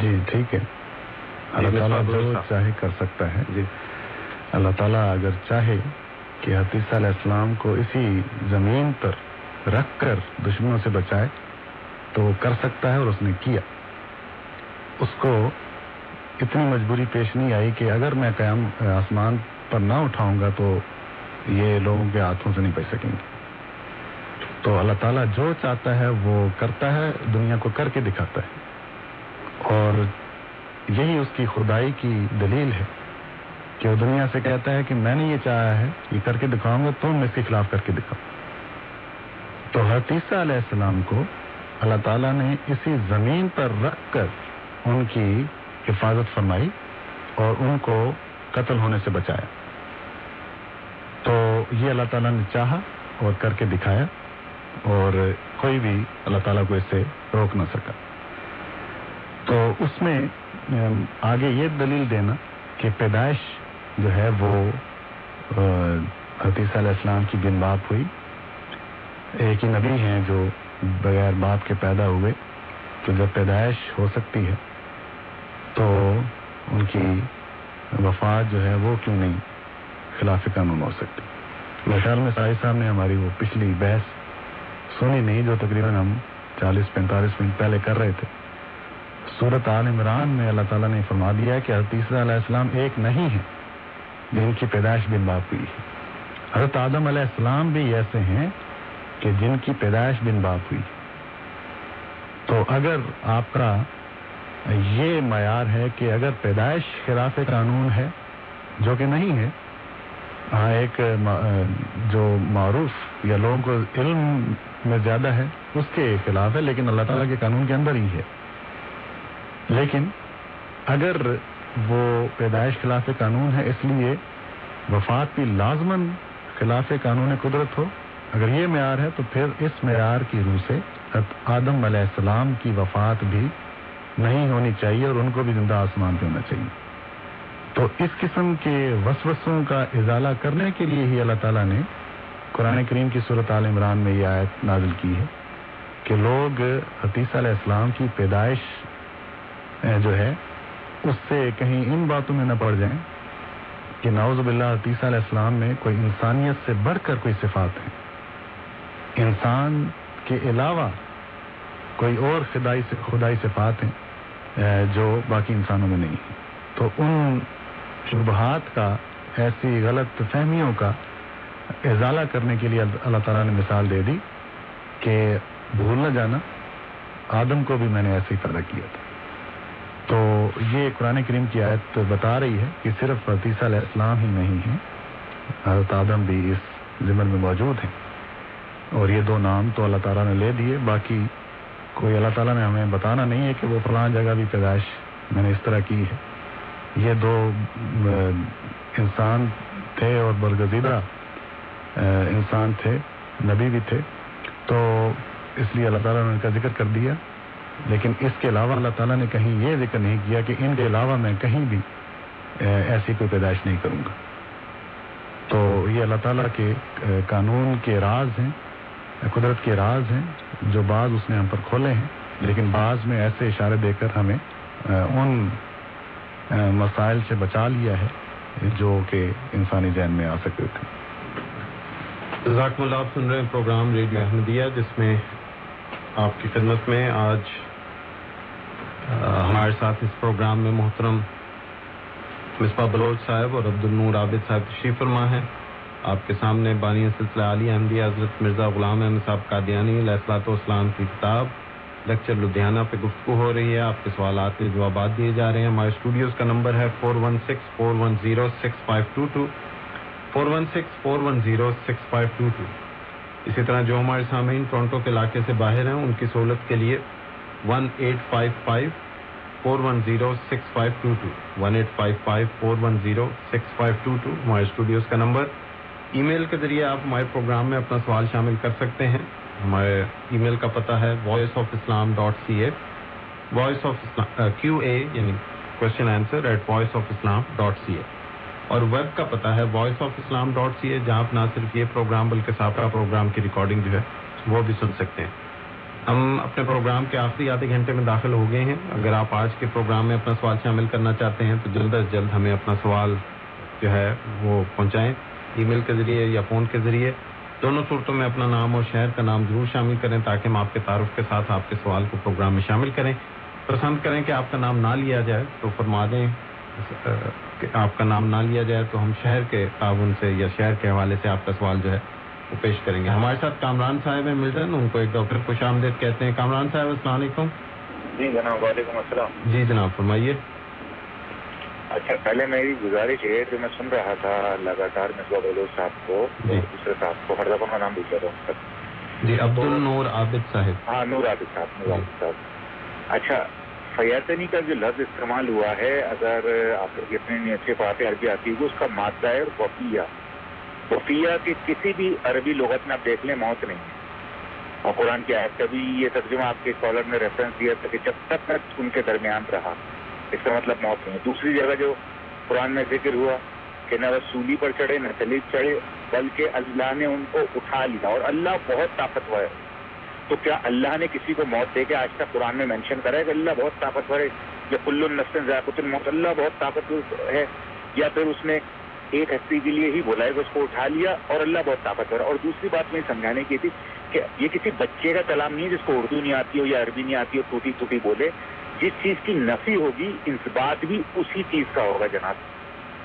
جی ٹھیک ہے۔ جی، اللہ تعالیٰ جو چاہے کر سکتا ہے۔ جی۔ اللہ تعالیٰ اگر چاہے کہ حفیظ علیہ السلام کو اسی زمین پر رکھ کر دشمنوں سے بچائے تو وہ کر سکتا ہے اور اس نے کیا۔ اس کو اتنی مجبوری پیش نہیں آئی کہ اگر میں قیام آسمان پر نہ اٹھاؤں گا تو یہ لوگوں کے ہاتھوں سے نہیں بچ سکیں گے۔ تو اللہ تعالیٰ جو چاہتا ہے وہ کرتا ہے، دنیا کو کر کے دکھاتا ہے۔ اور یہی اس کی خدائی کی دلیل ہے کہ وہ دنیا سے کہتا ہے کہ میں نے یہ چاہا ہے، یہ کر کے دکھاؤں گا، تم اس کے خلاف کر کے دکھاؤ۔ تو حتیثہ علیہ السلام کو اللہ تعالیٰ نے اسی زمین پر رکھ کر ان کی حفاظت فرمائی اور ان کو قتل ہونے سے بچایا۔ تو یہ اللہ تعالیٰ نے چاہا اور کر کے دکھایا۔ اور کوئی بھی اللہ تعالیٰ کو اس سے روک نہ سکا۔ تو اس میں آگے یہ دلیل دینا کہ پیدائش جو ہے وہ حتیثہ علیہ السلام کی بن باپ ہوئی۔ ایک ہی نبی ہیں جو بغیر باپ کے پیدا ہوئے، تو جب پیدائش ہو سکتی ہے، تو ان کی وفات جو ہے وہ کیوں نہیں؟ خلاف قانون ہو سکتی۔ خیال میں ساحد صاحب نے ہماری وہ پچھلی بحث سنی نہیں جو تقریباً ہم چالیس پینتالیس منٹ پہلے کر رہے تھے۔ صورت عال عمران میں اللہ تعالیٰ نے فرما دیا ہے کہ تیسرا علیہ السلام ایک نہیں ہے جن کی پیدائش بن باپ ہوئی ہے۔ حضرت آدم علیہ السلام بھی ایسے ہیں کہ جن کی پیدائش بن باپ ہوئی۔ تو اگر آپ کا یہ معیار ہے کہ اگر پیدائش خلاف قانون ہے، جو کہ نہیں ہے ہاں ایک جو معروف یا لوگوں کو علم میں زیادہ ہے، اس کے خلاف ہے، لیکن اللہ تعالیٰ کے قانون کے اندر ہی ہے۔ لیکن اگر وہ پیدائش خلاف قانون ہے، اس لیے وفات بھی لازمن خلاف قانون قدرت ہو۔ اگر یہ معیار ہے، تو پھر اس معیار کی روح سے آدم علیہ السلام کی وفات بھی نہیں ہونی چاہیے اور ان کو بھی زندہ آسمان پہ ہونا چاہیے۔ تو اس قسم کے وسوسوں کا ازالہ کرنے کے لیے ہی اللہ تعالیٰ نے قرآن کریم کی صورت عال عمران میں یہ آیت نازل کی ہے کہ لوگ حتیثہ علیہ السلام کی پیدائش جو ہے، اس سے کہیں ان باتوں میں نہ پڑ جائیں کہ نعوذ باللہ حتیثہ علیہ السلام میں کوئی انسانیت سے بڑھ کر کوئی صفات ہیں۔ انسان کے علاوہ کوئی اور خدائی خدائی صفات ہیں جو باقی انسانوں میں نہیں ہیں۔ تو ان شبہات کا، ایسی غلط فہمیوں کا ازالہ کرنے کے لیے اللہ تعالیٰ نے مثال دے دی کہ بھول نہ جانا، آدم کو بھی میں نے ایسے ہی پیدا کیا تھا۔ تو یہ قرآن کریم کی آیت بتا رہی ہے کہ صرف عیسیٰ علیہ السلام ہی نہیں ہیں حضرت آدم بھی اس ضمن میں موجود ہیں۔ اور یہ دو نام تو اللہ تعالیٰ نے لے دیے، باقی کوئی اللہ تعالیٰ نے ہمیں بتانا نہیں ہے کہ وہ فلاں جگہ بھی پیدائش میں نے اس طرح کی ہے۔ یہ دو انسان تھے اور برگزیدہ انسان تھے، نبی بھی تھے، تو اس لیے اللہ تعالیٰ نے ان کا ذکر کر دیا۔ لیکن اس کے علاوہ اللہ تعالیٰ نے کہیں یہ ذکر نہیں کیا کہ ان کے علاوہ میں کہیں بھی ایسی کوئی پیدائش نہیں کروں گا۔ تو یہ اللہ تعالیٰ کے قانون کے راز ہیں، قدرت کے راز ہیں، جو بعض اس نے ہم پر کھولے ہیں۔ لیکن بعض میں ایسے اشارے دے کر ہمیں ان مسائل سے بچا لیا ہے، جو کہ انسانی ذہن میں آ سکتے تھے۔ ذاکم اللہ، آپ سن رہے ہیں پروگرام ریڈیو احمدیہ، جس میں آپ کی خدمت میں آج ہمارے ساتھ اس پروگرام میں محترم مصباح بلوچ صاحب اور عبد النور عابد صاحب تشریف فرما ہے آپ کے سامنے بانی سلسلہ علی احمدیہ حضرت مرزا غلام احمد صاحب قادیانی و اسلام کی کتاب، لیکچر لدھیانہ پہ گفتگو ہو رہی ہے۔ آپ کے سوالات کے جوابات دیے جا رہے ہیں۔ ہمارے اسٹوڈیوز کا نمبر ہے four one six four one zero six five two two. Four one six, four one zero, six five two two. اسی طرح جو ہمارے سامعین ٹورنٹو کے علاقے سے باہر ہیں، ان کی سہولت کے لیے one eight five five, four one zero, six five two two. One eight five five, four one zero, six five two two. ہمارے اسٹوڈیوز کا نمبر۔ ای میل کے ذریعے آپ ہمارے پروگرام میں اپنا سوال شامل کر سکتے ہیں۔ ہمارے ای میل کا پتہ ہے voice of Islam dot C A voice of Islam Q A یعنی question answer at voice of Islam dot C A اور ویب کا پتہ ہے voice of Islam dot C ہے جہاں آپ نہ صرف یہ پروگرام بلکہ سابقہ پروگرام کی ریکارڈنگ جو ہے، وہ بھی سن سکتے ہیں۔ ہم اپنے پروگرام کے آخری آدھے گھنٹے میں داخل ہو گئے ہیں۔ اگر آپ آج کے پروگرام میں اپنا سوال شامل کرنا چاہتے ہیں، تو جلد از جلد ہمیں اپنا سوال جو ہے، وہ پہنچائیں۔ ای میل کے ذریعے یا فون کے ذریعے۔ دونوں صورتوں میں اپنا نام اور شہر کا نام ضرور شامل کریں، تاکہ ہم آپ کے تعارف کے ساتھ آپ کے سوال کو پروگرام میں شامل کریں۔ پسند کریں کہ آپ کا نام نہ لیا جائے، تو فرما دیں۔ آپ کا نام نہ لیا جائے تو ہم شہر کے تعاون سے یا شہر کے حوالے سے آپ کا سوال جو ہے وہ پیش کریں گے۔ ہمارے ساتھ کامران صاحب ہیں ملٹن ان کو ایک ڈاکٹر خوش آمدید کہتے ہیں۔ کامران صاحب السلام علیکم۔ جی جناب وعلیکم السلام۔ جی جناب فرمائیے۔ اچھا پہلے میری گزارش ہے جو میں سن رہا تھا لگاتار مصباح بلوچ صاحب کو جی۔ دوسرے صاحب کو ہر دفعہ کا نام بھول رہا ہوں جی عبد النور عابد صاحب۔ ہاں نور عابد صاحب نور عابد صاحب۔ اچھا فیاتنی کا جو لفظ استعمال ہوا ہے، اگر آپ لوگ اچھے نیچے پاتے عربی آتی ہوگی اس کا مادہ ہے وفیہ وفیہ کی کسی بھی عربی لغت میں آپ دیکھ لیں، موت نہیں ہے۔ اور قرآن کی آیت کا بھی یہ ترجمہ آپ کے اسکالر نے ریفرنس دیا تھا کہ جب تک ان کے درمیان رہا، اس کا مطلب موت نہیں ہے۔ دوسری جگہ جو قرآن میں ذکر ہوا کہ نہ وہ سولی پر چڑھے، نہ سلیب چڑھے، بلکہ اللہ نے ان کو اٹھا لیا۔ اور اللہ بہت طاقتور ہے۔ تو کیا اللہ نے کسی کو موت دے کے آج تک قرآن میں مینشن کرا ہے کہ اللہ بہت طاقتور ہے؟ یا کل النسن ذائقۃ الموت، اللہ بہت طاقتور ہے؟ یا پھر اس نے ایک ہستی کے لیے ہی بولا ہے کہ اس کو اٹھا لیا اور اللہ بہت طاقتور ہے؟ اور دوسری بات میں سمجھانے کی تھی کہ یہ کسی بچے کا کلام نہیں ہے جس کو اردو نہیں آتی ہو یا عربی نہیں آتی ہو، ٹوٹی ٹوٹی بولے۔ جس چیز کی نفی ہوگی انسبات بھی اسی چیز کا ہوگا جناب۔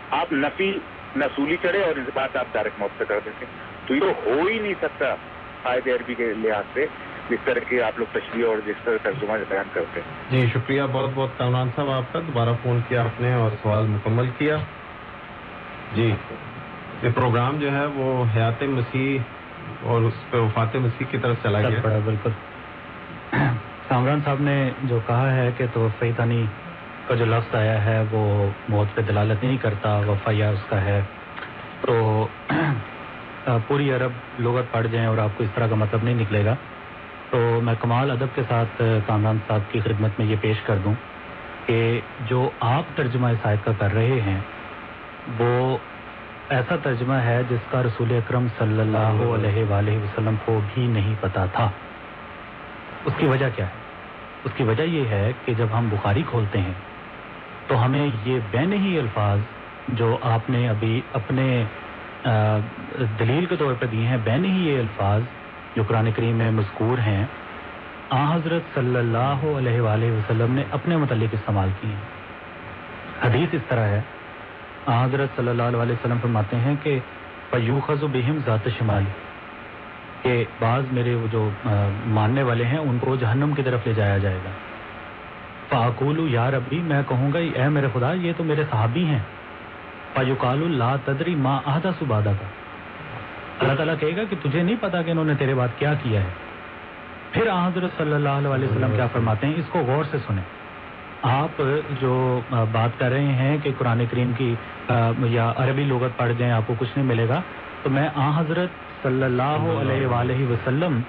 آپ نفی نسولی چڑھے اور انسبات آپ ڈائریکٹ موت پہ کر دیتے تو یہ ہو ہی نہیں سکتا۔ قائد عربی کے لحاظ سے جس طرح کی آپ لوگ تشریح اور جس طرح ترجمہ بیان کرتے ہیں۔ جی شکریہ بہت بہت کامران صاحب آپ کا۔ دوبارہ فون کیا آپ نے اور سوال مکمل کیا۔ جی یہ پروگرام جو ہے وہ حیات مسیح اور اس پہ وفات مسیح کی طرف چلا گیا۔ پڑا بالکل۔ کامران صاحب نے جو کہا ہے کہ تو فیطانی کا جو لفظ آیا ہے وہ موت پہ دلالت نہیں کرتا وفا یا اس کا ہے۔ تو پوری عرب لغت پڑ جائیں اور آپ کو اس طرح کا مطلب نہیں نکلے گا۔ تو میں کمال ادب کے ساتھ کامران صاحب کی خدمت میں یہ پیش کر دوں کہ جو آپ ترجمہ اس آیت کا کر رہے ہیں وہ ایسا ترجمہ ہے جس کا رسول اکرم صلی اللہ علیہ وآلہ وسلم کو بھی نہیں پتا تھا۔ اس کی وجہ کیا ہے؟ اس کی وجہ یہ ہے کہ جب ہم بخاری کھولتے ہیں تو ہمیں یہ بین ہی الفاظ جو آپ نے ابھی اپنے دلیل کے طور پہ دیے ہیں، بین ہی یہ الفاظ جو قرآن کریم میں مذکور ہیں آ حضرت صلی اللہ علیہ وآلہ وسلم نے اپنے متعلق استعمال کیے ہیں۔ حدیث اس طرح ہے۔ آ حضرت صلی اللہ علیہ وسلم فرماتے ہیں کہ پیوخذ بہم ذات شمال، کہ بعض میرے وہ جو ماننے والے ہیں، ان کو جہنم کی طرف لے جایا جائے گا۔ فاقول یا ربی، میں کہوں گا، اے میرے خدا، یہ تو میرے صحابی ہیں۔ فیوقال اللہ تدری ما احدہ سبادہ کا اللہ تعالیٰ کہے گا کہ تجھے نہیں پتا کہ انہوں نے تیرے بات کیا کیا ہے۔ پھر حضرت صلی اللہ علیہ وسلم کیا فرماتے ہیں؟ اس کو غور سے سنیں۔ آپ جو بات کر رہے ہیں کہ قرآن کریم کی یا عربی لغت پڑھ جائیں، آپ کو کچھ نہیں ملے گا۔ تو میں آ حضرت صلی اللہ علیہ وآلہ وسلم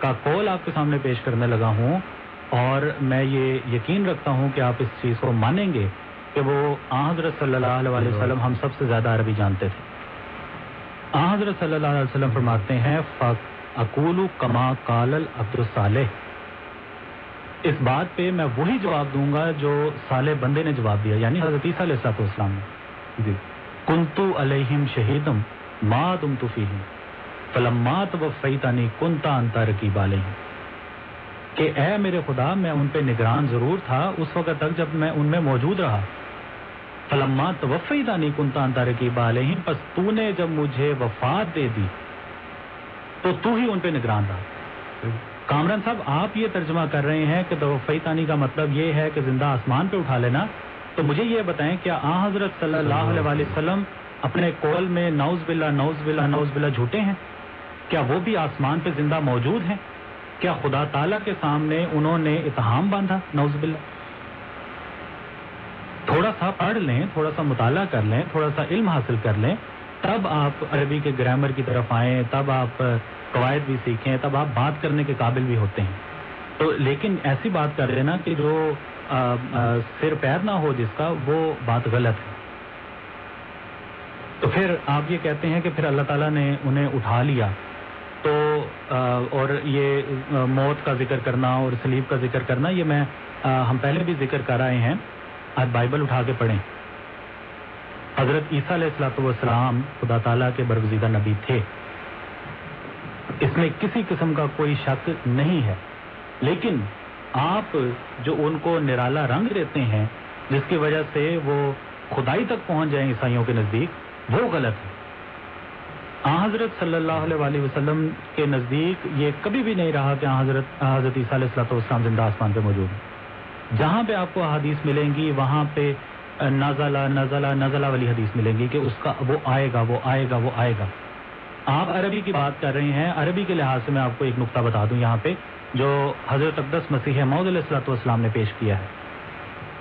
کا قول آپ کے سامنے پیش کرنے لگا ہوں اور میں یہ یقین رکھتا ہوں کہ آپ اس چیز کو مانیں گے۔ کہ وہ حضرت صلی اللہ علیہ وسلم ہم سب سے زیادہ عربی جانتے تھے۔ حضرت صلی اللہ علیہ وسلم فرماتے ہیں اکول کما کال عبد الصالح اس بات پہ میں وہی جواب دوں گا جو صالح بندے نے جواب دیا یعنی حضرت عیسیٰ علیہ صاحب اسلام نے۔ جی۔ کنتو علیہم شہیدم ما تم تو فی ہوں فلمات و فیطانی کنتا انتا رقیب علیہم۔ کہ اے میرے خدا، میں ان پہ نگران ضرور تھا، اس وقت تک جب میں ان میں موجود رہا۔ فلما توفی دانی کنتان تارے کی بالہم پس تو نے جب مجھے وفات دے دی، تو تو ہی ان پہ نگران رہا۔ کامران صاحب، آپ یہ ترجمہ کر رہے ہیں کہ توفی دانی کا مطلب یہ ہے کہ زندہ آسمان پہ اٹھا لینا۔ تو مجھے یہ بتائیں، کیا آ حضرت صلی اللہ علیہ وسلم اپنے کول میں نوز بلا نوز بلا نوز بلا جھوٹے ہیں؟ کیا وہ بھی آسمان پہ زندہ موجود ہیں؟ کیا خدا تعالیٰ کے سامنے انہوں نے اتحام باندھا؟ نوز باللہ۔ تھوڑا سا پڑھ لیں تھوڑا سا مطالعہ کر لیں تھوڑا سا علم حاصل کر لیں تب آپ عربی کے گرامر کی طرف آئیں تب آپ قواعد بھی سیکھیں تب آپ بات کرنے کے قابل بھی ہوتے ہیں۔ تو لیکن ایسی بات کر رہے نا کہ جو آ, آ, سر پیر نہ ہو جس کا وہ بات غلط ہے۔ تو پھر آپ یہ کہتے ہیں کہ پھر اللہ تعالیٰ نے انہیں اٹھا لیا۔ تو آ, اور یہ موت کا ذکر کرنا اور سلیب کا ذکر کرنا یہ میں ہم پہلے بھی ذکر کر رہے ہیں۔ آج بائبل اٹھا کے پڑھیں۔ حضرت عیسیٰ علیہ السلاۃ والسلام خدا تعالیٰ کے برگزیدہ نبی تھے۔ اس میں کسی قسم کا کوئی شک نہیں ہے۔ لیکن آپ جو ان کو نرالا رنگ دیتے ہیں، جس کی وجہ سے وہ خدائی تک پہنچ جائیں عیسائیوں کے نزدیک، وہ غلط ہے۔ آ، حضرت صلی اللہ علیہ وآلہ وسلم کے نزدیک یہ کبھی بھی نہیں رہا کہ آ، حضرت آ، حضرت عیسیٰ علیہ السلاۃ والسلام زندہ آسمان پہ موجود ہیں جہاں پہ آپ کو حدیث ملیں گی، وہاں پہ نزلہ نزلہ نزلہ والی حدیث ملیں گی کہ اس کا وہ آئے گا، وہ آئے گا، وہ آئے گا۔ آپ عربی کی بات کر رہے ہیں، عربی کے لحاظ سے میں آپ کو ایک نقطہ بتا دوں یہاں پہ، جو حضرت اقدس مسیح محمد علیہ السلط والسلام نے پیش کیا ہے۔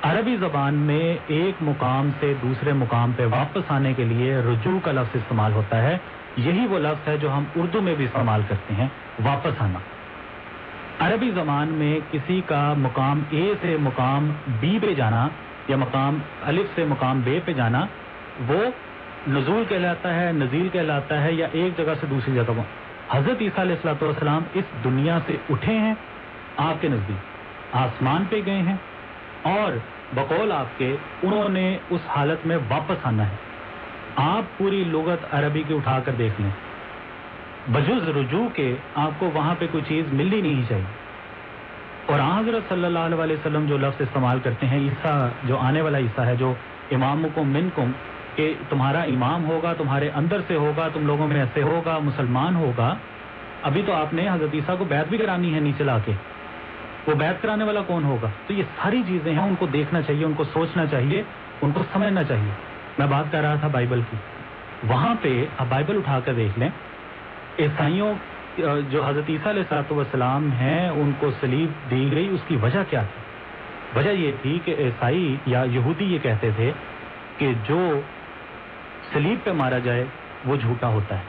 عربی زبان میں ایک مقام سے دوسرے مقام پہ واپس آنے کے لیے رجوع کا لفظ استعمال ہوتا ہے۔ یہی وہ لفظ ہے جو ہم اردو میں بھی استعمال کرتے ہیں، واپس آنا۔ عربی زبان میں کسی کا مقام اے سے مقام بی پہ جانا یا مقام الف سے مقام بے پہ جانا، وہ نزول کہلاتا ہے، نزیل کہلاتا ہے یا ایک جگہ سے دوسری جگہ پر حضرت عیسیٰ علیہ السلاۃ والسلام اس دنیا سے اٹھے ہیں، آپ کے نزدیک۔ آسمان پہ گئے ہیں اور بقول آپ کے انہوں نے اس حالت میں واپس آنا ہے۔ آپ پوری لغت عربی کی اٹھا کر دیکھ لیں۔ بجز رجوع کے آپ کو وہاں پہ کوئی چیز ملنی نہیں چاہیے۔ آن حضرت صلی اللہ علیہ وسلم جو لفظ استعمال کرتے ہیں، عیسیٰ جو آنے والا عیسیٰ ہے، جو امام کو من کم کہ تمہارا امام ہوگا، تمہارے اندر سے ہوگا، تم لوگوں میں ایسے ہوگا، مسلمان ہوگا۔ ابھی تو آپ نے حضرت عیسیٰ کو بیعت بھی کرانی ہے نیچے لا کے۔ وہ بیعت کرانے والا کون ہوگا؟ تو یہ ساری چیزیں ہیں، ان کو دیکھنا چاہیے، ان کو سوچنا چاہیے، ان کو سمجھنا چاہیے۔ میں بات کر رہا تھا بائبل کی۔ وہاں پہ آپ بائبل اٹھا کر دیکھ لیں۔ عیسائیوں جو حضرت عیسیٰ علیہ صلاحت والسلام ہیں، ان کو سلیب دی گئی، اس کی وجہ کیا تھی؟ وجہ یہ تھی کہ عیسائی یا یہودی یہ کہتے تھے کہ جو سلیب پہ مارا جائے، وہ جھوٹا ہوتا ہے۔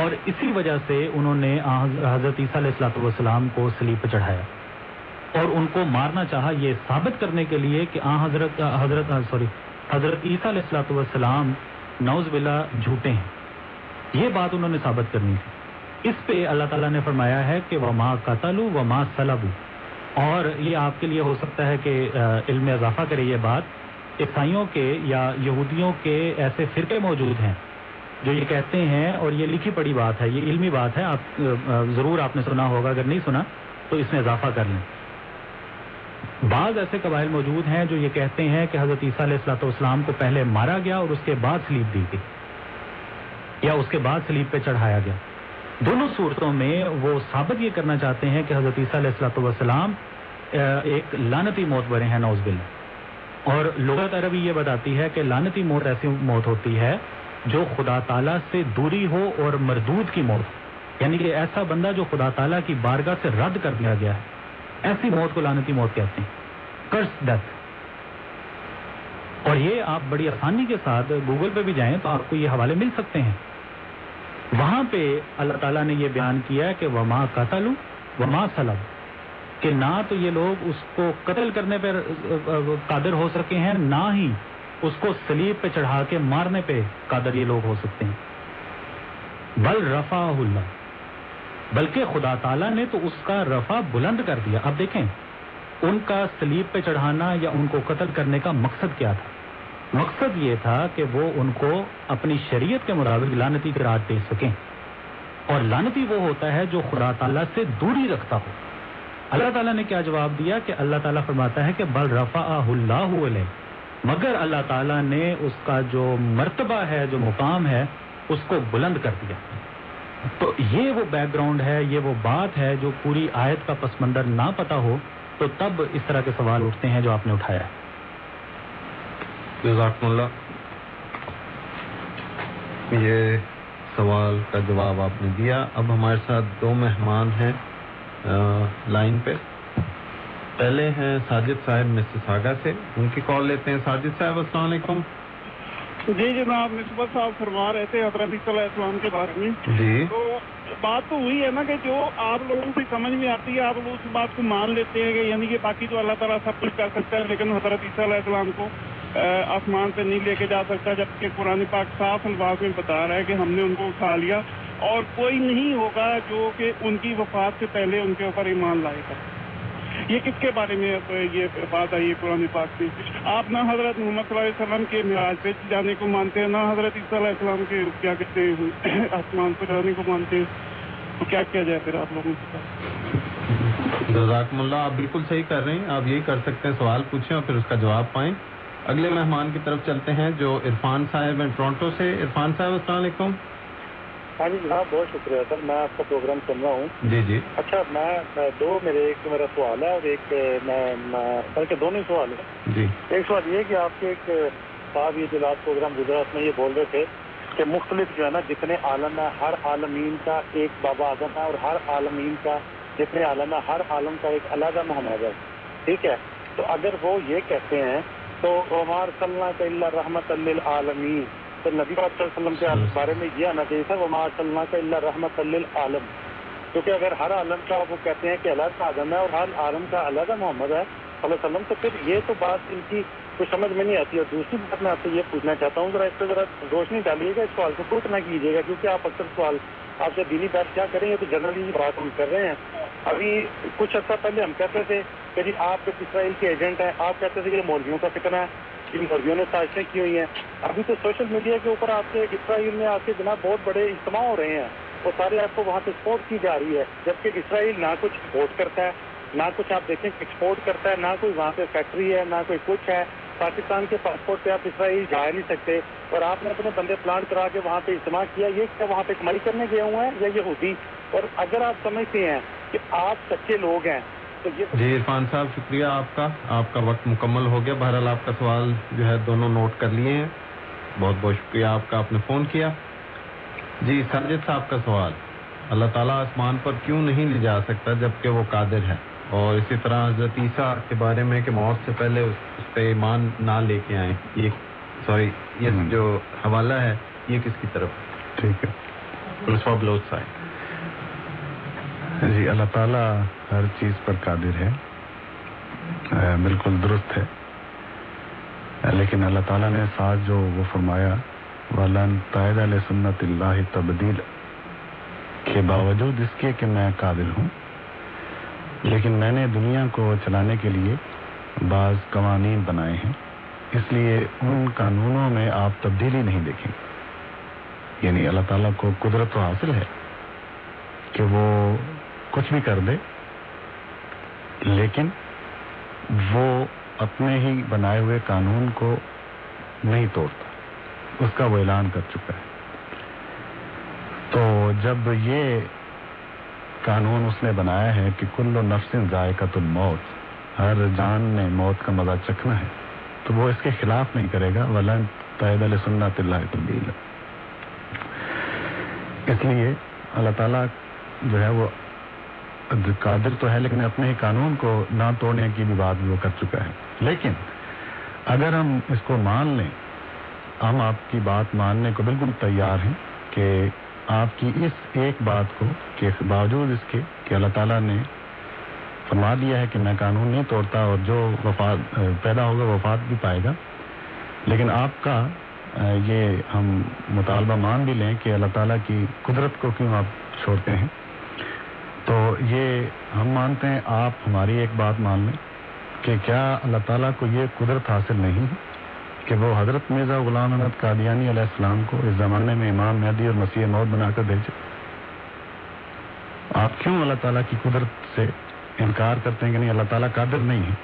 اور اسی وجہ سے انہوں نے حضرت عیسیٰ علیہ السلاۃ والسلام کو سلیب پہ چڑھایا۔ اور ان کو مارنا چاہا یہ ثابت کرنے کے لیے کہ آ، حضرت حضرت سوری، حضرت عیسیٰ علیہ السلاۃ والسلام نوز بلا جھوٹے ہیں۔ یہ بات انہوں نے ثابت کرنی تھی۔ اس پہ اللہ تعالیٰ نے فرمایا ہے کہ وہ ماں قتل و ماں سلب اور یہ آپ کے لیے ہو سکتا ہے کہ علم میں اضافہ کرے یہ بات۔ عیسائیوں کے یا یہودیوں کے ایسے فرقے موجود ہیں جو یہ کہتے ہیں، اور یہ لکھی پڑی بات ہے، یہ علمی بات ہے۔ آپ ضرور آپ نے سنا ہوگا، اگر نہیں سنا تو اس میں اضافہ کر لیں۔ بعض ایسے قبائل موجود ہیں جو یہ کہتے ہیں کہ حضرت عیسیٰ علیہ السلاۃ والسلام کو پہلے مارا گیا اور اس کے بعد سلیپ دی گئی۔ یا اس کے بعد سلیپ پہ چڑھایا گیا۔ دونوں صورتوں میں وہ ثابت یہ کرنا چاہتے ہیں کہ حضرت عیسیٰ علیہ السلاۃ والسلام ایک لانتی موت برے ہیں نوز بل اور لغت عربی یہ بتاتی ہے کہ لانتی موت ایسی موت ہوتی ہے جو خدا تعالیٰ سے دوری ہو اور مردود کی موت۔ یعنی کہ ایسا بندہ جو خدا تعالیٰ کی بارگاہ سے رد کر دیا گیا ہے۔ ایسی موت کو لانتی موت کہتے ہیں۔ کرس ڈیتھ اور یہ آپ بڑی آسانی کے ساتھ گوگل پہ بھی جائیں تو آپ کو یہ حوالے مل سکتے ہیں۔ وہاں پہ اللہ تعالیٰ نے یہ بیان کیا ہے کہ وما قتل وما سلب کہ نہ تو یہ لوگ اس کو قتل کرنے پہ قادر ہو سکے ہیں، نہ ہی اس کو سلیب پہ چڑھا کے مارنے پہ قادر یہ لوگ ہو سکتے ہیں۔ بل رفا اللہ، بلکہ خدا تعالیٰ نے تو اس کا رفع بلند کر دیا۔ اب دیکھیں، ان کا سلیب پہ چڑھانا یا ان کو قتل کرنے کا مقصد کیا تھا؟ مقصد یہ تھا کہ وہ ان کو اپنی شریعت کے مطابق لانتی قرار دے سکیں۔ اور لانتی وہ ہوتا ہے جو خدا تعالیٰ سے دوری رکھتا ہو۔ اللہ تعالیٰ نے کیا جواب دیا کہ اللہ تعالیٰ فرماتا ہے کہ بل رفا اللہ علیہ۔ مگر اللہ تعالیٰ نے اس کا جو مرتبہ ہے، جو مقام ہے، اس کو بلند کر دیا۔ تو یہ وہ بیک گراؤنڈ ہے، یہ وہ بات ہے جو پوری آیت کا پس منظر نہ پتا ہو تو تب اس طرح کے سوال اٹھتے ہیں جو آپ نے اٹھایا۔ ہے جزاکم اللہ۔ یہ سوال کا جواب آپ نے دیا۔ اب ہمارے ساتھ دو مہمان ہیں لائن پہ۔ پہلے ہیں ساجد صاحب مسز ساگا سے۔ ان کی کال لیتے ہیں۔ ساجد صاحب السلام علیکم۔ جی جناب نسبت صاحب فرما رہے تھے حضرت علیہ السلام کے بارے میں۔ جی۔ تو بات تو وہی ہے نا کہ جو آپ لوگوں سے سمجھ میں آتی ہے آپ لوگ اس بات کو مان لیتے ہیں کہ یعنی کہ باقی تو اللہ تعالیٰ سب کچھ کر سکتا ہے لیکن حضرت عیسیٰ علیہ السلام کو آسمان سے نہیں لے کے جا سکتا، جبکہ قرآن پاک صاف الفاظ میں بتا رہا ہے کہ ہم نے ان کو اٹھا لیا اور کوئی نہیں ہوگا جو کہ ان کی وفات سے پہلے ان کے اوپر ایمان لائے گا۔ یہ کس کے بارے میں یہ بات آئی ہے قرآن پاک سے آپ نہ حضرت محمد صلی اللہ علیہ وسلم کے معراج پہ جانے کو مانتے ہیں، نہ حضرت عیسیٰ علیہ السلام کے کیا کہتے ہیں، آسمان پہ جانے کو مانتے ہیں۔ تو کیا کیا جائے پھر آپ لوگوں سے جزاکم اللہ، آپ بالکل صحیح کر رہے ہیں۔ آپ یہی کر سکتے ہیں سوال پوچھیں اور پھر اس کا جواب پائیں۔ اگلے مہمان کی طرف چلتے ہیں جو عرفان صاحب ہیں ٹورانٹو سے۔ عرفان صاحب السلام علیکم۔ ہاں جی جناب بہت شکریہ سر میں آپ کا پروگرام سن رہا ہوں۔ جی جی۔ اچھا میں دو میرے ایک میرا سوال ہے اور ایک میں بلکہ دونوں سوال ہیں۔ جی۔ ایک سوال یہ کہ آپ کے ایک صاحب یہ جو پروگرام گجرات میں یہ بول رہے تھے کہ مختلف جو ہے نا جتنے عالم ہے ہر عالمین کا ایک بابا اعظم ہے اور ہر عالمین کا جتنے عالم ہے ہر عالم کا ایک علیحدہ محمد ہے۔ ٹھیک ہے؟ تو اگر وہ یہ کہتے ہیں تو عمار صلی اللہ کا اللہ رحمت للعالمین۔ تو نبی صلی اللہ علیہ وسلم کے بارے میں یہ آنا چاہیے تھا عمار صلی اللہ کا اللہ رحمت للعالم۔ کیونکہ اگر ہر عالم کا وہ کہتے ہیں کہ اللہ کا آدم ہے اور ہر عالم کا علیحدہ محمد ہے، صلی اللہ علیہ وسلم، تو پھر یہ تو بات ان کی کچھ سمجھ میں نہیں آتی۔ اور دوسری بات میں آپ سے یہ پوچھنا چاہتا ہوں، ذرا اس پہ ذرا روشنی ڈالیے گا، اس سوال کو خود نہ کیجیے گا، کیونکہ آپ اکثر سوال آپ سے دینی بات کیا کریں گے تو جنرلی بات ہم کر رہے ہیں۔ ابھی کچھ عرصہ پہلے ہم کہتے تھے کہ جی آپ اسرائیل کے ایجنٹ ہیں، آپ کہتے تھے کہ جی، مولویوں کا فکر ہے، جن مولویوں نے سازشیں کی ہوئی ہیں۔ ابھی تو سوشل میڈیا کے اوپر آپ کے اسرائیل میں آپ کے جناب بہت بڑے اجتماع ہو رہے ہیں۔ وہ سارے آپ کو وہاں سے سپورٹ کی جا رہی ہے، جبکہ اسرائیل نہ کچھ ووٹ کرتا ہے، نہ کچھ آپ دیکھیں ایکسپورٹ کرتا ہے، نہ کوئی وہاں پہ فیکٹری ہے، نہ کوئی کچھ ہے۔ پاکستان کے پاسپورٹ پہ آپ اسرائیل جا نہیں سکتے اور آپ نے اپنے بندے پلانٹ کرا کے وہاں پہ اجتماع کیا، یہ کیا وہاں پہ کمائی کرنے گئے ہوئے ہیں یا یہ ہوتی اور اگر آپ سمجھتے ہیں کہ آپ سچے لوگ ہیں، تو یہ جی عرفان صاحب، شکریہ آپ کا۔ آپ کا وقت مکمل ہو گیا۔ بہرحال آپ کا سوال جو ہے دونوں نوٹ کر لیے ہیں۔ بہت بہت شکریہ آپ کا، آپ نے فون کیا۔ جی ساجد صاحب کا سوال۔ اللہ تعالیٰ آسمان پر کیوں نہیں لے جا سکتا جبکہ وہ قادر ہے؟ اور اسی طرح حضرت عیسیٰ کے بارے میں کہ موت سے پہلے اس پہ ایمان نہ لے کے آئیں۔ یہ سوری یہ۔ جو حوالہ ہے یہ کس کی طرف؟ ٹھیک ہے۔ جی اللہ تعالیٰ ہر چیز پر قادر ہے۔ بالکل درست ہے۔ لیکن اللہ تعالیٰ نے ساتھ جو وہ فرمایا ولن قائد علیہ سنت اللہ تبدیل کے باوجود اس کے کہ میں قادر ہوں۔ لیکن میں نے دنیا کو چلانے کے لیے بعض قوانین بنائے ہیں۔ اس لیے ان قانونوں میں آپ تبدیلی نہیں دیکھیں۔ گے یعنی اللہ تعالیٰ کو قدرت تو حاصل ہے کہ وہ کچھ بھی کر دے، لیکن وہ اپنے ہی بنائے ہوئے قانون کو نہیں توڑتا۔ اس کا وہ اعلان کر چکا ہے۔ تو جب یہ قانون اس نے بنایا ہے کہ کل و نفس ذائقہ الموت، ہر جان نے موت کا مزہ چکھنا ہے، تو وہ اس کے خلاف نہیں کرے گا، ولن قید علیہ سنت اللہ تبدیل اس لیے اللہ تعالیٰ جو ہے وہ قادر تو ہے، لیکن اپنے ہی قانون کو نہ توڑنے کی بھی بات وہ کر چکا ہے۔ لیکن اگر ہم اس کو مان لیں، ہم آپ کی بات ماننے کو بالکل تیار ہیں کہ آپ کی اس ایک بات کو کہ باوجود اس کے کہ اللہ تعالیٰ نے فرما دیا ہے کہ میں قانون نہیں توڑتا اور جو وفات پیدا ہوگا وفات بھی پائے گا۔ لیکن آپ کا یہ ہم مطالبہ مان بھی لیں کہ اللہ تعالیٰ کی قدرت کو کیوں آپ چھوڑتے ہیں۔ تو یہ ہم مانتے ہیں، آپ ہماری ایک بات مان لیں کہ کیا اللہ تعالیٰ کو یہ قدرت حاصل نہیں ہے؟ کہ وہ حضرت مرزا غلام احمد قادیانی علیہ السلام کو اس زمانے میں امام مہدی اور مسیح موت بنا کر بھیجے۔ آپ کیوں اللہ تعالیٰ کی قدرت سے انکار کرتے ہیں کہ نہیں، اللہ تعالیٰ قادر نہیں ہے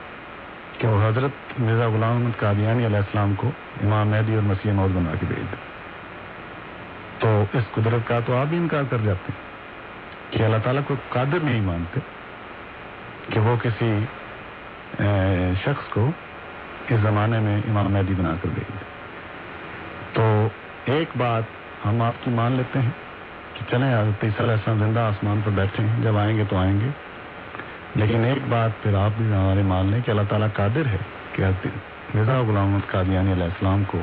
کہ وہ حضرت مرزا غلام احمد قادیانی علیہ السلام کو امام مہدی اور مسیح موت بنا کے بھیج دے۔ تو اس قدرت کا تو آپ بھی انکار کر جاتے ہیں کہ اللہ تعالیٰ کو قادر نہیں مانتے کہ وہ کسی شخص کو اس زمانے میں امام مہدی بنا کر دے دے تو ایک بات ہم آپ کی مان لیتے ہیں کہ چلیں حضرت عیسیٰ علیہ السلام زندہ آسمان پر بیٹھے ہیں، جب آئیں گے تو آئیں گے۔ لیکن ایک بات پھر آپ بھی ہمارے مان لیں کہ اللہ تعالیٰ قادر ہے کہ حضرت مرزا غلام محمد قادیانی علیہ السلام کو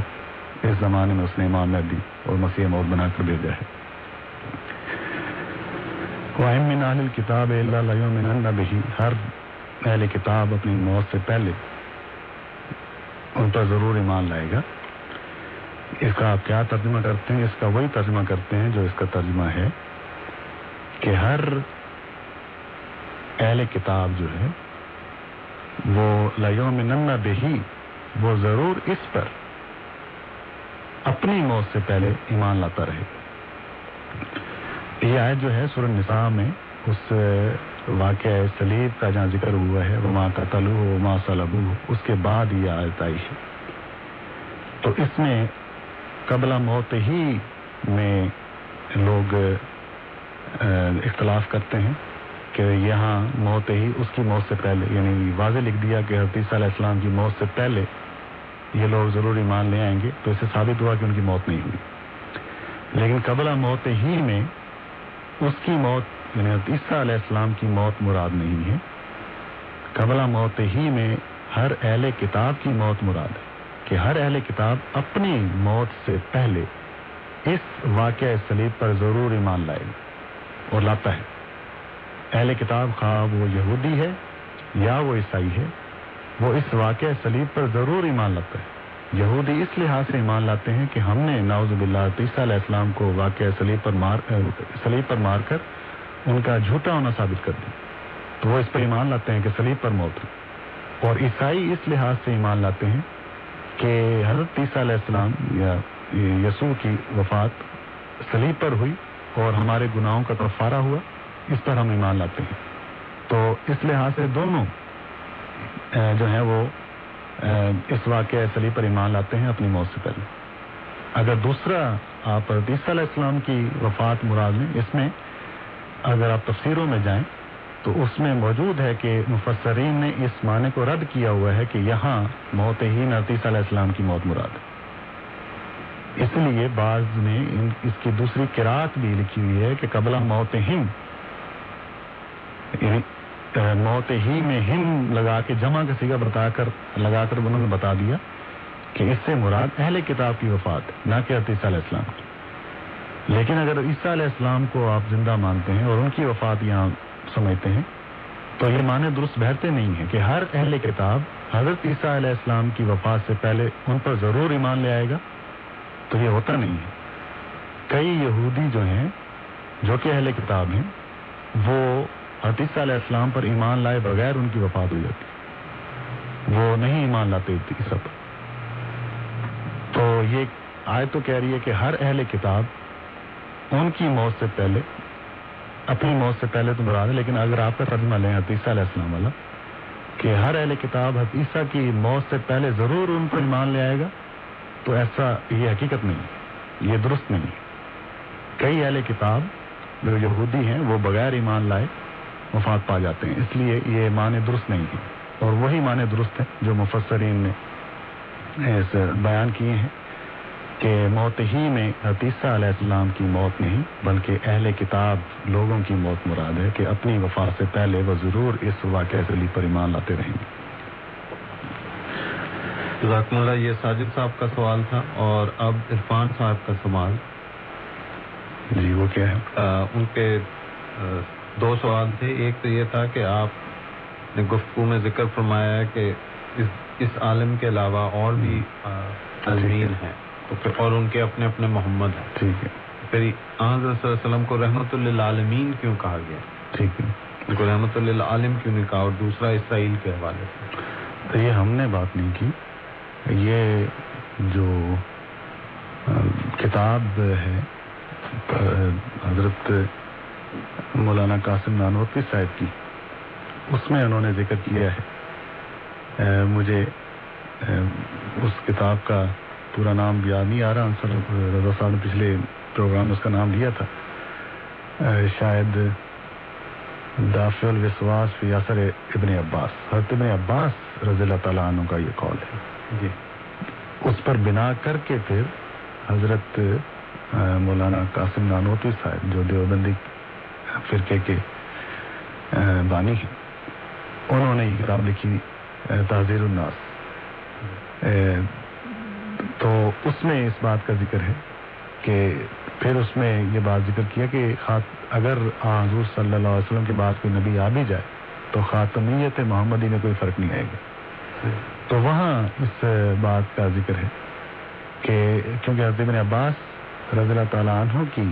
اس زمانے میں اس نے امام مہدی اور مسیح موت بنا کر بھیجا ہے۔ وَإِن مِّنْ أَهْلِ الْكِتَابِ إِلَّا لَيُؤْمِنَنَّ بِهِ ہر اہل کتاب اپنی موت سے پہلے ان پر ضرور ایمان لائے گا۔ اس کا آپ کیا ترجمہ کرتے ہیں؟ اس کا وہی ترجمہ کرتے ہیں جو اس کا ترجمہ ہے کہ ہر اہل کتاب جو ہے، وہ لیوم لَيُؤْمِنَنَّ بِهِ وہ ضرور اس پر اپنی موت سے پہلے ایمان لاتا رہے۔ یہ آیت جو ہے سورہ نساء میں اس واقعہ سلیب کا جہاں ذکر ہوا ہے، وما قتل ہو وما صلب ہو اس کے بعد یہ آیت آئی ہے۔ تو اس میں قبل موت ہی میں لوگ اختلاف کرتے ہیں کہ یہاں موت ہی اس کی موت سے پہلے یعنی واضح لکھ دیا کہ حفیظ علیہ السلام کی موت سے پہلے یہ لوگ ضرور ایمان لے آئیں گے، تو اس سے ثابت ہوا کہ ان کی موت نہیں ہوئی۔ لیکن قبل موت ہی میں اس کی موت یعنی عیسیٰ علیہ السلام کی موت مراد نہیں ہے۔ قبل موت ہی میں ہر اہل کتاب کی موت مراد ہے کہ ہر اہل کتاب اپنی موت سے پہلے اس واقعہ سلیب پر ضرور ایمان لائے گا اور لاتا ہے۔ اہل کتاب خواہ وہ یہودی ہے یا وہ عیسائی ہے، وہ اس واقعہ سلیب پر ضرور ایمان لاتا ہے۔ یہودی اس لحاظ سے ایمان لاتے ہیں کہ ہم نے ناوز باللہ عیسیٰ علیہ السلام کو واقعہ سلیب پر مار سلیب پر مار کر ان کا جھوٹا ہونا ثابت کر دیا تو وہ اس پر ایمان لاتے ہیں کہ سلیب پر موت ہے۔ اور عیسائی اس لحاظ سے ایمان لاتے ہیں کہ حضرت عیسیٰ علیہ السلام یا یسوع کی وفات سلیب پر ہوئی اور ہمارے گناہوں کا کفارہ ہوا، اس پر ہم ایمان لاتے ہیں۔ تو اس لحاظ سے دونوں جو ہیں وہ اس واقعہ سلی پر ایمان لاتے ہیں اپنی موت سے پہلے۔ اگر دوسرا آپ عیسیٰ علیہ السلام کی وفات مراد میں اس میں اگر آپ تفسیروں میں جائیں تو اس میں موجود ہے کہ مفسرین نے اس معنی کو رد کیا ہوا ہے کہ یہاں موت ہی عیسیٰ علیہ السلام کی موت مراد ہے۔ اس لیے بعض نے اس کی دوسری کراط بھی لکھی ہوئی ہے کہ قبلہ موت ہم یعنی موت ہی میں ہم لگا کے جمع کا سیگا بتا کر، لگا کر انہوں نے بتا دیا کہ اس سے مراد اہل کتاب کی وفات، نہ کہ عیسیٰ علیہ السلام کی۔ لیکن اگر عیسیٰ علیہ السلام کو آپ زندہ مانتے ہیں اور ان کی وفات یہاں سمجھتے ہیں، تو یہ معنی درست بہرتے نہیں ہیں کہ ہر اہل کتاب حضرت عیسیٰ علیہ السلام کی وفات سے پہلے ان پر ضرور ایمان لے آئے گا؟ تو یہ ہوتا نہیں ہے۔ کئی یہودی جو ہیں، جو کہ اہل کتاب ہیں، وہ حتیثہ علیہ السلام پر ایمان لائے بغیر ان کی وفات ہو جاتی وہ نہیں ایمان لاتے عیسیٰ پر تو یہ آئے تو کہہ رہی ہے کہ ہر اہل کتاب ان کی موت سے پہلے، اپنی موت سے پہلے تو مراد ہے لیکن اگر آپ کا ترجمہ لیں حتیثہ علیہ السلام والا، کہ ہر اہل کتاب حتیثہ کی موت سے پہلے ضرور ان پر ایمان لے آئے گا، تو ایسا یہ حقیقت نہیں یہ درست نہیں کئی اہل کتاب جو یہودی ہیں، وہ بغیر ایمان لائے وفات پا جاتے ہیں، اس لیے یہ معنی درست نہیں ہے۔ اور وہی معنی درست ہیں جو مفسرین نے بیان کیے ہیں۔ کہ موت ہی میں حتیثہ علیہ السلام کی موت نہیں بلکہ اہل کتاب لوگوں کی موت مراد ہے کہ اپنی وفات سے پہلے وہ ضرور اس واقعہ سے پر ایمان لاتے رہیں گے۔ جزاکم اللہ یہ ساجد صاحب کا سوال تھا اور اب عرفان صاحب کا سوال۔ جی وہ کیا ہے؟ آ, ان کے آ, دو سوال تھے۔ ایک تو یہ تھا کہ آپ نے گفتگو میں ذکر فرمایا ہے کہ اس, اس عالم کے علاوہ اور بھی عالمین ہیں تو پھر اور ان کے اپنے اپنے محمد ہیں۔ ٹھیک ہے۔ پھر اللہ وسلم کو رحمت للعالمین کیوں کہا گیا؟ ٹھیک ہے۔ ان کو رحمت للعالم کیوں نہیں کہا؟ اور دوسرا اسرائیل کے حوالے سے۔ تو یہ ہم نے بات نہیں کی۔ یہ جو کتاب ہے حضرت مولانا قاسم نانوتی صاحب کی اس میں انہوں نے ذکر کیا ہے۔ مجھے اس کتاب کا پورا نام یاد نہیں آ رہا انصر رضا صاحب نے پچھلے پروگرام میں اس کا نام لیا تھا۔ شاید دافع الوسواس فی اثر ابن عباس۔ حضرت ابن عباس رضی اللہ تعالیٰ عنہ کا یہ قول ہے۔ جی۔ اس پر بنا کر کے پھر حضرت مولانا قاسم نانوتی صاحب جو دیوبندی فرقے کے بانی ہیں انہوں نے یہ کتاب لکھی تحزیر الناس۔ تو اس میں اس بات کا ذکر ہے کہ پھر اس میں یہ بات ذکر کیا کہ اگر حضور صلی اللہ علیہ وسلم کے بعد کوئی نبی آ بھی جائے تو خاتمیت محمدی میں کوئی فرق نہیں آئے گا۔ تو وہاں اس بات کا ذکر ہے کہ کیونکہ حضرت ابن عباس رضی اللہ تعالیٰ عنہ کی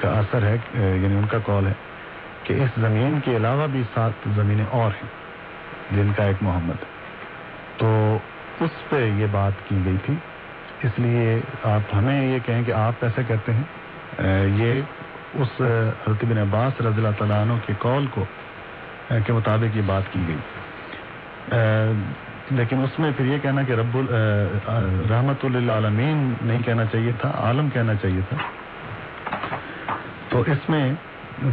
کا اثر ہے یعنی ان کا کال ہے کہ اس زمین کے علاوہ بھی سات زمینیں اور ہیں جن کا ایک محمد۔ تو اس پہ یہ بات کی گئی تھی۔ اس لیے آپ ہمیں یہ کہیں کہ آپ ایسے کہتے ہیں۔ یہ اس حضرت بن عباس رضی اللہ تعالیٰ عنہ کے کال کو کے مطابق یہ بات کی گئی۔ لیکن اس میں پھر یہ کہنا کہ رب رحمت للعالمین نہیں کہنا چاہیے تھا، عالم کہنا چاہیے تھا۔ تو اس میں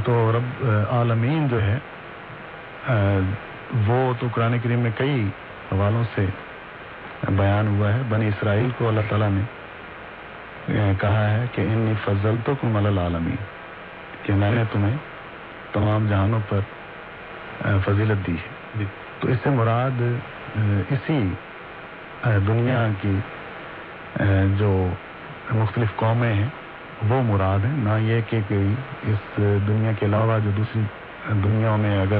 تو رب عالمین جو ہے وہ تو قرآن کریم میں کئی حوالوں سے بیان ہوا ہے بنی اسرائیل کو اللہ تعالیٰ نے کہا ہے کہ انی فضل تو کم العالمین کہ میں نے تمہیں تمام جہانوں پر فضیلت دی ہے۔ تو اس سے مراد اسی دنیا کی جو مختلف قومیں ہیں وہ مراد ہیں۔ نہ یہ کہ کوئی اس دنیا کے علاوہ جو دوسری دنیا میں اگر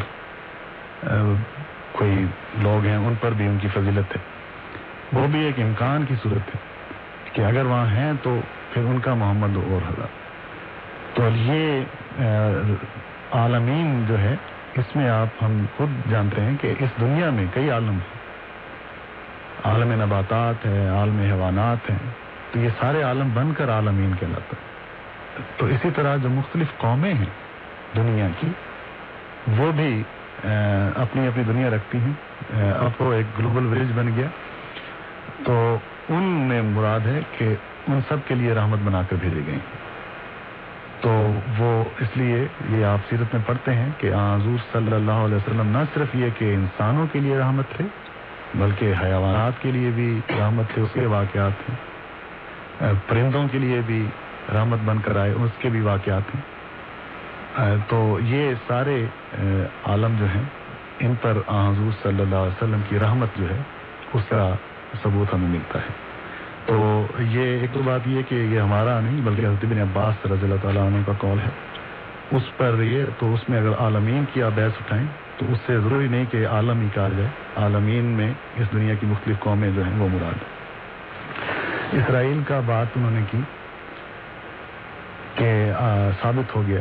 کوئی لوگ ہیں ان پر بھی ان کی فضیلت ہے۔ وہ بھی ایک امکان کی صورت ہے کہ اگر وہاں ہیں تو پھر ان کا محمد اور ہزار تو یہ عالمین جو ہے، اس میں آپ ہم خود جانتے ہیں کہ اس دنیا میں کئی عالم ہیں۔ عالم نباتات ہے عالم حیوانات ہیں۔ تو یہ سارے عالم بن کر عالمین کہلاتا ہے تو اسی طرح جو مختلف قومیں ہیں دنیا کی، وہ بھی اپنی اپنی دنیا رکھتی ہیں۔ اب وہ ایک گلوبل ولیج بن گیا۔ تو ان میں مراد ہے کہ ان سب کے لیے رحمت بنا کر بھیجے گئے تو وہ اس لیے یہ آپ سیرت میں پڑھتے ہیں کہ حضور صلی اللہ علیہ وسلم نہ صرف یہ کہ انسانوں کے لیے رحمت تھے، بلکہ حیوانات کے لیے بھی رحمت تھے، اس کے واقعات ہیں۔ پرندوں کے لیے بھی رحمت بن کر آئے، اس کے بھی واقعات ہیں۔ تو یہ سارے عالم جو ہیں، ان پر حضور صلی اللہ علیہ وسلم کی رحمت جو ہے، اس کا ثبوت ہمیں ملتا ہے۔ تو یہ ایک تو بات یہ کہ یہ ہمارا نہیں، بلکہ حضرت بن عباس رضی اللہ تعالیٰ عنہ کا کال ہے۔ اس پر یہ تو اس میں اگر عالمین کی آپ بحث اٹھائیں، تو اس سے ضروری نہیں کہ عالم ہی کہا جائے عالمین میں اس دنیا کی مختلف قومیں جو ہیں، وہ مراد اسرائیل کا بات انہوں نے کی کہ ثابت ہو گیا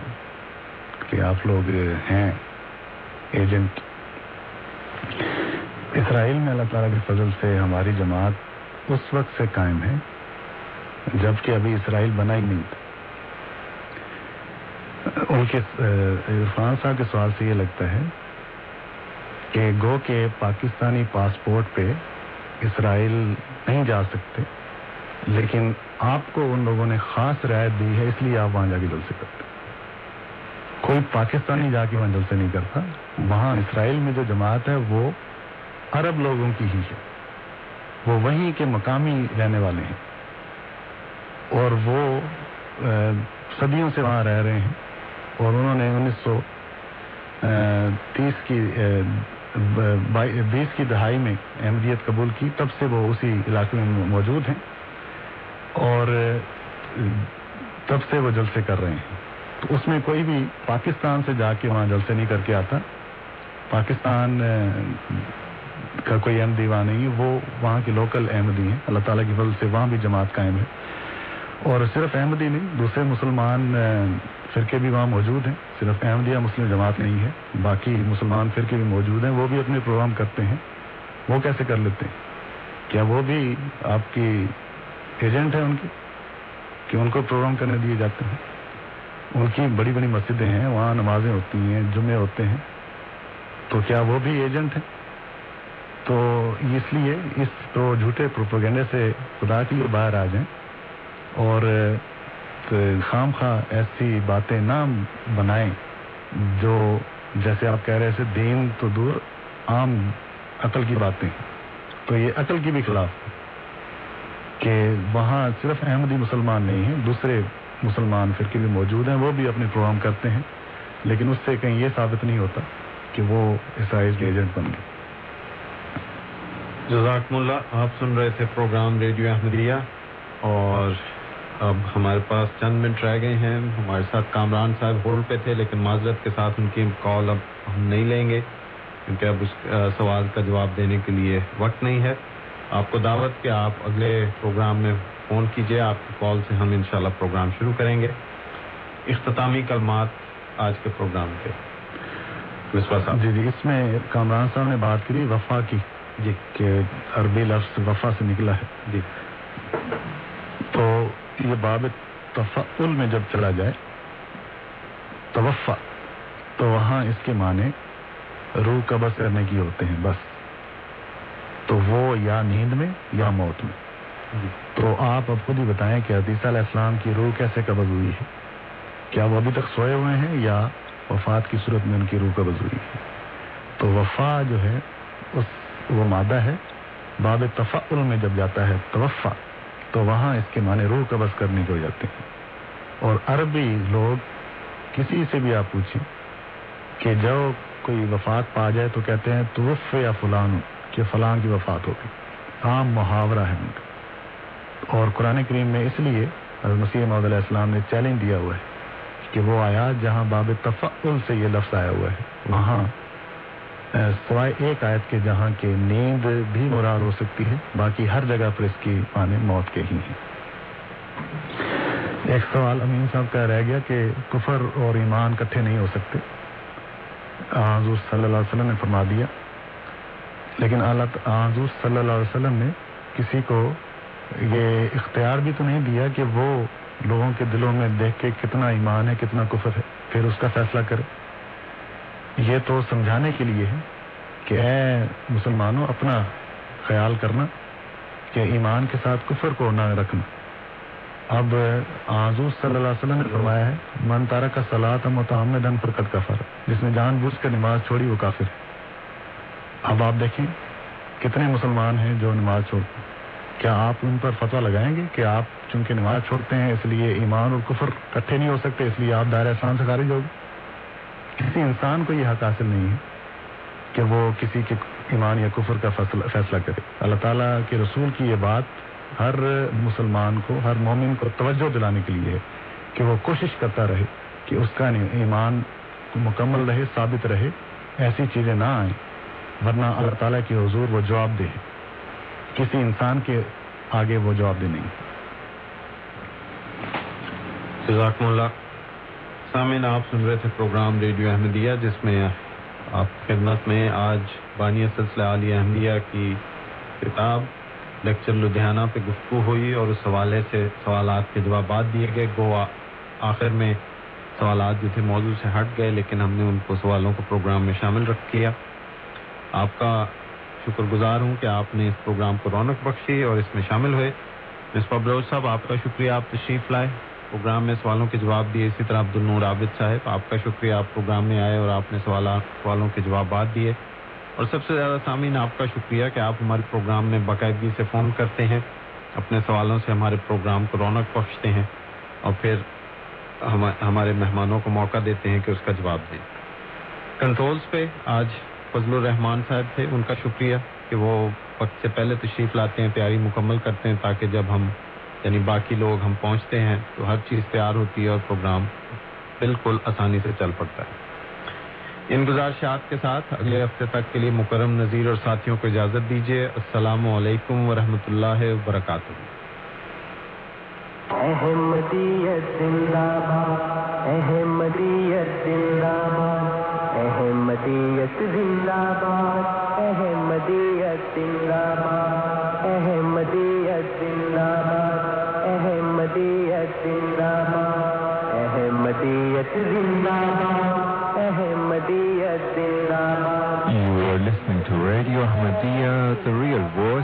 کہ آپ لوگ ہیں، ایجنٹ۔ اسرائیل میں اللہ تعالیٰ کے فضل سے ہماری جماعت اس وقت سے قائم ہے، جبکہ ابھی اسرائیل بنا ہی نہیں تھا۔ ان کے عرفان صاحب کے سوال سے یہ لگتا ہے کہ گو کے پاکستانی پاسپورٹ پہ اسرائیل نہیں جا سکتے، لیکن آپ کو ان لوگوں نے خاص رعایت دی ہے، اس لیے آپ وہاں جا کے جلسے کرتے کوئی پاکستانی جا کے وہاں جلسے نہیں کرتا، وہاں اسرائیل میں جو جماعت ہے وہ عرب لوگوں کی ہی ہے۔ وہ وہیں کے مقامی رہنے والے ہیں۔ اور وہ صدیوں سے وہاں رہ رہے ہیں۔ اور انہوں نے انیس سو تیس کی بیس کی دہائی میں احمدیت قبول کی۔ تب سے وہ اسی علاقے میں موجود ہیں۔ اور تب سے وہ جلسے کر رہے ہیں۔ تو اس میں کوئی بھی پاکستان سے جا کے وہاں جلسے نہیں کر کے آتا۔ پاکستان کا کوئی احمدی وہاں نہیں ہے، وہ وہاں کے لوکل احمدی ہیں۔ اللہ تعالیٰ کی فضل سے وہاں بھی جماعت قائم ہے۔ اور صرف احمدی نہیں، دوسرے مسلمان فرقے بھی وہاں موجود ہیں۔ صرف احمدیہ مسلم جماعت نہیں ہے، باقی مسلمان فرقے بھی موجود ہیں۔ وہ بھی اپنے پروگرام کرتے ہیں۔ وہ کیسے کر لیتے ہیں؟ کیا وہ بھی آپ کی ایجنٹ ہیں ان کی؟ کہ ان کو پروگرام کرنے دیے جاتے ہیں۔ ان کی بڑی بڑی مسجدیں ہیں، وہاں نمازیں ہوتی ہیں، جمعے ہوتے ہیں۔ تو کیا وہ بھی ایجنٹ ہیں؟ تو اس لیے اس تو جھوٹے پروپوگینڈے سے خدا کی باہر آ جائیں اور خام خواہ ایسی باتیں نہ بنائیں جو جیسے آپ کہہ رہے تھے دین تو دور عام عقل کی باتیں تو یہ عقل کی بھی خلاف کہ وہاں صرف احمدی مسلمان نہیں ہیں، دوسرے مسلمان فرقے بھی موجود ہیں، وہ بھی اپنے پروگرام کرتے ہیں، لیکن اس سے کہیں یہ ثابت نہیں ہوتا کہ وہ اسرائیل کے ایجنٹ بن گئے۔ جزاکم اللہ، آپ سن رہے تھے پروگرام ریڈیو احمدیہ اور اب ہمارے پاس چند منٹ رہ گئے ہیں۔ ہمارے ساتھ کامران صاحب ہولڈ پہ تھے، لیکن معذرت کے ساتھ ان کی کال اب ہم نہیں لیں گے، کیونکہ اب اس سوال کا جواب دینے کے لیے وقت نہیں ہے۔ آپ کو دعوت کہ آپ اگلے پروگرام میں فون کیجیے آپ کی کال سے ہم انشاءاللہ پروگرام شروع کریں گے۔ اختتامی کلمات آج کے پروگرام کے۔ صاحب۔ جی جی اس میں کامران صاحب نے بات کی وفا کی۔ جی کہ عربی لفظ وفا سے نکلا ہے۔ جی۔ تو یہ باب تفعل میں جب چلا جائے توفع تو وہاں اس کے معنی روح قبض کرنے کی ہوتے ہیں بس۔ تو وہ یا نیند میں یا موت میں۔ تو آپ اب خود ہی بتائیں کہ حدیثہ علیہ السلام کی روح کیسے قبض ہوئی ہے؟ کیا وہ ابھی تک سوئے ہوئے ہیں یا وفات کی صورت میں ان کی روح قبض ہوئی ہے؟ تو وفا جو ہے اس وہ مادہ ہے۔ باب تفعل میں جب جاتا ہے توفع تو وہاں اس کے معنی روح قبض کرنے کے ہو جاتے ہیں اور عربی لوگ کسی سے بھی آپ پوچھیں کہ جو کوئی وفات پا جائے تو کہتے ہیں توف یا فلان، کہ فلان کی وفات ہوگی۔ عام محاورہ ہے ان کا۔ اور قرآن کریم میں اس لیے مسیح محمد علیہ السلام نے چیلنج دیا ہوا ہے کہ وہ آیات جہاں باب تفعل سے یہ لفظ آیا ہوا ہے، وہاں سوائے ایک آیت کے جہاں کے نیند بھی مراد ہو سکتی ہے، باقی ہر جگہ پر اس کی معنی موت کے ہی ہیں۔ ایک سوال امین صاحب کا رہ گیا کہ کفر اور ایمان کٹھے نہیں ہو سکتے۔ حضور صلی اللہ علیہ وسلم نے فرما دیا۔ لیکن حضور صلی اللہ علیہ وسلم نے کسی کو یہ اختیار بھی تو نہیں دیا کہ وہ لوگوں کے دلوں میں دیکھ کے کتنا ایمان ہے، کتنا کفر ہے۔ پھر اس کا فیصلہ کرے۔ یہ تو سمجھانے کے لیے ہے کہ اے مسلمانوں، اپنا خیال کرنا کہ ایمان کے ساتھ کفر کو نہ رکھنا۔ اب آزو صلی اللہ علیہ وسلم نے فرمایا ہے، من تارا کا سلاد متحمد فرقت کا فرق جس نے جان بوجھ کر نماز چھوڑی، وہ کافر ہے۔ اب آپ دیکھیں کتنے مسلمان ہیں جو نماز چھوڑتے ہیں۔ کیا آپ ان پر فتویٰ لگائیں گے کہ آپ چونکہ نماز چھوڑتے ہیں، اس لیے ایمان اور کفر اکٹھے نہیں ہو سکتے، اس لیے آپ دائرہ احسان سے خارج ہوگے کسی انسان کو یہ حق حاصل نہیں ہے کہ وہ کسی کے ایمان یا کفر کا فیصلہ کرے۔ اللہ تعالیٰ کے رسول کی یہ بات ہر مسلمان کو، ہر مومن کو توجہ دلانے کے لیے ہے کہ وہ کوشش کرتا رہے کہ اس کا ایمان مکمل رہے، ثابت رہے، ایسی چیزیں نہ آئیں، ورنہ اللہ تعالیٰ کی حضور وہ جواب دے کسی انسان کے آگے وہ جواب دے نہیں۔ جزاکم اللہ۔ سامعین، آپ سن رہے تھے پروگرام ریڈیو احمدیہ، جس میں آپ خدمت میں آج بانی سلسلہ عالیہ احمدیہ کی کتاب لیکچر لدھیانہ پہ گفتگو ہوئی اور اس حوالے سے سوالات کے جوابات دیے گئے۔ گو آخر میں سوالات جو تھے موضوع سے ہٹ گئے، لیکن ہم نے ان کو سوالوں کو پروگرام میں شامل رکھ کیا آپ کا شکر گزار ہوں کہ آپ نے اس پروگرام کو رونق بخشی اور اس میں شامل ہوئے۔ مصباح بلوچ صاحب، آپ کا شکریہ، آپ تشریف لائے۔ پروگرام میں سوالوں کے جواب دیے۔ اسی طرح عبد النور عابد صاحب، آپ کا شکریہ، آپ پروگرام میں آئے اور آپ نے سوالات سوالوں کے جوابات دیے۔ اور سب سے زیادہ سامعین، آپ کا شکریہ کہ آپ ہمارے پروگرام میں باقاعدگی سے فون کرتے ہیں۔ اپنے سوالوں سے ہمارے پروگرام کو رونق بخشتے ہیں اور پھر ہمارے مہمانوں کو موقع دیتے ہیں کہ اس کا جواب دیں۔ کنٹرولز پہ آج فضل الرحمان صاحب تھے، ان کا شکریہ کہ وہ وقت سے پہلے تشریف لاتے ہیں، تیاری مکمل کرتے ہیں تاکہ جب ہم یعنی باقی لوگ ہم پہنچتے ہیں تو ہر چیز تیار ہوتی ہے اور پروگرام بالکل آسانی سے چل پڑتا ہے۔ ان گزارشات کے ساتھ اگلے ہفتے تک کے لیے مکرم نذیر اور ساتھیوں کو اجازت دیجیے۔ السلام علیکم ورحمۃ اللہ وبرکاتہ۔ احمدیت زندہ باد، احمدیت زندہ باد، احمدیت زندہ باد۔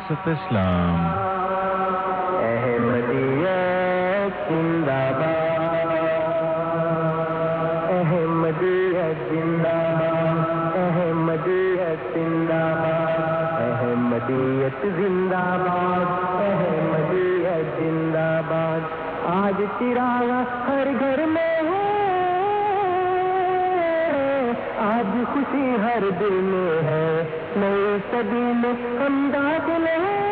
Real voice of Islam. احمدیت زندہ باد احمدیت زندہ باد احمدیت زندہ باد احمدیت زندہ باد احمدیت زندہ باد آج چراغ ہر گھر میں ہے آج خوشی ہر دل میں ہے نئی صدی میں ہم داخل ہیں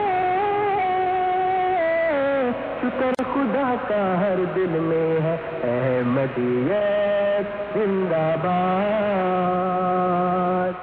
شکر خدا کا ہر دل میں ہے۔ احمدیت زندہ باد۔